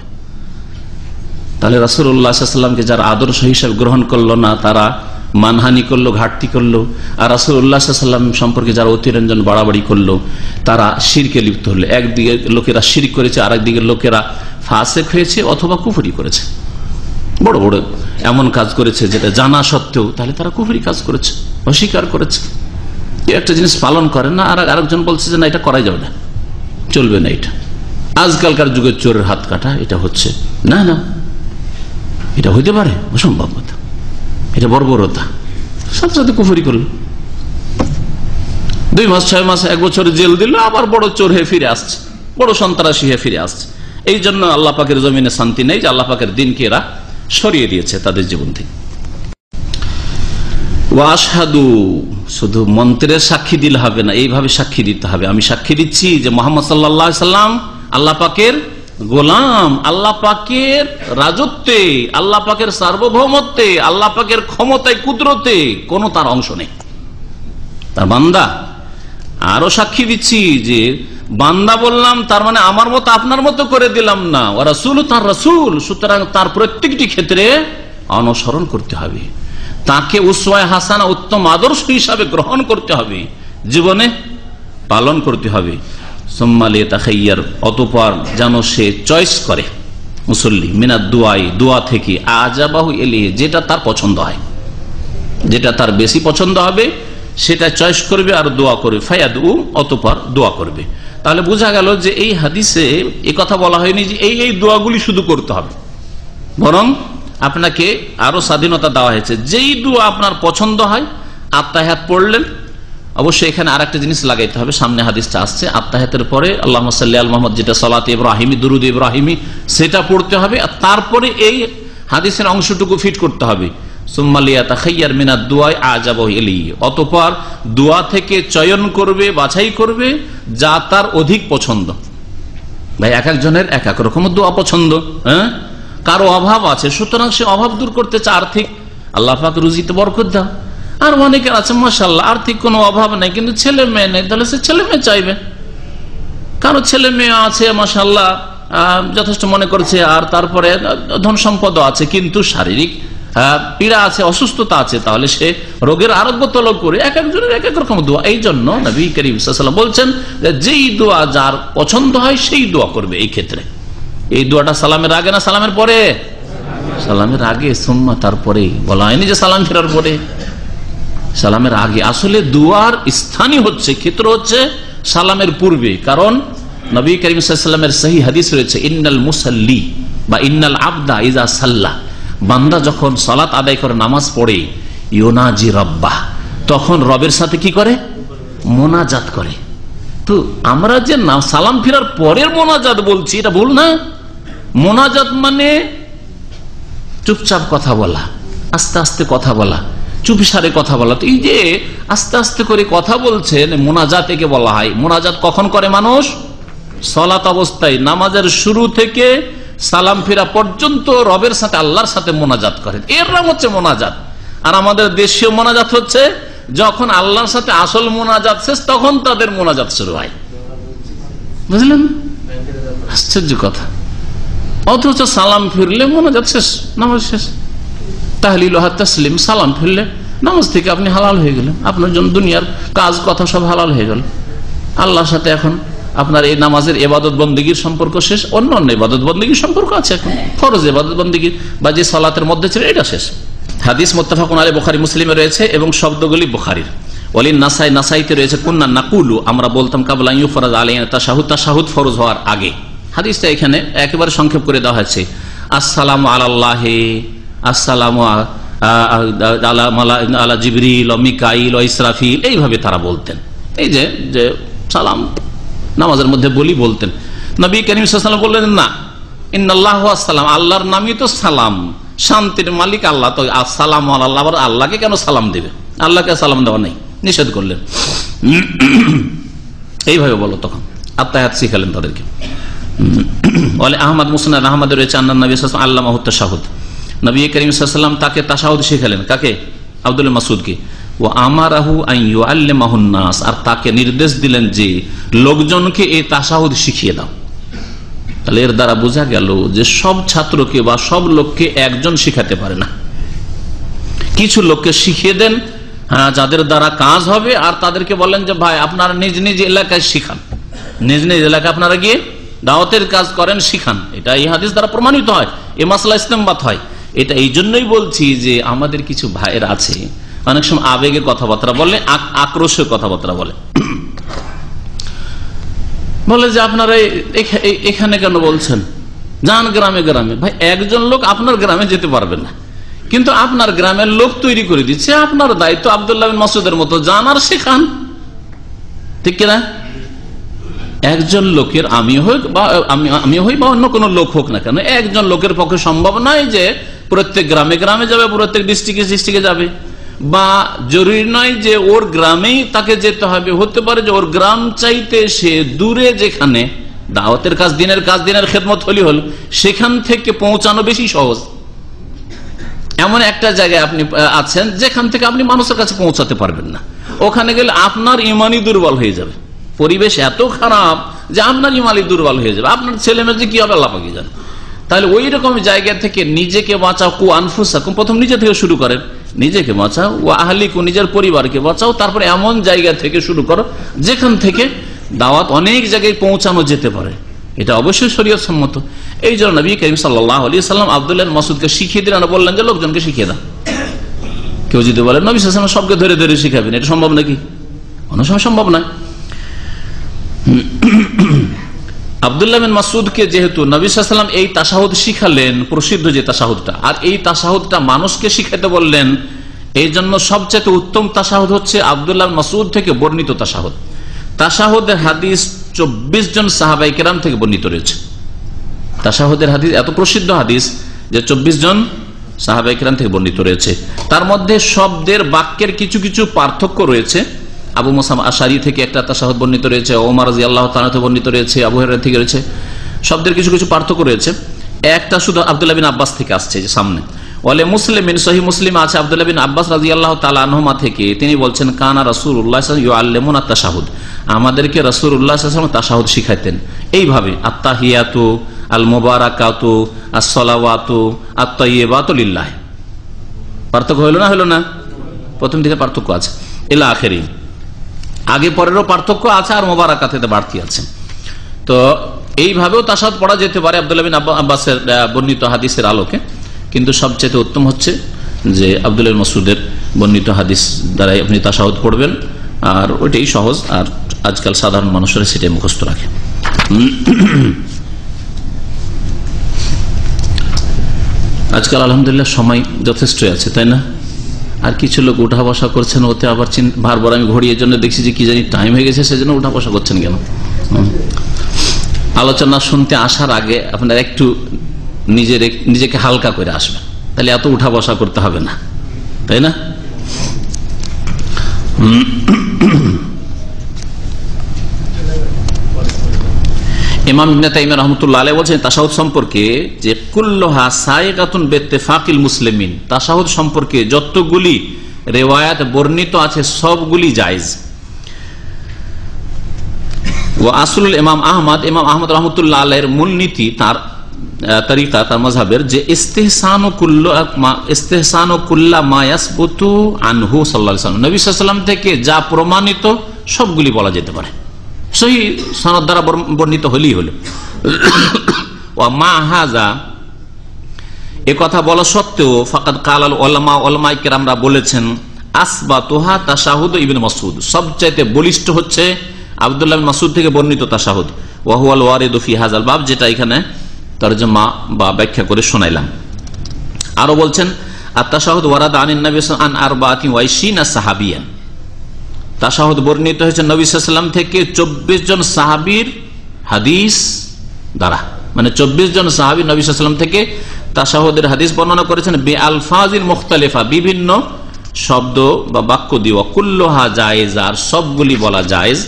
A: তাহলে রসুল্লাহামকে যারা আদর্শ হিসেবে গ্রহণ করল না, তারা মানহানি করল, ঘাটতি করল, আর রাসুল উল্লাহ সাল্লাম সম্পর্কে যারা অতিরঞ্জন বাড়াবাড়ি করল, তারা শিরকে লিপ্ত হলো। একদিকে লোকেরা শির করেছে আর একদিকে লোকেরা ফাঁসেক হয়েছে অথবা কুফুরি করেছে। বড় বড় এমন কাজ করেছে যেটা জানা সত্ত্বেও তাহলে তারা কুফুরি কাজ করেছে, অস্বীকার করেছে। কেউ একটা জিনিস পালন করে না, আর আরেকজন বলছে যে না, এটা করাই যাবে না, চলবে না এটা। আজকালকার যুগে চোরের হাত কাটা, এটা হচ্ছে। না না, এটা হইতে পারে, অসম্ভব কথা। এটা বর্বরতা। সাথে সাথে কুফুরি করল। দুই মাস, ছয় মাস, এক বছর জেল দিল, আবার বড় চোর হয়ে ফিরে আসছে। বড় সন্ত্রাসী হয়ে ফিরে আসছে। এই জন্য আল্লাহ পাকের জমিনে শান্তি নেই যে আল্লাহ পাকের দিনকে এরা সরিয়ে দিয়েছে তাদের জীবন থেকে। ওয়াসাদু শুধু মন্ত্রের সাক্ষী দিলে হবে না, এইভাবে সাক্ষী দিতে হবে। আমি সাক্ষী দিচ্ছি যে মোহাম্মদ সাল্লাহ সাল্লাম আল্লাহ পাকের গোলাম, আল্লাহ পাকের রাজত্বে, আল্লাহ পাকের সার্বভৌমত্বে, আল্লাহ পাকের ক্ষমতায়, কুদরতে কোনো তার অংশ নেই। তার বান্দা, আরও সাক্ষী দিচ্ছি যে বান্দা বললাম, তার মানে আমার মতো আপনার মতো করে দিলাম না। ও রাসুল তার রাসুল। সুতরাং তার প্রত্যেকটি ক্ষেত্রে অনুসরণ করতে হবে। তাকে উসওয়ায় হাসানা উত্তম আদর্শ হিসাবে গ্রহণ করতে হবে। জীবনে পালন করতে হবে। সোম্মালে তাখাইয়ার, অতপর যেন সে চয়েস করে মুসল্লি। মিনা দুয়াই, দোয়া থেকে আজাবাহু এলিয়ে যেটা তার পছন্দ হয়। যেটা তার বেশি পছন্দ হবে, সেটা চয়েস করবে আর দোয়া করবে। ফায়াদ উ অতপর দোয়া করবে। তাহলে বোঝা গেল যে এই হাদিসে এ কথা বলা হয়নি যে এই এই দোয়াগুলি শুধু করতে হবে। বরং আপনাকে আরও স্বাধীনতা দেওয়া হয়েছে। যেই দোয়া আপনার পছন্দ হয় আত্মাহাত পড়লেন, অবশ্যই এখানে আর একটা জিনিস লাগাইতে হবে। সামনে হাদিসটা আসছে আত্মাহাতের পরে আল্লাহ সাল্লাহ মোহাম্মদ যেটা সলাত ইব্রাহিমি, দুরুদ ইব্রাহিমি, সেটা পড়তে হবে। আর তারপরে এই হাদিসের অংশটুকু ফিট করতে হবে। অতপর দোয়া থেকে চয়ন করবে, বাছাই করবে, যা তার অধিক পছন্দ। ভাই, এক একজনের এক এক রকম দোয়া পছন্দ হ্যাঁ? কারও অভাব আছে, সুতরাং সে অভাব দূর করতে চায় আর্থিক। আল্লাহ পাক রুজিতে বরকত দাও। আর অনেকের আছে মাসাল্লাহ আর্থিক কোনো অভাব নেই, কিন্তু ছেলে মেয়ে নেই, তাহলে সে ছেলে মেয়ে চাইবে। কারও ছেলে মেয়ে আছে মাসাল্লাহ যথেষ্ট মনে করছে, আর তারপরে ধন সম্পদ আছে, কিন্তু শারীরিক পীড়া আছে, অসুস্থতা আছে, তাহলে সে রোগের আরোগ্য তলব করে এক একজনের এক এক রকম দোয়া। এই জন্য নবী করিম বলছেন যেই দোয়া যার পছন্দ হয় সেই দোয়া করবে এই ক্ষেত্রে। এই দোয়াটা সালামের আগে না সালামের পরে? সালামের আগে, সোম্মা তারপরে। বলা হয়নি যে সালাম ফেরার পরে। সালামের আগে। আসলে দুয়ার স্থানই হচ্ছে, ক্ষেত্র হচ্ছে সালামের পূর্বে। কারণ নবী করিম সাল্লামের সহি হাদিস রয়েছে, ইন্নাল মুসাল্লি বা ইন্নাল আবদা ইজা সাল্লাহ বান্দা যখন সালাত আদায় করে, নামাজ পড়ে ইয়োনাজি রব্বাহ, তখন রবের সাথে কি করে? মোনাজাত করে। তো আমরা যে সালাম ফেরার পরের মোনাজাত বলছি, এটা ভুল না। মোনাজাত মানে চুপচাপ কথা বলা, আস্তে আস্তে কথা বলা, চুপিসারে কথা বলা। তো এই যে আস্তে আস্তে করে কথা বলছেন, মোনাজাত একে বলা হয়। মোনাজাত কখন করে মানুষ? সলাত অবস্থায়। নামাজের শুরু থেকে সালাম ফেরা পর্যন্ত রবের সাথে, আল্লাহর সাথে মোনাজাত করেন এর নাম হচ্ছে মোনাজাত। আর আমাদের দেশীয় মোনাজাত হচ্ছে, যখন আল্লাহর সাথে আসল মোনাজাত শেষ, তখন তাদের মোনাজাত শুরু হয়। বুঝলেন? আশ্চর্য কথা। অথচ সালাম ফিরলে মোনাজাত শেষ, নামাজ শেষ। তাহলিল তসলিম, সালাম ফিরলে নামাজ থেকে আপনি হালাল হয়ে গেলেন। আপনার জন্য দুনিয়ার কাজ, কথা সব হালাল হয়ে গেল। আল্লাহর সাথে এখন আপনার এই নামাজের এবাদত বন্দীগীর সম্পর্ক শেষ? অন্য অন্য এবাদত বন্দীগীর সম্পর্ক আছে এখন। ফরজ এবাদত বন্দীগীর বা যে সালাতের মধ্যে ছিল এটা শেষ। হাদিস মোত্তাফাকুন আলী বোখারি মুসলিমে রয়েছে এবং শব্দগুলি বোখারির। নাসাই নাসাইতে রয়েছে কন্যা নাকুলু আমরা বলতাম কাবলা ইউ ফরাজ হওয়ার আগে। হাদিসটা এখানে একেবারে সংক্ষেপ করে দেওয়া হয়েছে। আসসালাম আল্লাহ আসসালাম আলা জিবরিল মিকাইল ইসরাফিল এইভাবে তারা বলতেন। এই যে যে সালাম নামাজের মধ্যে বলি বলতেন। নবী করিম বললেন, না ইন্নআল্লাহ আসসালাম আল্লাহর নামই তো সালাম। শান্তির মালিক আল্লাহ, তো সালাম আল্লাহ আল্লাহকে কেন সালাম দেবে? আল্লাহকে সালাম দেওয়া নেই, নিষেধ করলেন। এইভাবে বলো তখন। আত্মায়াত শিখালেন তাদেরকে। বলে আহমদ মুসনাদ আহমদ রয়েছে আন্না নবী আল্লাহ মাহুত শাহুদ নবী করিম সাল্লাম তাকে তাসাহুদ শিখালেন। কাকে? আব্দুল মাসুদকে। ও আমার আহু আল্লাস আর তাকে নির্দেশ দিলেন যে লোকজনকে এই তাসাহুদ শিখিয়ে দাও। তাহলে এর দ্বারা বোঝা গেল যে সব ছাত্রকে বা সব লোককে একজন শিখাতে পারে না। কিছু লোককে শিখিয়ে দেন হ্যাঁ, যাদের দ্বারা কাজ হবে আর তাদেরকে বলেন যে ভাই আপনারা নিজ নিজ এলাকায় শিখান। নিজ নিজ এলাকায় আপনারা গিয়ে দাওয়াতের কাজ করেন শিখান। এটা এই হাদিস দ্বারা প্রমাণিত হয় এ মাসলা ইসলামবাদ হয়। এটা এই জন্যই বলছি যে আমাদের কিছু ভাইয়ের আছে অনেক সময় আবেগের কথাবার্তা বলে, আক- আক্রোশের কথাবার্তা বলে। বলে যে আপনারা এখানে কেন বলছেন? যান গ্রামে গ্রামে। ভাই, একজন লোক আপনার গ্রামে যেতে পারবে না। কিন্তু আপনার গ্রামের লোক তৈরি করে দিচ্ছে, আপনার দায়িত্ব আবদুল্লাহ মাসুদের মতো যান আর শেখান ঠিক কিনা? একজন লোকের আমি হোক বা আমি আমি হই বা অন্য কোনো লোক হোক না কেন, একজন লোকের পক্ষে সম্ভব নয় যে প্রত্যেক গ্রামে গ্রামে যাবে, প্রত্যেক ডিস্ট্রিক্টে ডিস্ট্রিক্টে যাবে। বা জরুরি নয় যে ওর গ্রামেই তাকে যেতে হবে। হতে পারে যে ওর গ্রাম চাইতে সে দূরে যেখানে দাওয়াতের কাজ, দিনের কাজ, দিনের খেদমত হলি হল, সেখান থেকে পৌঁছানো বেশি সহজ। এমন একটা জায়গায় আপনি আছেন যেখান থেকে আপনি মানুষের কাছে পৌঁছাতে পারবেন না। ওখানে গেলে আপনার ইমানই দুর্বল হয়ে যাবে। পরিবেশ এত খারাপ যে আপনার ইমানই দুর্বল হয়ে যাবে। আপনার ছেলে মেয়ে কি হবে পাকি জানে। তাহলে ওই রকম জায়গা থেকে নিজেকে বাঁচাও। কু আনফুসাকুম প্রথম নিজে থেকে শুরু করেন। নিজেকে বাঁচাও ও আহলিকু, নিজের পরিবারকে বাঁচাও, তারপরে এমন জায়গা থেকে শুরু করো, যেখান থেকে দাওয়াত অনেক জায়গায় পৌঁছানো যেতে পারে। এটা অবশ্যই শরীয়ত সম্মত। এই জন্য নবী করিম সাল্লাম আবদুল্লাহ মাসুদকে শিখিয়ে দিলেন বললেন যে, লোকজনকে শিখিয়ে দাও। কেউ যদি বলেন নবী সাল্লাম সবকে ধরে ধরে শিখাবেন, এটা সম্ভব নাকি? অনেক সময় সম্ভব নয়। আবদুল্লাহ মাসুদকে যেহেতু নবী এই তাসাহুদ শিখালেন, প্রসিদ্ধ যে তাসাহুদটা আর এই তাসাহুদটা মানুষকে শিখাতে বললেন, এই জন্য সবচেয়ে উত্তম তাসাহুদ হচ্ছে আবদুল্লাহ মাসুদ থেকে বর্ণিত তাসাহুদ তাসাহুদের হাদিস চব্বিশ জন সাহাবাই কেরাম থেকে বর্ণিত রয়েছে। তাসাহুদের হাদিস এত প্রসিদ্ধ হাদিস যে চব্বিশ জন সাহাবাই কেরাম থেকে বর্ণিত রয়েছে। তার মধ্যে শব্দের বাক্যের কিছু কিছু পার্থক্য রয়েছে। আবু মোসাম আশারি থেকে একটা তাসাহদ বর্ণিত রয়েছে, ওমর রাজি আল্লাহ তানাতে বর্ণিত রয়েছে, আবু হেরা থেকে রয়েছে। শব্দের কিছু কিছু পার্থক্য রয়েছে। একটা শুধু আবদুল্লাহ বিন আব্বাস থেকে আসছে যে সামনে। ওয়ালে মুসলিম সহি মুসলিম আছে আবদুল্লাহ বিন আব্বাস রাজি আল্লাহ তালাহমা থেকে। তিনি বলছেন, কানা রসুল উল্লাহ ইউ আল্লেমন আত্মাশাহুদ আমাদেরকে রসুল উল্লাহ তাসাহুদ শিখাইতেন। এইভাবে আত্মাহিয়াতু আল মোবারাকাতু আসলাওয়াতু আত্মাইবাতুলিল্লাহ পার্থক্য হইল না হইল না? প্রথম দিকে পার্থক্য আছে। এলা আখেরি। আগে পরেরও পার্থক্য আছে আর মোবারাকাতে বাড়তি আছে। তো এইভাবেও তাসাদ পড়া যেতে পারে আবদুল্লাহ বিন আব্বাসের বর্ণিত হাদিসের আলোকে। কিন্তু সবচেয়ে উত্তম হচ্ছে যে আবদুল্লাহ মসুদের বর্ণিত হাদিস দ্বারাই আপনি তাসাহুদ পড়বেন। আর ওইটাই সহজ, আর আজকাল সাধারণ মানুষেরা সেটাই মুখস্থ রাখে। আজকাল আলহামদুলিল্লাহ সময় যথেষ্টই আছে, তাই না? আর কিছু লোক উঠা বসা করছেন, ওতে আবার বারবার আমি ঘড়িয়ে জন্য দেখছি যে কি জানি টাইম হয়ে গেছে, সেজন্য উঠা বসা করছেন কেন। আলোচনা শুনতে আসার আগে আপনার একটু নিজের নিজেকে হালকা করে আসবেন। তাহলে এত উঠা বসা করতে হবে না। তাই না? ইমাম ইবনে তাইমিয়া রহমতুল্লাহ আলাইহি বলছেন তাসাউদ সম্পর্কে যে কুল্লোহা সাইগাতুন বেত্তেফাকিল মুসলিমিন তাসাউদ সম্পর্কে যতগুলি রেওয়ায়াত বর্ণিত আছে, সবগুলি জায়েজ। ও আসলুল ইমাম আহমদ ইমাম আহমদ রহমতুল্লাহ আল্লাহের মূলনীতি তার তরিকা, তার মজাবের যে ইস্তেহসান ইস্তেহসান কুল্লা মায়াসবতু আনহু সাল্লাহ সাল্লাম নবী সাল্লাম থেকে যা প্রমাণিত, সবগুলি বলা যেতে পারে। সেই সনদ দ্বারা বর্ণিত হলেই হলো। মা হাজা, এ কথা বলা সত্ত্বেও ফাকাদ কালাল ওলামা ওলামাইকের আমরা বলেছেন আসবা তোহা তাসাহুদ ইবিন মাসুদ সবচাইতে বলিষ্ঠ হচ্ছে আবদুল্লাহ মাসুদ থেকে বর্ণিত তাসাহুদ ওয়াহুয়াল ওয়ারিদ ফি হাজাল বাব, যেটা এখানে তার তরজমা বা ব্যাখ্যা করে শোনাইলাম। আরও বলছেন আত্মাশাহুদ ওয়ারাদ আনিন আন আরবাতি ওয়াইশিনা সাহাবিয়ান। তাসাহুদ বর্ণিত হয়েছে নবী সাল্লাম থেকে চব্বিশ জন সাহাবির হাদিস দ্বারা। মানে চব্বিশ জন সাহাবি নবী সাল্লাম থেকে তাসাহুদের হাদিস বর্ণনা করেছেন বে আলফাজির মুখতালেফা, বিভিন্ন শব্দ বা বাক্য দিয়ে অকুল্লোহা জায়েজ, আর সবগুলি বলা জায়েজ।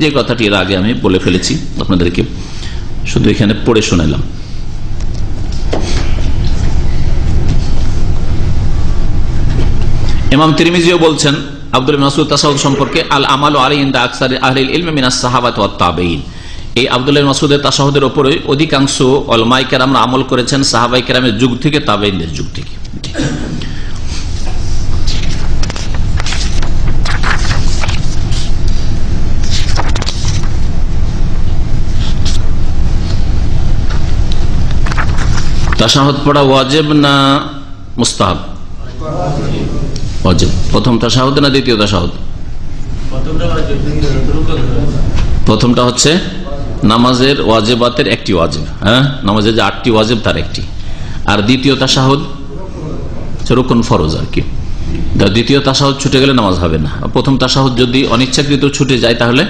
A: যে কথাটি এর আগে আমি বলে ফেলেছি আপনাদেরকে। শুধু এখানে পড়ে শুনেলাম। ইমাম তিরমিজিও বলছেন আব্দুল মাসুদ তাসাউদ সম্পর্কে আল আমাল আলিন্দা আকসার আহলিল ইলমিনাস সাহাবাত এই আবদুল্লাহ মাসুদের তাসাহদের ওপরে অধিকাংশ অলমাই কেরামরা আমল করেছেন সাহাবাই কেরামের যুগ থেকে তাবেইনদের যুগ থেকে। তাসাহদ পড়া ওয়াজেব না মুস্তাহাব? ওয়াজেব প্রথম তাসাহদ না দ্বিতীয় তাসাহদ প্রথমটা হচ্ছে নামাজের ওয়াজেবাতের একটি ওয়াজেব হ্যাঁ? নামাজের যে আটটি ওয়াজেব তার একটি। আর দ্বিতীয় তাসাহদ রুকন ফরজ আর কি। দ্বিতীয় তাসাহদ ছুটে গেলে নামাজ হবে না। প্রথম তাসাহদ যদি অনিচ্ছাকৃত ছুটে যায় তাহলে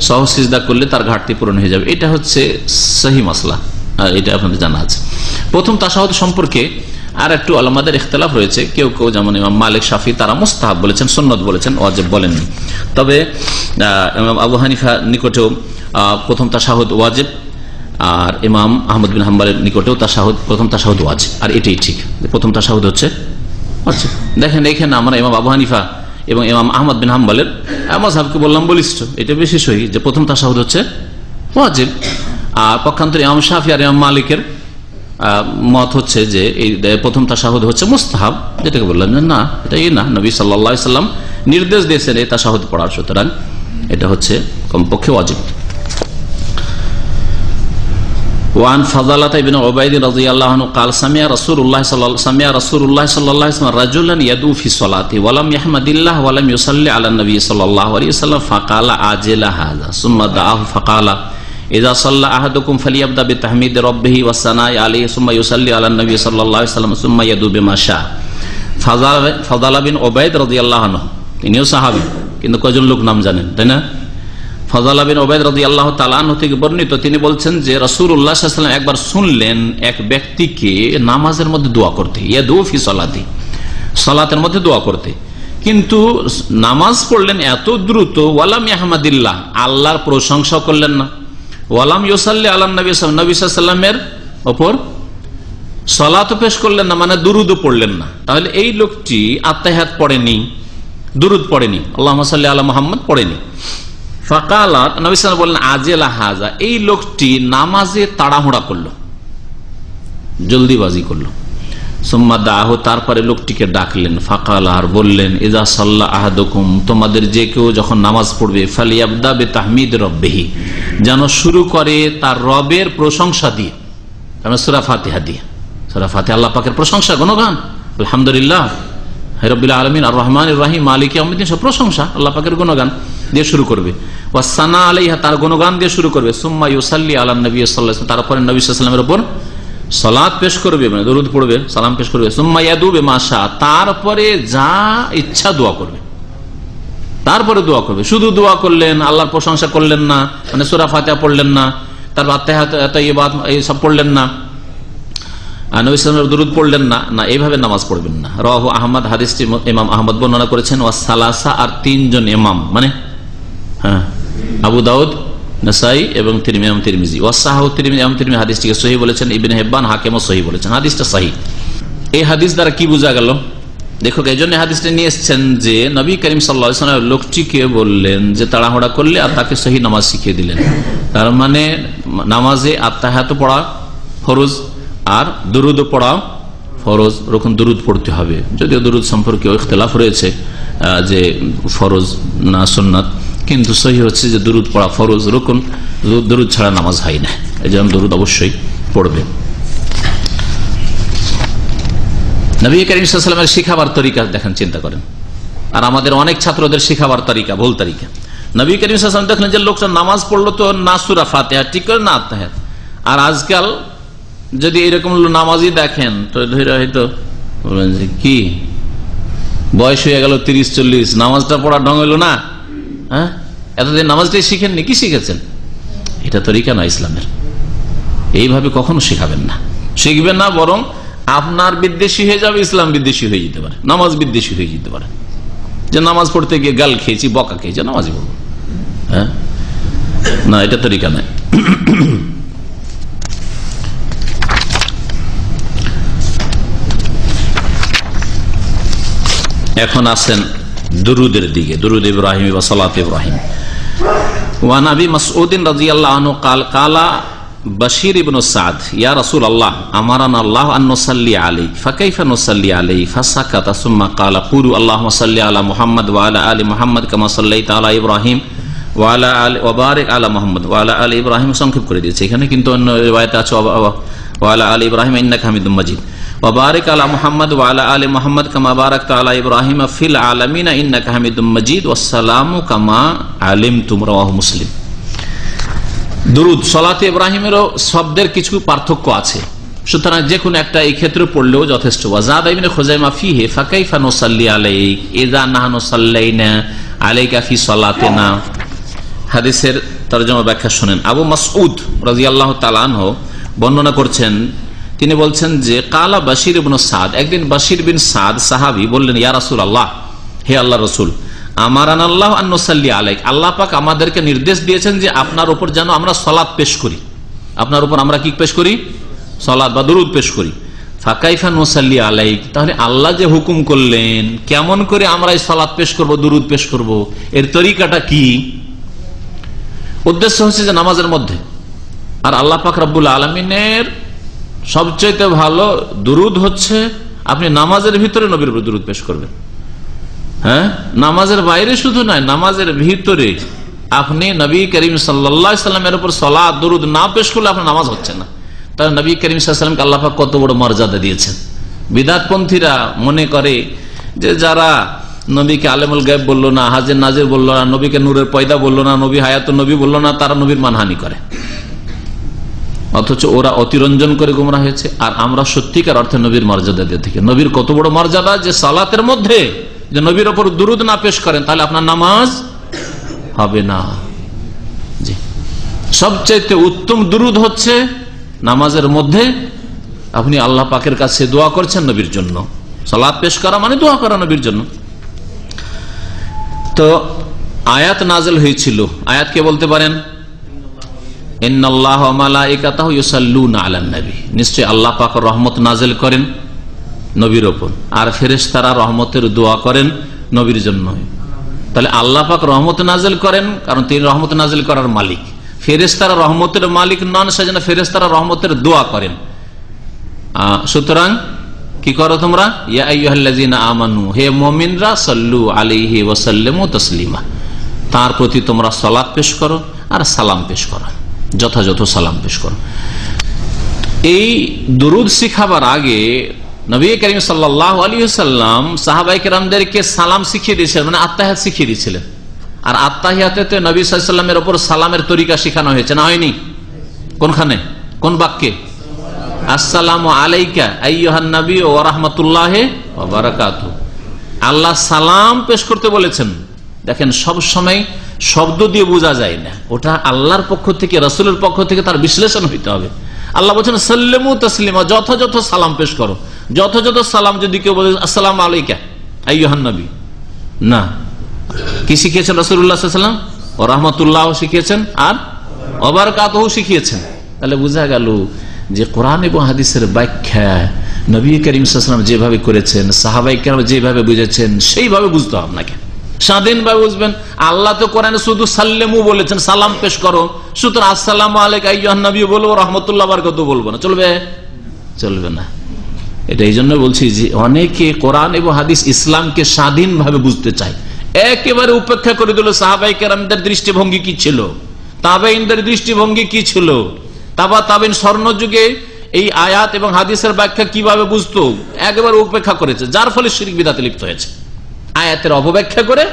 A: সহ সিজদা করলে তার ঘাটতি পূরণ হয়ে যাবে। এটা হচ্ছে সহি মশলা এটা আপনাদের জানা আছে। প্রথম তাসাহদ সম্পর্কে আর একটু আলমাদের ইখতলাফ রয়েছে। কেউ কেউ যেমন ইমাম মালিক, শাফি, তারা মুস্তাহাব বলেছেন সন্ন্যত বলেছেন, ওয়াজেব বলেননি। তবে আবু হানিফা নিকটেও প্রথম তাসাহদ ওয়াজেব, আর ইমাম আহমদ বিন হাম্বালের নিকটেও তাসাহদ প্রথম তাসাহদ ওয়াজেব। আর এটাই ঠিক। প্রথম তাসাহদ হচ্ছে দেখেন, এখানে আমরা ইমাম আবু হানিফা এবং ইমাম আহমদ বিন হাম্বালের মজাবকে বললাম বলিষ্ঠ। এটা বেশি সহি যে প্রথম তাসাহদ হচ্ছে ওয়াজেব। আর পক্ষান্তরে ইমাম শাফি আর ইমাম মালিকের মত হচ্ছে যে এই প্রথম তাসাহুদ হচ্ছে মুস্তাহাব যেটাকে বললাম যে না এটা এই না নবী সাল্লা সাল্লাম নির্দেশ দিয়েছেন এই তাসাহুদ পড়ার সুতরাং এটা হচ্ছে কমপক্ষে অজিব ওয়ান ফাজালাত ইবনে উবাইদ রাদিয়াল্লাহু আনহু قال سمع رسول الله صلى الله سمع رسول الله صلى الله عليه وسلم رجلا يدعو في صلاته ولم يحمد الله ولم يصلي على النبي صلى الله عليه وسلم فقال عاجل هذا ثم دعاه فقال এজা সাল্লাহ আহাদুকুম ফালি আবদা বি তাহমিদ রব্বিহি ওয়াসানাই আলী সুম্মা ইউসাল্লি আলা নবী সাল্লাল্লাহু আলাইহি সাল্লাম সুম্মা ইয়াদুবি মাশা ফাজাল ফাজালা বিন ওবাইদ রাদিয়াল্লাহু আনহু, তিনিও সাহাবী, কিন্তু কয়জন লোক নাম জানেন, তাই না? ফজালা বিন ওবায়দ রাজি আল্লাহ তালাহ থেকে বর্ণিত, তিনি বলছেন যে রসুল উল্লাহাম একবার শুনলেন এক ব্যক্তিকে নামাজের মধ্যে দোয়া করতে, ইয়াদু ফি সালাতি, সালাতের মধ্যে দোয়া করতে। কিন্তু নামাজ পড়লেন এত দ্রুত, ওয়ালাম আহমদুল্লাহ আল্লাহর প্রশংসা করলেন না। ওয়ালাম ইউসাল্লি আলাম নবী নবী সাল্লামের ওপর সলাত পেশ করলেন না মানে দুরুদও পড়লেন না। তাহলে এই লোকটি আত্মাহাত পড়েনি, দুরুদ পড়েনি। আল্লাহ সাল্লি আল্লাহ মোহাম্মদ পড়েনি। ফাকালাত, নবী সাল্লাম বললেন, আজেলা হাজা এই লোকটি নামাজে তাড়াহুড়া করল, জলদিবাজি করল। সোম্মা দাহ, তারপরে লোকটিকে ডাকলেন, ফাকাল, আর বললেন ইজা সাল্লাহ আহাদুকুম, তোমাদের যে কেউ যখন নামাজ পড়বে, ফালিয়াবদা বে তাহমিদ রব্বেহি, যেন শুরু করে তার রবের প্রশংসা দিয়ে। কেন সুরা ফাতিহা দিয়ে। সুরা আল্লাহ পাকের প্রশংসা, গণগান। আলহামদুলিল্লাহ। হেরবিল্লা আলমিন, আর রহমান রাহিম, মালিক আহমদিন সব প্রশংসা, আল্লাহ পাকের গুণগান দিয়ে শুরু করবে। ওয়াসানা আলাইহা, তার গুণগান দিয়ে শুরু করবে। সুম্মা ইউসাল্লি আল্লাহ নবী সাল্লাহ তারপরে নবী সাল্লামের ওপর সলাদ পেশ করবে মানে দরুদ পড়বে, সালাম পেশ করবে। সুম্মা ইয়াদুবে মাসা তারপরে যা ইচ্ছা দোয়া করবে। তারপরে দোয়া করবে। শুধু দোয়া করলেন, আল্লাহর প্রশংসা করলেন না মানে সুরা ফাতেহা পড়লেন না, তার সব পড়লেন না পড়লেন না না নামাজ পড়বেন না। আহমদ করেছেন আর তিনজন ইমাম মানে হ্যাঁ আবু দাউদ নাসাই এবং তিরমিজি ওয়াসাহ তিরমি হাদিসটিকে সহি বলেছেন? ইবিন হেব্বান, হাকেমও সহি বলেছেন। হাদিসটা সহি এই হাদিস দ্বারা কি বোঝা গেল? দেখো এই জন্য হাদিসটা নিয়ে এসছেন যে নবী করিম সাল্লা লোকটিকে বললেন যে তাড়াহুড়া করলে আর তাকে সহি নামাজ শিখিয়ে দিলেন। তার মানে নামাজে আত্মাহাত পড়া ফরজ আর দুরুদ পড়া ফরজ। ওরকম দুরুদ পড়তে হবে। যদিও দুরুদ সম্পর্কে ইখতলাফ রয়েছে যে ফরজ না সোননাথ কিন্তু সহি হচ্ছে যে দুরুদ পড়া ফরজ, রুকুন দুরুদ ছাড়া নামাজ হয় না। এই জন্য দুরুদ অবশ্যই পড়বে। নবী করিমের শিখাবার তরিকা দেখেন, চিন্তা করেন। আর আমাদের অনেক ছাত্রদের শিখাবার তরিকা, ভুল তরিকা। নবী করিম দেখলেন যে লোকটা নামাজ পড়ল তো না সুরা ফাতেহা, ঠিক করে না আত্মাহাত আর আজকাল যদি এরকম নামাজই দেখেন, তো ধরে হয়তো বলবেন যে কি? বয়স হয়ে গেল তিরিশ, চল্লিশ, নামাজটা পড়া ঢং হইল না? হ্যাঁ? এতদিন নামাজটাই শিখেননি, কি শিখেছেন? এটা তরিকা না ইসলামের। এইভাবে কখনো শিখাবেন না। শিখবেন না, বরং আপনার বিদ্বেষী হয়ে যাবে, ইসলাম বিদ্বেষী হয়ে যেতে পারে। নামাজ বিদ্বেষী হয়ে যেতে পারে। যে নামাজ পড়তে গিয়ে গাল খেয়েছি, বকা খেয়েছি, নামাজই বলব হ্যাঁ? না, এটা তরিকা নয়। এখন আসেন দুরুদের দিকে। দুরুদ ইব্রাহিম বা সালাত ইব্রাহিম। ওয়ানাবি মাসউদ্দিন রাজিয়াল্লাহ আনু কাল কালা বশির ইবন সাদ ইয়া রাসূল আল্লাহ আমারান আল্লাহ আন নসাল্লি আলাইহি ফাকাইফা নসাল্লি আলাইহি ফাসাকাতা সুম্মা ক্বালা কুলু আল্লাহুম্মা সাল্লি আলা মুহাম্মাদ ওয়া আলা আলি মুহাম্মাদ কামা সাল্লাইতা আলা ইব্রাহিম ওয়া আলা আলি ওয়া বারিক আলা মুহাম্মাদ ওয়া আলা আলি ইব্রাহিম সংক্ষেপ করে দিয়েছে এখানে কিন্তু অন্য রিওয়ায়াতে আছে ওয়া আলা আলি ইব্রাহিম ইন্নাকা হামিদুম মাজিদ ওবারেক আলা মোহাম্মদ ওয়ালা আলী মোহাম্মদ কামা বারাক ইব্রাহিম ফিল আলমিনা ইন্নাক হামিদুম মজিদ ওয়াসালামু কামা আলিম তুমরা মুসলিম দুরুদ সলাতে ইব্রাহিমেরও শব্দের কিছু পার্থক্য আছে। সুতরাং যে কোনো একটা এই ক্ষেত্রে পড়লেও যথেষ্ট। হাদিসের তরজমা ব্যাখ্যা শুনেন। আবু মাসউদ তাআলা আনহু বর্ণনা করছেন তিনি বলছেন যে, কালা বাশির ইবনে সাদ, একদিন বাশির বিন সাদ সাহাবি বললেন, ইয়া রাসুল আল্লাহ হে আল্লাহ রসুল আমারান আল্লাহ আন্নসাল্লি আলাইক, আল্লাহ পাক আমাদেরকে নির্দেশ দিয়েছেন যে আপনার উপর যেন আমরা সলাদ পেশ করি। আপনার উপর আমরা কি পেশ করি? সলাদ বা দরুদ পেশ করি। ফাকাইফা নোসাল্লি আলাইক, তাহলে আল্লাহ যে হুকুম করলেন, কেমন করে আমরা এই সলাদ পেশ করব, দুরুদ পেশ করব, এর তরিকাটা কি? উদ্দেশ্য হচ্ছে যে নামাজের মধ্যে, আর আল্লাহ পাক রব্বুল আলমিনের সবচাইতে ভালো দুরুদ হচ্ছে আপনি নামাজের ভিতরে নবীর উপর দুরুদ পেশ করবেন। হ্যাঁ? নামাজের বাইরে শুধু নয়, নামাজের ভিতরে আপনি নবী করিম সাল্লামের উপর সলা দুরুদ না পেশ করলে আপনার নামাজ হচ্ছে না। তাহলে নবী করিম সাল্লামকে আল্লাহাক কত বড় মর্যাদা দিয়েছেন। বিদাতপন্থীরা মনে করে যে যারা নবীকে আলেমুল গায়েব বলল না, হাজের নাজির বলল না, নবীকে নূরের পয়দা বলল না, নবী হায়াত নবী বলল না, তারা নবীর মানহানি করে। অথচ ওরা অতিরঞ্জন করে গুমরা হয়েছে। আর আমরা সত্যিকার অর্থে নবীর মর্যাদা দিয়ে থাকি। নবীর কত বড় মর্যাদা যে সালাতের মধ্যে যে নবীর ওপর দুরুদ না পেশ করেন, তাহলে আপনার নামাজ হবে না। জি। সবচাইতে উত্তম দুরুদ হচ্ছে নামাজের মধ্যে আপনি আল্লাহ পাকের কাছে দোয়া করছেন নবীর জন্য। সালাদ পেশ করা মানে দোয়া করা নবীর জন্য। তো আয়াত নাজেল হয়েছিল। আয়াত কে বলতে পারেন? নিশ্চয় আল্লাহ পাক রহমত নাজেল করেন নবীর ওপর। আর ফেরেস তারা রহমতের দোয়া করেন নবীর জন্য তাহলে আল্লাহ পাক রহমত নাজেল করেন, কারণ তিনি রহমত নাজেল করার মালিক। ফেরেস্তারা রহমতের মালিক নন, সেজন্য ফেরেস্তারা রহমতের দোয়া করেন। সুতরাং কি করো তোমরা? আমানু, হে মমিনরা, সল্লু আলিহি ওসাল্লেম তসলিমা। তার প্রতি তোমরা সলাদ পেশ করো আর সালাম পেশ করো। যথাযথ সালাম পেশ করো। এই দুরুদ শিখাবার আগে নবী করিম সাল্লাহ আলী সাল্লাম সাহাবাই কেরামদেরকে সালাম শিখিয়ে দিয়েছিলেন মানে আত্মাহাত শিখিয়ে দিয়েছিলেন। আর আত্মাহিয়াতে নবী সাল্লামের ওপর সালামের তরিকা শেখানো হয়েছে, না হয়নি? কোনখানে? কোন বাক্যে? আসসালাম আলাইকা আল্লাহ সালাম পেশ করতে বলেছেন। দেখেন, সব সময় শব্দ দিয়ে বোঝা যায় না। ওটা আল্লাহর পক্ষ থেকে, রসুলের পক্ষ থেকে তার বিশ্লেষণ হইতে হবে। আল্লাহ বলছেন, সাল্লেমু তসলিমা, যথাযথ সালাম পেশ করো। যথাযথ সালাম যদি কেউ বলে, আসসালাম আলাইকা আইহান নবী। না। কি শিখিয়েছেন রসুল্লাহাম ও রহমতুল্লাহ শিখিয়েছেন আর অবারকাতও শিখিয়েছেন। তাহলে বোঝা গেল যে কোরআন এবং হাদিসের ব্যাখ্যা নবী করিম সাল্লাম যেভাবে করেছেন, সাহাবাই যেভাবে বুঝেছেন, সেইভাবে বুঝতে হবে আপনাকে। স্বাধীন ভাবে বুঝবেন, আল্লাহ তো কোরআনে শুধু সাল্লেমু বলেছেন, সালাম পেশ করো। সুতরাং আসসালাম আলাইক নবী বলব, রহমতুল্লাহ বারকত বলব না। চলবে? চলবে না। এটা এই জন্য বলছি যে অনেকে কোরআন এবং হাদিস ইসলামকে স্বাধীনভাবে বুঝতে চায়। একেবারে উপেক্ষা করে দিল সাহাবাই কেরামদের দৃষ্টিভঙ্গি কি ছিল? তাবেইনদের দৃষ্টিভঙ্গি কি ছিল? তাবা তাবেন স্বর্ণ যুগে এই আয়াত এবং হাদিসের ব্যাখ্যা কীভাবে বুঝতো? একেবারে উপেক্ষা করেছে, যার ফলে শিরিক বিদাতে লিপ্ত হয়েছে। আয়াতের অপব্যাখ্যা করে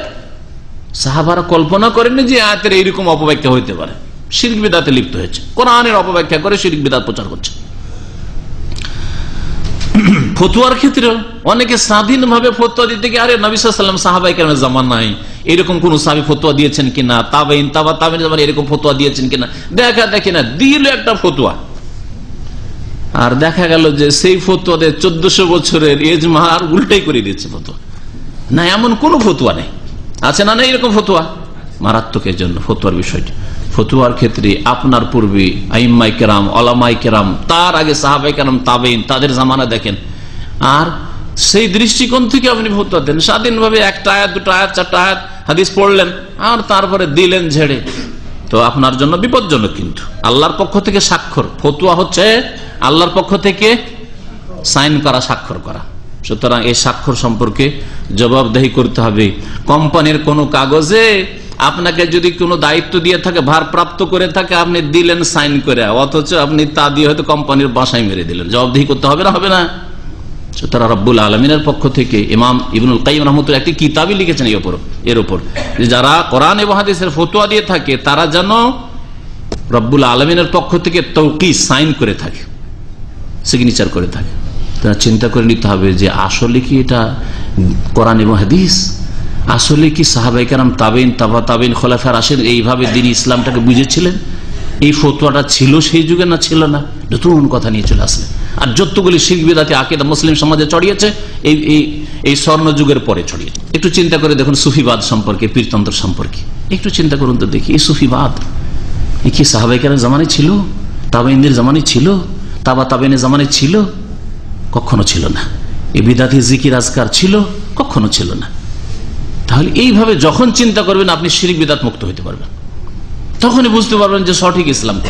A: সাহাবারা কল্পনা করেনি যে আয়াতের এইরকম অপব্যাখ্যা হইতে পারে। শিরিক বিদাতে লিপ্ত হয়েছে। কোরআনের অপব্যাখ্যা করে শিরিক বিদাত প্রচার করছে। ফতুয়ার ক্ষেত্রে অনেকে স্বাধীনভাবে ফতুয়া দিতে গিয়ে, আরে নবিসাল্লাম সাহাবাই কেন জামান নাই। এরকম কোন সাহাবি ফতুয়া দিয়েছেন কিনা? তাবেইন তাবা তাবেন জামান এরকম ফতুয়া দিয়েছেন কিনা? দেখা দেখি না দিল একটা ফতুয়া। আর দেখা গেল যে সেই ফতুয়াদের চোদ্দশো বছরের এজমার উল্টাই করে দিয়েছে ফতুয়া। না, এমন কোন ফতুয়া নেই। আছে না না এরকম ফতুয়া? মারাত্মকের জন্য ফতুয়ার বিষয়টি। ফতুয়ার ক্ষেত্রে আপনার পূর্বে আইম্মাই কেরাম অলামাই কেরাম, তার আগে সাহাবাই কেরাম তাবেইন তাদের জামানা দেখেন। আর সেই দৃষ্টিকোণ থেকে আপনি ফতুয়া দেন। স্বাধীনভাবে একটা আয়াত, দুটো আয়াত, চারটা আয়াত, হাদিস পড়লেন, আর তারপরে দিলেন ঝেড়ে। তো আপনার জন্য বিপজ্জনক কিন্তু। আল্লাহর পক্ষ থেকে স্বাক্ষর। ফতুয়া হচ্ছে আল্লাহর পক্ষ থেকে সাইন করা, স্বাক্ষর করা। সুতরাং এই স্বাক্ষর সম্পর্কে জবাবদেহি করতে হবে। কোম্পানির কোনো কাগজে আপনাকে যদি কোনো দায়িত্ব দিয়ে থাকে, ভারপ্রাপ্ত করে থাকে, আপনি দিলেন, সাইন করে। অথচ আপনি তা দিয়ে হয়তো কোম্পানির বাসায় মেরে দিলেন। জবাবদিহি করতে হবে না হবে না। তারা রব্বুল আলমিনের পক্ষ থেকে ইমাম ইবনুল কাইম রহমতুল একটি কিতাবই লিখেছেন এর উপর এর উপর যে যারা কোরআন এবং হাদিসের ফতোয়া দিয়ে থাকে, তারা যেন রব্বুল আলমিনের পক্ষ থেকে তৌকি সাইন করে থাকে। সিগনেচার করে থাকে। চিন্তা করে নিতে হবে যে আসলে কি এটা কোরআন এবং হাদিস? আসলে কি সাহাবাইকার তাবিন তাবা তাবেন খোলাফার আসেন এইভাবে দিন ইসলামটাকে বুঝেছিলেন? এই ফতুয়াটা ছিল সেই যুগে না ছিল না? নতুন কথা নিয়ে চলে আসলেন। আর যতগুলি শিখ বিদাতি, আকিদা মুসলিম সমাজে ছড়িয়েছে, এই এই স্বর্ণ যুগের পরে ছড়িয়ে একটু চিন্তা করে দেখুন সুফিবাদ সম্পর্কে, পীরতন্ত্র সম্পর্কে। একটু চিন্তা করুন তো দেখি, এই সুফিবাদ কি সাহাবাইকার জামানে ছিল? তাবাইনদের জামানে ছিল? তাবা তাবেনের জামানে ছিল? কখনো ছিল না। এ বিদাতি জিকির আজকার ছিল, কখনো ছিল না। তাহলে এইভাবে যখন চিন্তা করবেন, আপনি শিরিক বিদাত মুক্ত হইতে পারবেন। তখনই বুঝতে পারবেন যে সঠিক ইসলাম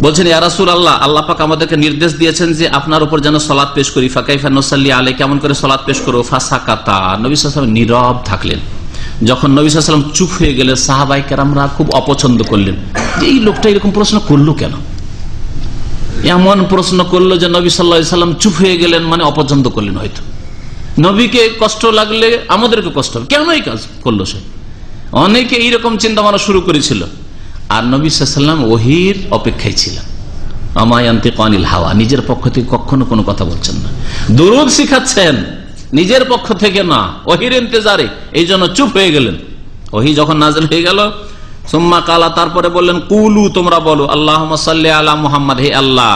A: বলছেন ইয়ারাসুল আল্লাহ আল্লাহ পাক আমাদেরকে নির্দেশ দিয়েছেন যে আপনার উপর যেন সলাদ পেশ করি। ফাঁকাইফা নসাল্লি আলে কেমন করে সলাদ পেশ করো? ফাঁসা কাতা নবী সাল্লাম নীরব থাকলেন। যখন নবী সাল্লাম চুপ হয়ে গেলে সাহাবাই কেরামরা খুব অপছন্দ করলেন। যে এই লোকটা এরকম প্রশ্ন করল কেন? এমন প্রশ্ন করল যে নবী সাল্লা সাল্লাম চুপ হয়ে গেলেন মানে অপছন্দ করলেন হয়তো। নবীকে কষ্ট লাগলে আমাদেরকে কষ্ট হবে। কেন এই কাজ করল সে? অনেকে এইরকম চিন্তা মারা শুরু করেছিল। আর নবী সাল্লাম ওহির অপেক্ষায় ছিলেন। আমায়ান্তে কানিল হাওয়া, নিজের পক্ষ থেকে কখনো কোনো কথা বলছেন না। দূরদ শিখাচ্ছেন, নিজের পক্ষ থেকে না, ওহির ইন্তজারে। এই জন্য চুপ হয়ে গেলেন। ওহি যখন নাজল হয়ে গেল সোম্মা কালা, তারপরে বললেন, কুলু, তোমরা বলো আল্লাহ সাল্লি আলা মোহাম্মদ, হে আল্লাহ,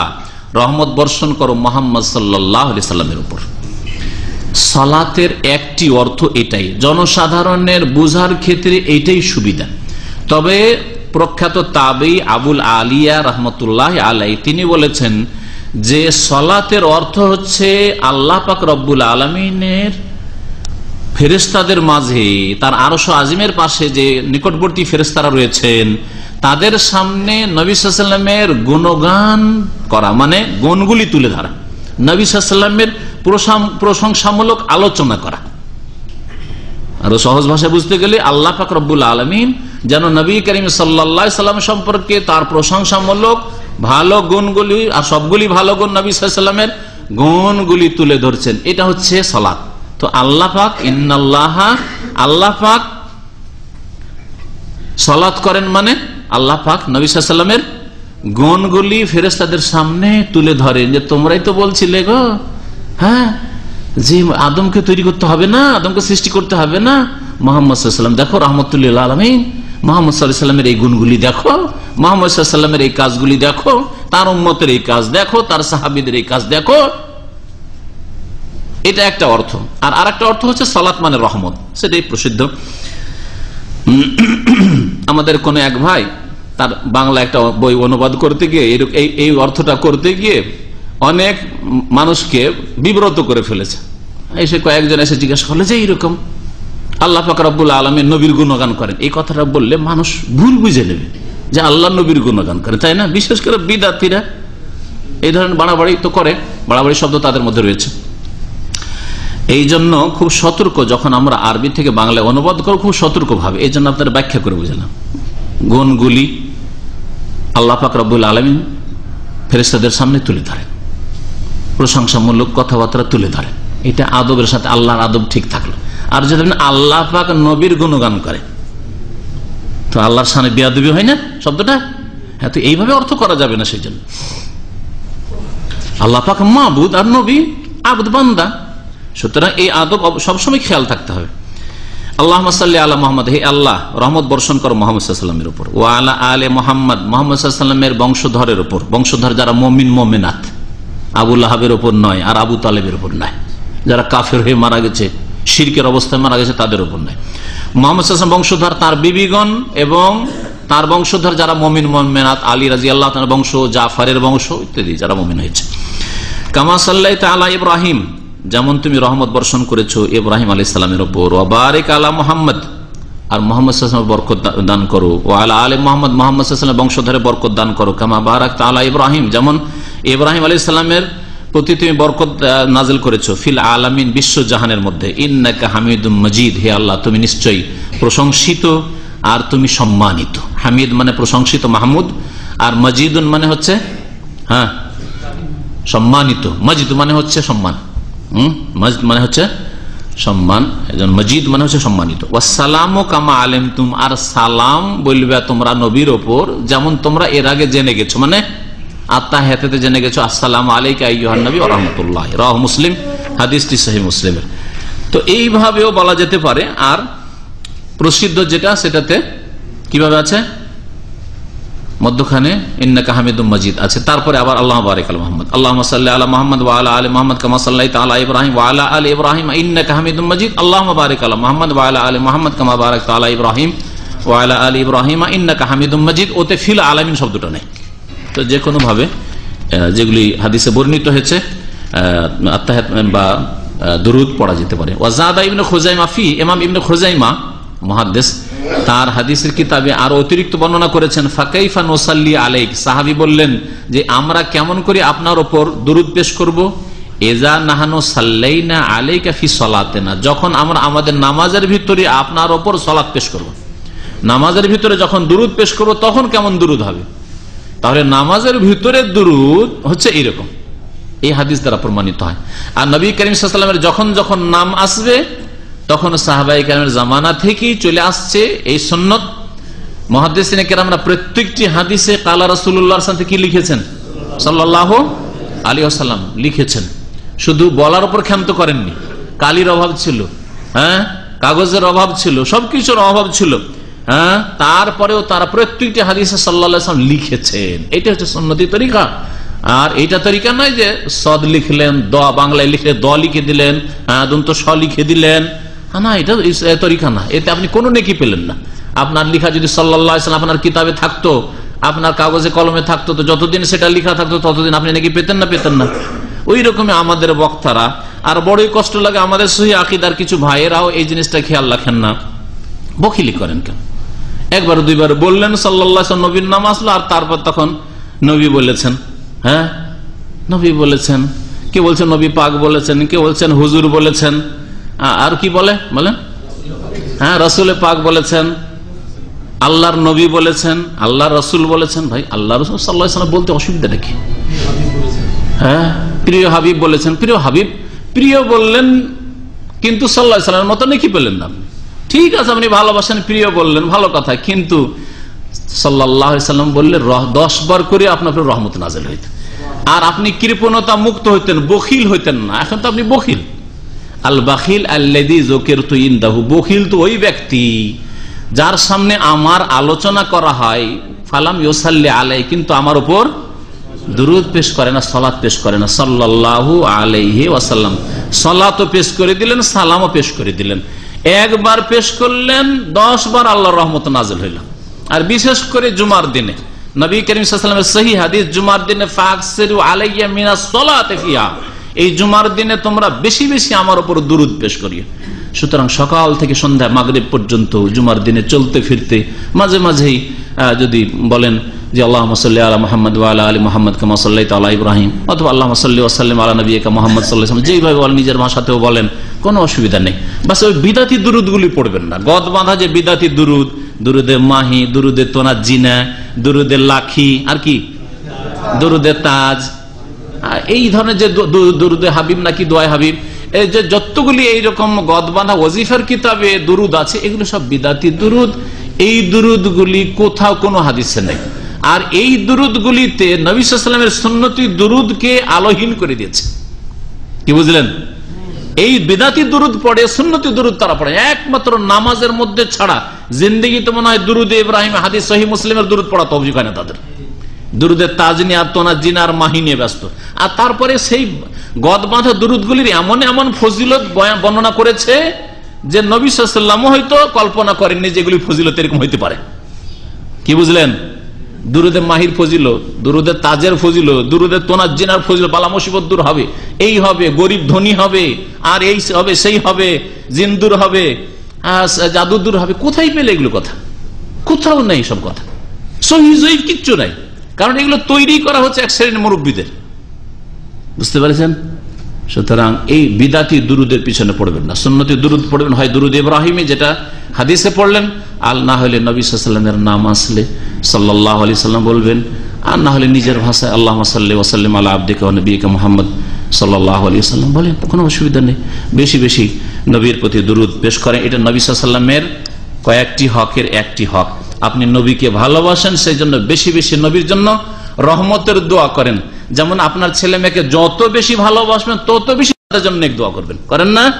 A: রহমত বর্ষণ করো মোহাম্মদ সাল্লাহ সাল্লামের উপর। সালাতের একটি অর্থ এটাই, জনসাধারণের বুঝার ক্ষেত্রে এইটাই সুবিধা। তবে প্রখ্যাত তাবেই আবুল আলিয়া রহমতুল্লাহ আলাই, তিনি বলেছেন যে সলাতের অর্থ হচ্ছে আল্লাহ পাক রব্বুল আলমিনের ফেরেস্তাদের মাঝে, তার আরশ আজিমের পাশে যে নিকটবর্তী ফেরেস্তারা রয়েছেন, তাদের সামনে নবী সাল্লামের গুণগান করা মানে গুণগুলি তুলে ধরা, নবী সাল্লামের প্রশংসামূলক আলোচনা করা। আরও সহজ ভাষায় বুঝতে গেলে আল্লাহ পাক রব্বুল আলমিন যেন নবী করিম সাল্লা সাল্লাম সম্পর্কে তার প্রশংসামূলক ভালো গুণগুলি আর সবগুলি ভালো গুণ নবী সাল্লামের গুণগুলি তুলে ধরছেন। এটা হচ্ছে সলাৎ তো আল্লাহ পাক, ইন্নাল্লাহ, আল্লাহ পাক সলাৎ করেন মানে আল্লাহ পাক নবী সাল্লামের গুণগুলি ফেরেস্তাদের সামনে তুলে ধরেন যে তোমরাই তো বলছিলে গো হ্যাঁ যে আদমকে তৈরি করতে হবে না, আদমকে সৃষ্টি করতে হবে না। মোহাম্মদ সাল্লাম দেখো রহমতুল্লাহ আলমিন, মোহাম্মদ সাল্লামের এই গুণগুলি দেখো, মোহাম্মদ এই কাজগুলি দেখো, তার উম্মতের এই কাজ দেখো, তার সাহাবিদের এই কাজ দেখো। এটা একটা অর্থ। আর আর একটা অর্থ হচ্ছে সালাত মানে রহমত। সেটাই প্রসিদ্ধ। আমাদের কোন এক ভাই তার বাংলা একটা বই অনুবাদ করতে গিয়ে, এই অর্থটা করতে গিয়ে অনেক মানুষকে বিব্রত করে ফেলেছে। এসে কয়েকজন এসে জিজ্ঞাসা করলে যে এইরকম। আল্লাহ ফাকরাবুল আলমের নবীর গুণগান করেন। এই কথাটা বললে মানুষ ভুল বুঝে নেবে যে আল্লাহ নবীর গুণগান করে, তাই না? বিশেষ করে বিদাতিরা। এই ধরনের বাড়াবাড়ি তো করে। বাড়াবাড়ি শব্দ তাদের মধ্যে রয়েছে। এই জন্য খুব সতর্ক যখন আমরা আরবি থেকে বাংলায় অনুবাদ করো খুব সতর্ক ভাবে এই জন্য আপনার ব্যাখ্যা করে বুঝলাম। গুণগুলি আল্লাহ ফাকরাবুল আলমিন ফেরেস্তাদের সামনে তুলে ধরেন। প্রশংসামূলক কথাবার্তা তুলে ধরে এটা আদবের সাথে আল্লাহর আদব ঠিক থাকল। আর যদি আল্লাহ পাক নবীর গুণগান করে তো আল্লাহর সামনে বিয়াদবি হয় না শব্দটা? হ্যাঁ তো এইভাবে অর্থ করা যাবে না সেই জন্য আল্লাহ পাক মাহবুদ আর নবী আবুদ বান্দা সুতরাং এই আদব সবসময় খেয়াল থাকতে হবে। আল্লাহ সাল্লি আল্লাহ মোহাম্মদ, হে আল্লাহ, রহমত বর্ষণ করো মোহাম্মদ সাল্লামের উপর। ও আলা আলে মোহাম্মদ মোহাম্মদ সাল্লামের বংশধরের উপর। বংশধর যারা মমিন মমিনাথ আবুল আহাবের ওপর নয়, আর আবু তালেবের ওপর নয় যারা কাফের হয়ে মারা গেছে, শিরকের অবস্থায় মারা গেছে, তাদের ওপর নয় মোহাম্মদ বংশধর তার বিবিগণ এবং তার বংশধর যারা মমিন, মমিনাত, আলী রাজি আল্লাহ বংশ, জাফারের বংশ, ইত্যাদি যারা মমিন হয়েছে। কামা সাল্লাহ তালা ইব্রাহিম যেমন তুমি রহমত বর্ষণ করেছ ইব্রাহিম আলী ইসলামের ওপর ওবারিক আলা মোহাম্মদ। আর মোহাম্মদ বরকত দান করো। ও আলা আলী মোহাম্মদ মোহাম্মদ বংশধরে বরকত দান করো। কামা বারাক তালা ইব্রাহিম। যেমন ইব্রাহিম আলী ইসলামের প্রতি তুমি বরকত নাজিল করেছ ফিল আলামিন বিশ্ব জাহানের মধ্যে। ইন্নাকা হামিদুম মজিদ। হে আল্লাহ, তুমি নিশ্চয়ই প্রশংসিত আর তুমি সম্মানিত। হামিদ মানে প্রশংসিত মাহমুদ। আর মজিদুন মানে হচ্ছে হ্যাঁ সম্মানিত। মজিদ মানে হচ্ছে সম্মান। হম? মানে হচ্ছে সম্মান। একজন মজিদ মানে হচ্ছে সম্মানিত। সালামও কামা আলেম তুম আর সালাম বলবে তোমরা নবীর ওপর, যেমন তোমরা এর আগে জেনে গেছো। মানে আত্মা হেতে জেনে গেছো, আসসালাম আলাইকান নবী রহমতুল্লাহ। রহ মুসলিম, হাদিসটি সহি মুসলিমের। তো এইভাবেও বলা যেতে পারে। আর প্রসিদ্ধ যেটা, সেটাতে কীভাবে আছে? মধ্যখানে ইন্নাকা হামিদুম মজিদ আছে। তারপরে আবার আল্লাহ বারিক আল মোহাম্মদ। আল্লাহ সাল্লাহ আলা মোহাম্মদ ওয়ালা আলী মোহাম্মদ কামা তালা ইব্রাহিম ওয়ালা আলী ইব্রাহিম ইন্নাকা হামিদুম মজিদ। আল্লাহ বারিক আলা মোহাম্মদ ওয়ালা আলী মোহাম্মদ কামা বারাক তালা ইব্রাহিম ওয়ালা আলী ইব্রাহিম ইন্নাকা হামিদুম মজিদ। ওতে ফিল আলামিন শব্দটা নেই। তো যে কোনো ভাবে যেগুলি হাদিসে বর্ণিত হয়েছে আত্মাহাত, বা দুরুদ পড়া যেতে পারে। ওয়াজাদা ইবনে খোজাইমা ফি এমাম ইবনে খোজাইমা, মহাদ্দেশ তার হাদিসের কিতাবে আর অতিরিক্ত বর্ণনা করেছেন, ফাকাইফা নোসাল্লি আলাইক। সাহাবি বললেন যে, আমরা কেমন করে আপনার ওপর দুরুদ পেশ করব? এজা নাহানো সাল্লাইনা আলাইকা ফি সলাতেনা। যখন আমরা আমাদের নামাজের ভিতরে আপনার ওপর সলাৎ পেশ করব। নামাজের ভিতরে যখন দুরুদ পেশ করব, তখন কেমন দুরুদ হবে? তাহলে নামাজের ভিতরে দুরুদ হচ্ছে এইরকম এই হাদিস দ্বারা প্রমাণিত হয়। আর নবী করিম সাল্লামের যখন যখন নাম আসবে তখন সাহাবাই কালামের জামানা থেকেই চলে আসছে এই সন্ন্যত মহাদিসিনে কেরামরা প্রত্যেকটি হাদিসে কালা রসুল্লাহ কি লিখেছেন? সাল্লাহ আলী আসাল্লাম লিখেছেন। শুধু বলার উপর ক্ষান্ত করেননি। কালির অভাব ছিল হ্যাঁ? কাগজের অভাব ছিল, সবকিছুর অভাব ছিল হ্যাঁ? তারপরেও তারা প্রত্যেকটি হাদিসে সাল্লাম লিখেছেন। এটা হচ্ছে সন্ন্যতি তরিকা। আর এইটা তরিকা নয় যে সদ লিখলেন, দ বাংলায় লিখলে দ লিখে দিলেন হ্যাঁ? দন্ত স লিখে দিলেন না এটা তরিকা না। এতে আপনি কোনো নেকি পেলেন না। আপনার লিখা যদি সাল্লাহ আপনার কিতাবে থাকতো, আপনার কাগজে কলমে থাকতো, তো যতদিন সেটা লিখা থাকতো, ততদিন আপনি নাকি পেতেন না পেতেন না। ওই রকমই আমাদের বক্তারা, আর বড়ই কষ্ট লাগে আমাদের সহি আকিদার কিছু ভাইয়েরাও এই জিনিসটা খেয়াল রাখেন না। বকিলি করেন কেন? একবার দুইবার বললেন সাল্লাহ নবীর নাম আসলো, আর তারপর তখন নবী বলেছেন হ্যাঁ? নবী বলেছেন, কে বলছেন নবী পাক বলেছেন, কে বলছেন হুজুর বলেছেন? আর কি বলে? বলেন। হ্যাঁ রসুল পাক বলেছেন, আল্লাহর নবী বলেছেন আল্লাহ রসুল বলেছেন, ভাই আল্লাহ রসুল সাল্লাহ বলতে অসুবিধা নাকি? হ্যাঁ প্রিয় হাবিব বলেছেন, প্রিয় হাবিব, প্রিয় বললেন, কিন্তু সাল্লাহ সাল্লামের মতো নাকি পেলেন না। ঠিক আছে, আপনি ভালোবাসেন, প্রিয় বললেন, ভালো কথা, কিন্তু সাল্লাম বললে দশ বার করে আপনার রহমত নাজেল হইত। আর আপনি কৃপণতা মুক্ত হইতেন, বখিল হইতেন না। এখন তো আপনি বখিল। আল আল্লাদি তো ইন্দাহু তো ওই ব্যক্তি যার সামনে আমার আলোচনা করা হয়, ফালাম ইউসাল্লি আলাই কিন্তু আমার উপর দুরুদ পেশ করে না, সলাৎ পেশ করে না সাল্লাহ আলাইহি ওয়াসাল্লাম। পেশ করে দিলেন, সালামও পেশ করে দিলেন। একবার পেশ করলেন দশ বার আল্লাহর রহমত নাজেল হইল। আর বিশেষ করে জুমার দিনে, নবী করিম সাল্লামের সহি হাদিস, জুমার দিনে ফাকসেরু আলাইয়া মিনা সলাতে ফিয়া এই জুমার দিনে তোমরা বেশি বেশি আমার উপর দুরুদ পেশ করিও। সুতরাং সকাল থেকে সন্ধ্যা মাগরীব পর্যন্ত জুমার দিনে চলতে ফিরতে মাঝে মাঝেই যদি বলেন যে আল্লাহ সাল্লি আলা মোহাম্মদ আলা আলী মোহাম্মদ কামা সাল্লাহ তাল্লাহ ইব্রাহিম, অথবা আল্লাহ সাল্লি আসাল্লাম আলা নবী কা মোহাম্মদ সাল্লাহ যেইভাবে বলেন, নিজের ভাষাতেও বলেন, কোনো অসুবিধা নেই। বাস ওই বিদাতি দুরুদগুলি পড়বেন না। গদ বাঁধা যে বিদাতি দুরুদ, দুরুদে মাহি, দুরুদে তোনা জিনা, দুরুদে লাখি, আর কি? দুরুদে তাজ এই ধরনের যে দুরুদে হাবিব নাকি দোয়াই হাবিব এই যে যতগুলি এইরকম গদ বাঁধা ওজিফার কিতাবে দুরুদ আছে, এগুলো সব বিদাতি দুরুদ। এই দুরুদগুলি কোথাও কোনো হাদিসে নেই। আর এই দুরুদগুলিতে নবীলামের সুন্নতি দুরুদকে আলোহীন করে দিয়েছে। কি বুঝলেন? এই বিদাতি দুরুদ পড়ে, সুন্নতি দুরুদ তারা পড়ে। একমাত্র নামাজের মধ্যে ছাড়া জিন্দিগি তো মনে হয় দুরুদ ইব্রাহিম হাদিস সহি মুসলিমের দুরুদ পড়া তবজি হয় না তাদের। দুরুদের তাজনি আর তোনা জিনার মাহি নিয়ে ব্যস্ত। আর তারপরে সেই গদ বাঁধা দুরুদগুলির এমন এমন ফজিলত বর্ণনা করেছে যে নবী সাল্লাম হয়তো কল্পনা করেননি যেগুলি ফজিলত এরকম হইতে পারে। কি বুঝলেন? দুরুদে মাহির ফজিল দুরুদে তাজের ফজিল দুরুদে তোনার জিনার ফজিল বালা মুসিবত দূর হবে। এই হবে, গরিব ধনী হবে, আর এই হবে, সেই হবে, জিন দূর হবে জাদু দূর হবে। কোথায় পেলে এগুলো কথা? কোথাও নেই সব কথা। সহি কিচ্ছু নাই। কারণ এগুলো তৈরি করা হচ্ছে এক শ্রেণির মুরব্বীদের। বুঝতে পারছেন? সুতরাং এই বিদাতি দুরুদের পিছনে পড়বেন না। সুন্নতি দুরুদ পড়বেন। হয় দুরুদ ইব্রাহিমে, যেটা হাদিসে পড়লেন, আল না হলে নবী সাল্লামের নাম আসলে সাল্লাহ আলি সাল্লাম বলবেন, আর না হলে নিজের ভাষায় আল্লাহ সাল্লি ওসাল্লাম আল্লাহ আব্দিকা নবীকা মোহাম্মদ সাল্লাহ আলি সাল্লাম বলেন, কোনো অসুবিধা নেই। বেশি বেশি নবীর প্রতি দুরুদ পেশ করেন। এটা নবী সাল্লামের কয়েকটি হকের একটি হক। আপনি নবীকে ভালোবাসেন সেই জন্য বেশি বেশি নবীর জন্য রহমতের দোয়া করেন। যেমন আপনার ছেলে মেয়েকে যত বেশি ভালোবাসবেন, তত বেশি তাদের জন্য দোয়া করবেন। করেন না?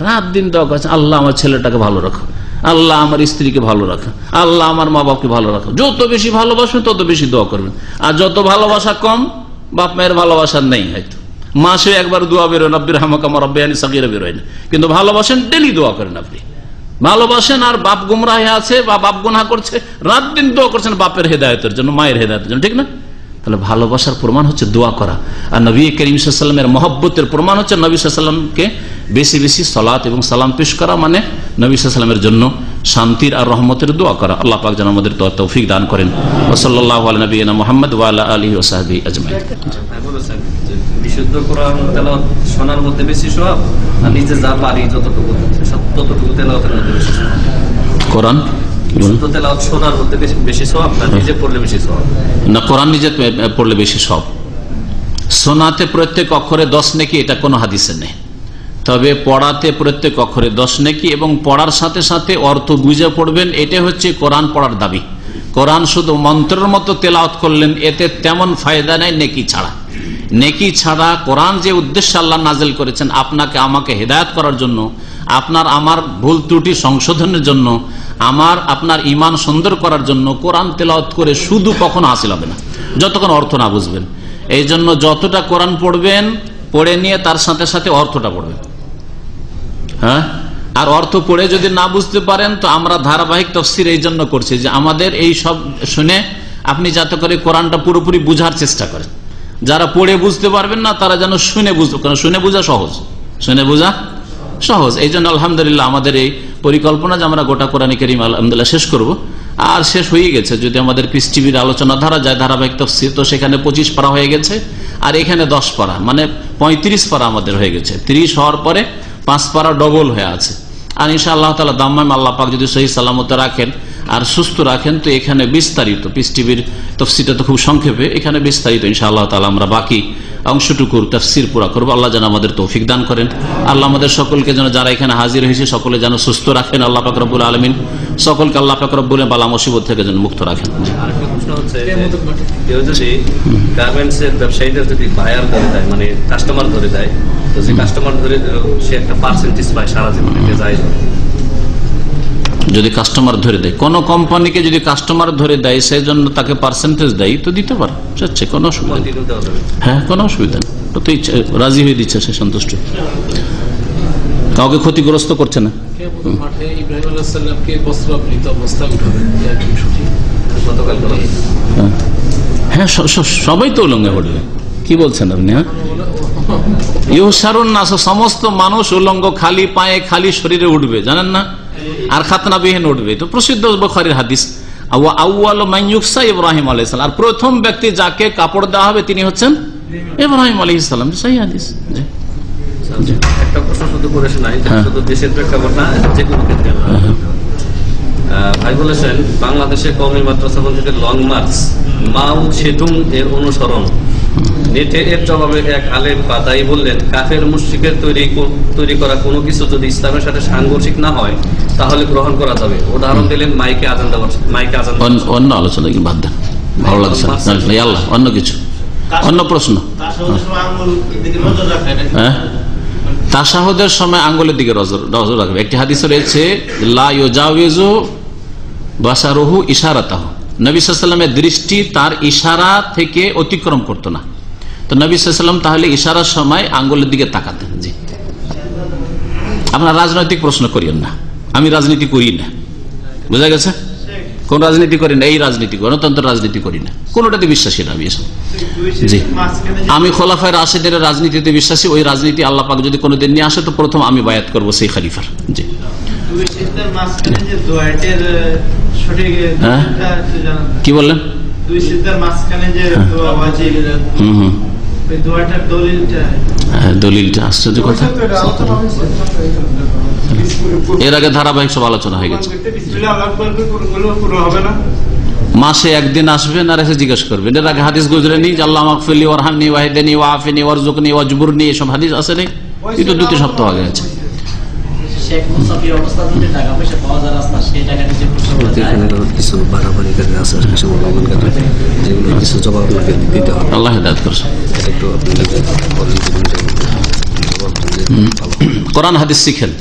A: রাত দিন দোয়া করছেন আল্লাহ আমার ছেলেটাকে ভালো রাখো। আল্লাহ আমার স্ত্রীকে ভালো রাখো। আল্লাহ আমার মা বাপকে ভালো রাখো। যত বেশি ভালোবাসবেন, তত বেশি দোয়া করবেন। আর যত ভালোবাসা কম বাপ মায়ের ভালোবাসা নেই হয়তো। মাসে একবার দোয়া বেরোয় নব্বির হামাকামা রব্বানি সাকিরা বেরোয় না। কিন্তু ভালোবাসেন ডেলি দোয়া করেন আপনি। ভালোবাসেন আর বাপ গুমরাহ আছে, বা বাপ গুনা করছে, রাত দিন দোয়া করছেন বাপের হেদায়তের জন্য, মায়ের হেদায়তের জন্য, ঠিক না? তাহলে ভালোবাসার প্রমাণ হচ্ছে দোয়া করা। আর নবী করিম সাল্লামের মহব্বতের প্রমাণ হচ্ছে নবী সাল্লামকে বেশি বেশি সলাৎ এবং সালাম পেশ করা মানে নবী সাল্লামের জন্য শান্তির আর রহমতের দোয়া করা। আল্লাহ পাক যেন আমাদের তৌফিক দান করেন। ওসল্লাহ নবীনা মোহাম্মদ ওয়ালা আলী ওসাহাবি আজমাই
B: বিশুদ্ধ কোরআন তেলাওয়াত শোনার মধ্যে বেশি সব আর নিজে যা পারি যতটুকু ততটুকু তেলাওয়াতের মধ্যে বেশি
A: কোরআন?
B: বিশুদ্ধ তেলাওয়াত শোনার মধ্যে বেশি বেশি সব না নিজে পড়লে বেশি সব
A: না কোরআন নিজে পড়লে বেশি সব শোনাতে প্রত্যেক অক্ষরে দশ নেকি এটা কোনো হাদিসে নেই। তবে পড়াতে প্রত্যেক অক্ষরে দশ নেকি এবং পড়ার সাথে সাথে অর্থ বুঝে পড়বেন এটা হচ্ছে কোরআন পড়ার দাবি। কোরআন শুধু মন্ত্রের মতো তেলাওত করলেন এতে তেমন ফায়দা নেই নেকি ছাড়া। নেকি ছাড়া কোরআন যে উদ্দেশ্যে আল্লাহ নাজেল করেছেন, আপনাকে আমাকে হেদায়ত করার জন্য, আপনার আমার ভুল ত্রুটি সংশোধনের জন্য, আমার আপনার ইমান সুন্দর করার জন্য কোরআন তেলাওত করে শুধু কখনো হাসিল হবে না, যতক্ষণ অর্থ না বুঝবেন। এই জন্য যতটা কোরআন পড়বেন, পড়ে নিয়ে তার সাথে সাথে অর্থটা পড়বেন। হ্যাঁ? আর অর্থ পড়ে যদি না বুঝতে পারেন, তো আমরা ধারাবাহিক তফসির এই জন্য করছি যে আমাদের এই সব শুনে আপনি যাতে করে কোরআনটা পুরোপুরি বুঝার চেষ্টা করেন। যারা পড়ে বুঝতে পারবেন না, তারা যেন শুনে বুঝতে কারণ শুনে বোঝা সহজ। শুনে বোঝা সহজ। এই জন্য আলহামদুলিল্লাহ আমাদের এই পরিকল্পনা যে আমরা গোটা কোরআন করিম আলহামদুলিল্লাহ শেষ করব। আর শেষ হয়ে গেছে। যদি আমাদের পিস টিভির আলোচনা ধারা যায়, ধারাবাহিক তফসির, তো সেখানে পঁচিশ পারা হয়ে গেছে। আর এখানে দশ পারা মানে পঁয়ত্রিশ পারা আমাদের হয়ে গেছে। ত্রিশ হওয়ার পরে পাঁচ পারা ডবল হয়ে আছে। আর ইনশা আল্লাহ তালা দাম্মাম আল্লাহ পাক যদি সহি সালামত রাখেন আর সুস্থ রাখেন তো এখানে বিস্তারিত। পিস টিভির তফসিরটা তো খুব সংক্ষেপে এখানে বিস্তারিত ইনশা আল্লাহ তালা আমরা বাকি অংশটুকুর তফসির পুরা করব। আল্লাহ যেন আমাদের তৌফিক দান করেন। আল্লাহ আমাদের সকলকে যেন যারা এখানে হাজির হয়েছে সকলে যেন সুস্থ রাখেন। আল্লাহ পাক রব্বুল আলমিন সকলকে আল্লাহ পাক রব্বুল বালা মুসিবত থেকে যেন মুক্ত রাখেন।
B: আরেকটা প্রশ্ন যে কেউ যদি গার্মেন্টস এর ব্যবসায়ীদের যদি বায়ার ধরে দেয় মানে কাস্টমার ধরে দেয় তো যে কাস্টমার ধরে সে একটা পার্সেন্টেজ পায় সারা জীবন যায়
A: যদি কাস্টমার ধরে দেয়। কোন কোম্পানিকে যদি কাস্টমার ধরে দেয় সেই জন্য তাকে পার্সেন্টেজ দেয় তো দিতে পারে। যাচ্ছে কোনো অসুবিধা নেই। হ্যাঁ কোনো অসুবিধা নেই। তো রাজি হয়ে দিচ্ছে সে সন্তুষ্ট। কাউকে ক্ষতিগ্রস্ত করছে না। হ্যাঁ। হ্যাঁ সবাই তো উলঙ্গে পড়বে কি বলছেন আপনি হ্যাঁ? ইহসারুন না সমস্ত মানুষ উলঙ্গ খালি পায়ে খালি শরীরে উঠবে জানেন না? আর খাতনা বিহীন উঠবে। তো প্রসিদ্ধ বখারির হাদিস। আউ- আউয়াল মাইয়ুকসা ইব্রাহিম আলাইহিস আর প্রথম ব্যক্তি যাকে কাপড় দেওয়া হবে তিনি হচ্ছেন ইব্রাহিম আলাইহিস সালাম। সেই হাদিস।
B: একটা প্রশ্ন শুধু করে শোনাই
A: হ্যাঁ।
B: শুধু দেশের প্রেক্ষাপট না যে কোনো ক্ষেত্রে। আহ, ভাই বলেছেন বাংলাদেশে মাদ্রাসা থেকে লং মার্চ মাউ সেতুম এর অনুসরণ। নেটে এর জবাবে এক আলেম পাতাই বললেন, কাফের মুশ্রিকের তৈরি তৈরি করা কোনো কিছু যদি ইসলামের সাথে সাংঘর্ষিক না হয়, তাহলে গ্রহণ করা যাবে। উদাহরণ দিলেন মাইকে আজান দেওয়ার, মাইকে আজান
A: অন্য- আলোচনা কি বাদ দেন। ভালো লাগছে আল্লাহ অন্য কিছু। অন্য প্রশ্ন। হ্যাঁ? তাসাহুদের সময় আঙ্গুলের দিকে নজর রাখবে। একটি হাদিসে রয়েছে, লা ইউজাউযু বাসারুহু ইশারাতাহু। নবী সাল্লামের দৃষ্টি তার ইশারা থেকে অতিক্রম করতো না। তো নবী সাল্লাম তাহলে ইশারার সময় আঙ্গুলের দিকে তাকাতেন জি। আপনার রাজনৈতিক প্রশ্ন করিয়েন না আমি রাজনীতি করি না। বোঝা গেছে? কোন রাজনীতি করি না এই রাজনীতি গণতন্ত্র রাজনীতি করি না। কোনোটাতে বিশ্বাসী না আমি এসব। জি। আমি খোলাফায় রাশেদের রাজনীতিতে বিশ্বাসী ওই রাজনীতি আল্লাহ পাক যদি কোনোদিন নিয়ে আসে তো প্রথম আমি বায়াত করব সেই খালিফার জি। হ্যাঁ? কি বললেন?
C: দুই সিজদার মাঝখানে যে দোয়া ওয়াজিব
A: হুম হুম।
C: দলিলটা।
A: হ্যাঁ, আশ্চর্য কথা। এর আগে ধারাবাহিক সব আলোচনা হয়ে গেছে। মাসে একদিন আসবেন আর এসে জিজ্ঞেস করবেন। এর আগে হাদিস গুজরেনি আল্লাহ মাকফিলি ওরহামনি ওয়াহিদানি ওয়াফিনি ওয়ারজুকনি ওয়াজবুরনি এসব হাদিস আছে নেই কিন্তু দুটি সপ্তাহ আগে আছে।
D: শেখ মুসাফির অবস্থা যদি টাকা পয়সা পাওয়া যায় রাস্তা সেই টাকা নিজে খরচ করা যায়।
E: এখানে কিছু বাড়াবাড়ি কাজে আছে আর কিছু লঙ্ঘনকারী যেগুলো কিছু জবাব আপনাকে দিতে হবে।
A: আল্লাহ হেদায়ত করছে
E: একটু আপনি নিজে বলেন যে জবাব দিলে ভালো হবে।
A: কোরআন হাদিস শিখেন।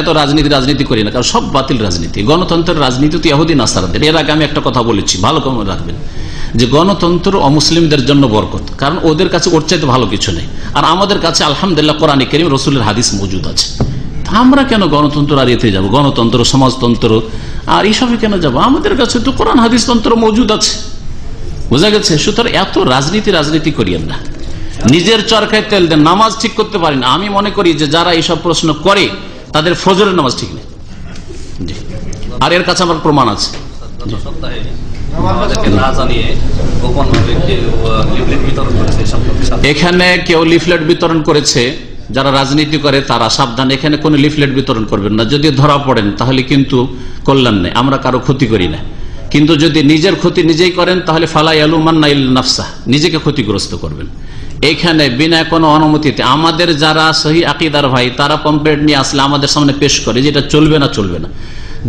A: এত রাজনীতি রাজনীতি করি না কারণ সব বাতিল রাজনীতি। গণতন্ত্রের রাজনীতি তো ইহুদি নাসারাদের। এর আগে আমি একটা কথা বলেছি ভালো কম রাখবেন। যে গণতন্ত্র অমুসলিমদের জন্য বরকত কারণ ওদের কাছে ওর চাইতে ভালো কিছু নেই। আর আমাদের কাছে আলহামদুলিল্লাহ কোরআন করিম রসুলের হাদিস মজুদ আছে। আমরা কেন গণতন্ত্র আর এতে যাব? গণতন্ত্র সমাজতন্ত্র আর এইসবে কেন যাব? আমাদের কাছে তো কোরআন হাদিস তন্ত্র মজুদ আছে। বোঝা গেছে? সুতরাং এত রাজনীতি রাজনীতি করিয়েন না নিজের চরকায় তেল দেন নামাজ ঠিক করতে পারেন আমি মনে করি যে যারা এইসব প্রশ্ন করে তাদের ফজরের নামাজ ঠিক নেই। আর এর কাছে আমার প্রমাণ আছে। এখানে কেউ লিফলেট বিতরণ করেছে। যারা রাজনীতি করে তারা সাবধান, এখানে কোনো লিফলেট বিতরণ করবেন না। যদি ধরা পড়েন, তাহলে কিন্তু কল্যাণ নেই, আমরা কারও ক্ষতি করি না। কিন্তু যদি নিজের ক্ষতি নিজেই করেন, তাহলে ফালাই আলুমান নাইল নাফসা, নিজেকে ক্ষতিগ্রস্ত করবেন। এখানে বিনা কোনো অনুমতিতে আমাদের যারা সহি আকিদার ভাই, তারা পম্পলেট নিয়ে আসলে আমাদের সামনে পেশ করে যেটা চলবে না চলবে না।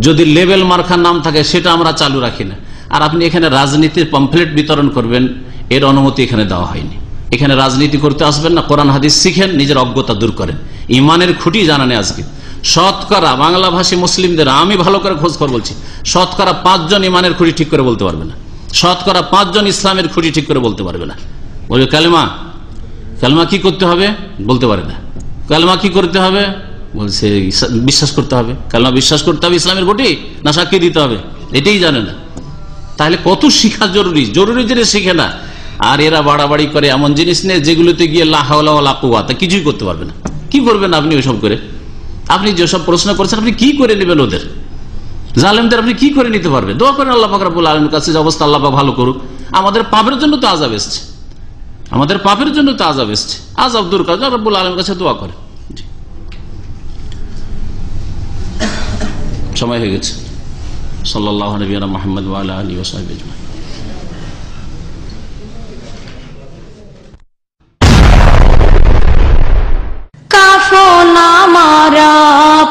A: যদি লেবেল মার্খার নাম থাকে, সেটা আমরা চালু রাখি না। আর আপনি এখানে রাজনীতির পম্পলেট বিতরণ করবেন, এর অনুমতি এখানে দেওয়া হয়নি। এখানে রাজনীতি করতে আসবেন না, কোরআন, হাদিস শিখেন, নিজের অজ্ঞতা দূর করেন। ইমানের খুঁটি জানানে আজকে। শতকরা বাংলা ভাষী মুসলিমদের আমি ভালো করে খোঁজ খবর বলছি, শতকরা পাঁচজন ইমানের খুঁটি ঠিক করে বলতে পারবে না। শতকরা পাঁচজন ইসলামের খুঁটি ঠিক করে বলতে পারবে না। বলবে, কালেমা, কালমা কি করতে হবে? বলতে পারে না। কালমা কি করতে হবে? বলছে, বিশ্বাস করতে হবে। কালমা বিশ্বাস করতে হবে ইসলামের ঘটি না সাক্ষী দিতে হবে? এটাই জানে না। তাহলে কত শিখা জরুরি? জরুরি জিনিস শিখে না। আর এরা বাড়াবাড়ি করে এমন জিনিস নেই যেগুলোতে গিয়ে লাকুয়া তা কিছুই করতে পারবে না। কি করবেন আপনি ওইসব করে? আপনি যেসব প্রশ্ন করছেন, আপনি কি করে নেবেন ওদের? জালেমদের আপনি কি করে নিতে পারবেন? দোয়া করেন আল্লাহ ফাকরাবুল আলমের কাছে অবস্থা আল্লাহ ভালো করুক। আমাদের পাপের জন্য তো আজাব এসছে। আমাদের পাপের জন্য তো আজাব এসছে। আজাব দূর কাজ রব্বুল আলমের কাছে দোয়া করে সময় হয়ে গেছে। সাল্লাহ নবীনা মোহাম্মদ আলী ওসাহেব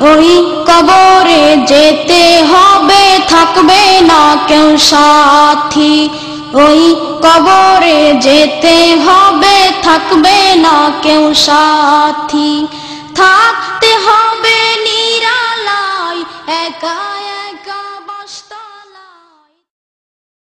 F: ওই কবরে যেতে হবে, থাকবে না কেউ সাথী। ওই কবরে যেতে হবে, থাকবে না কেউ সাথী। থাকতে হবে নিরালায়, একা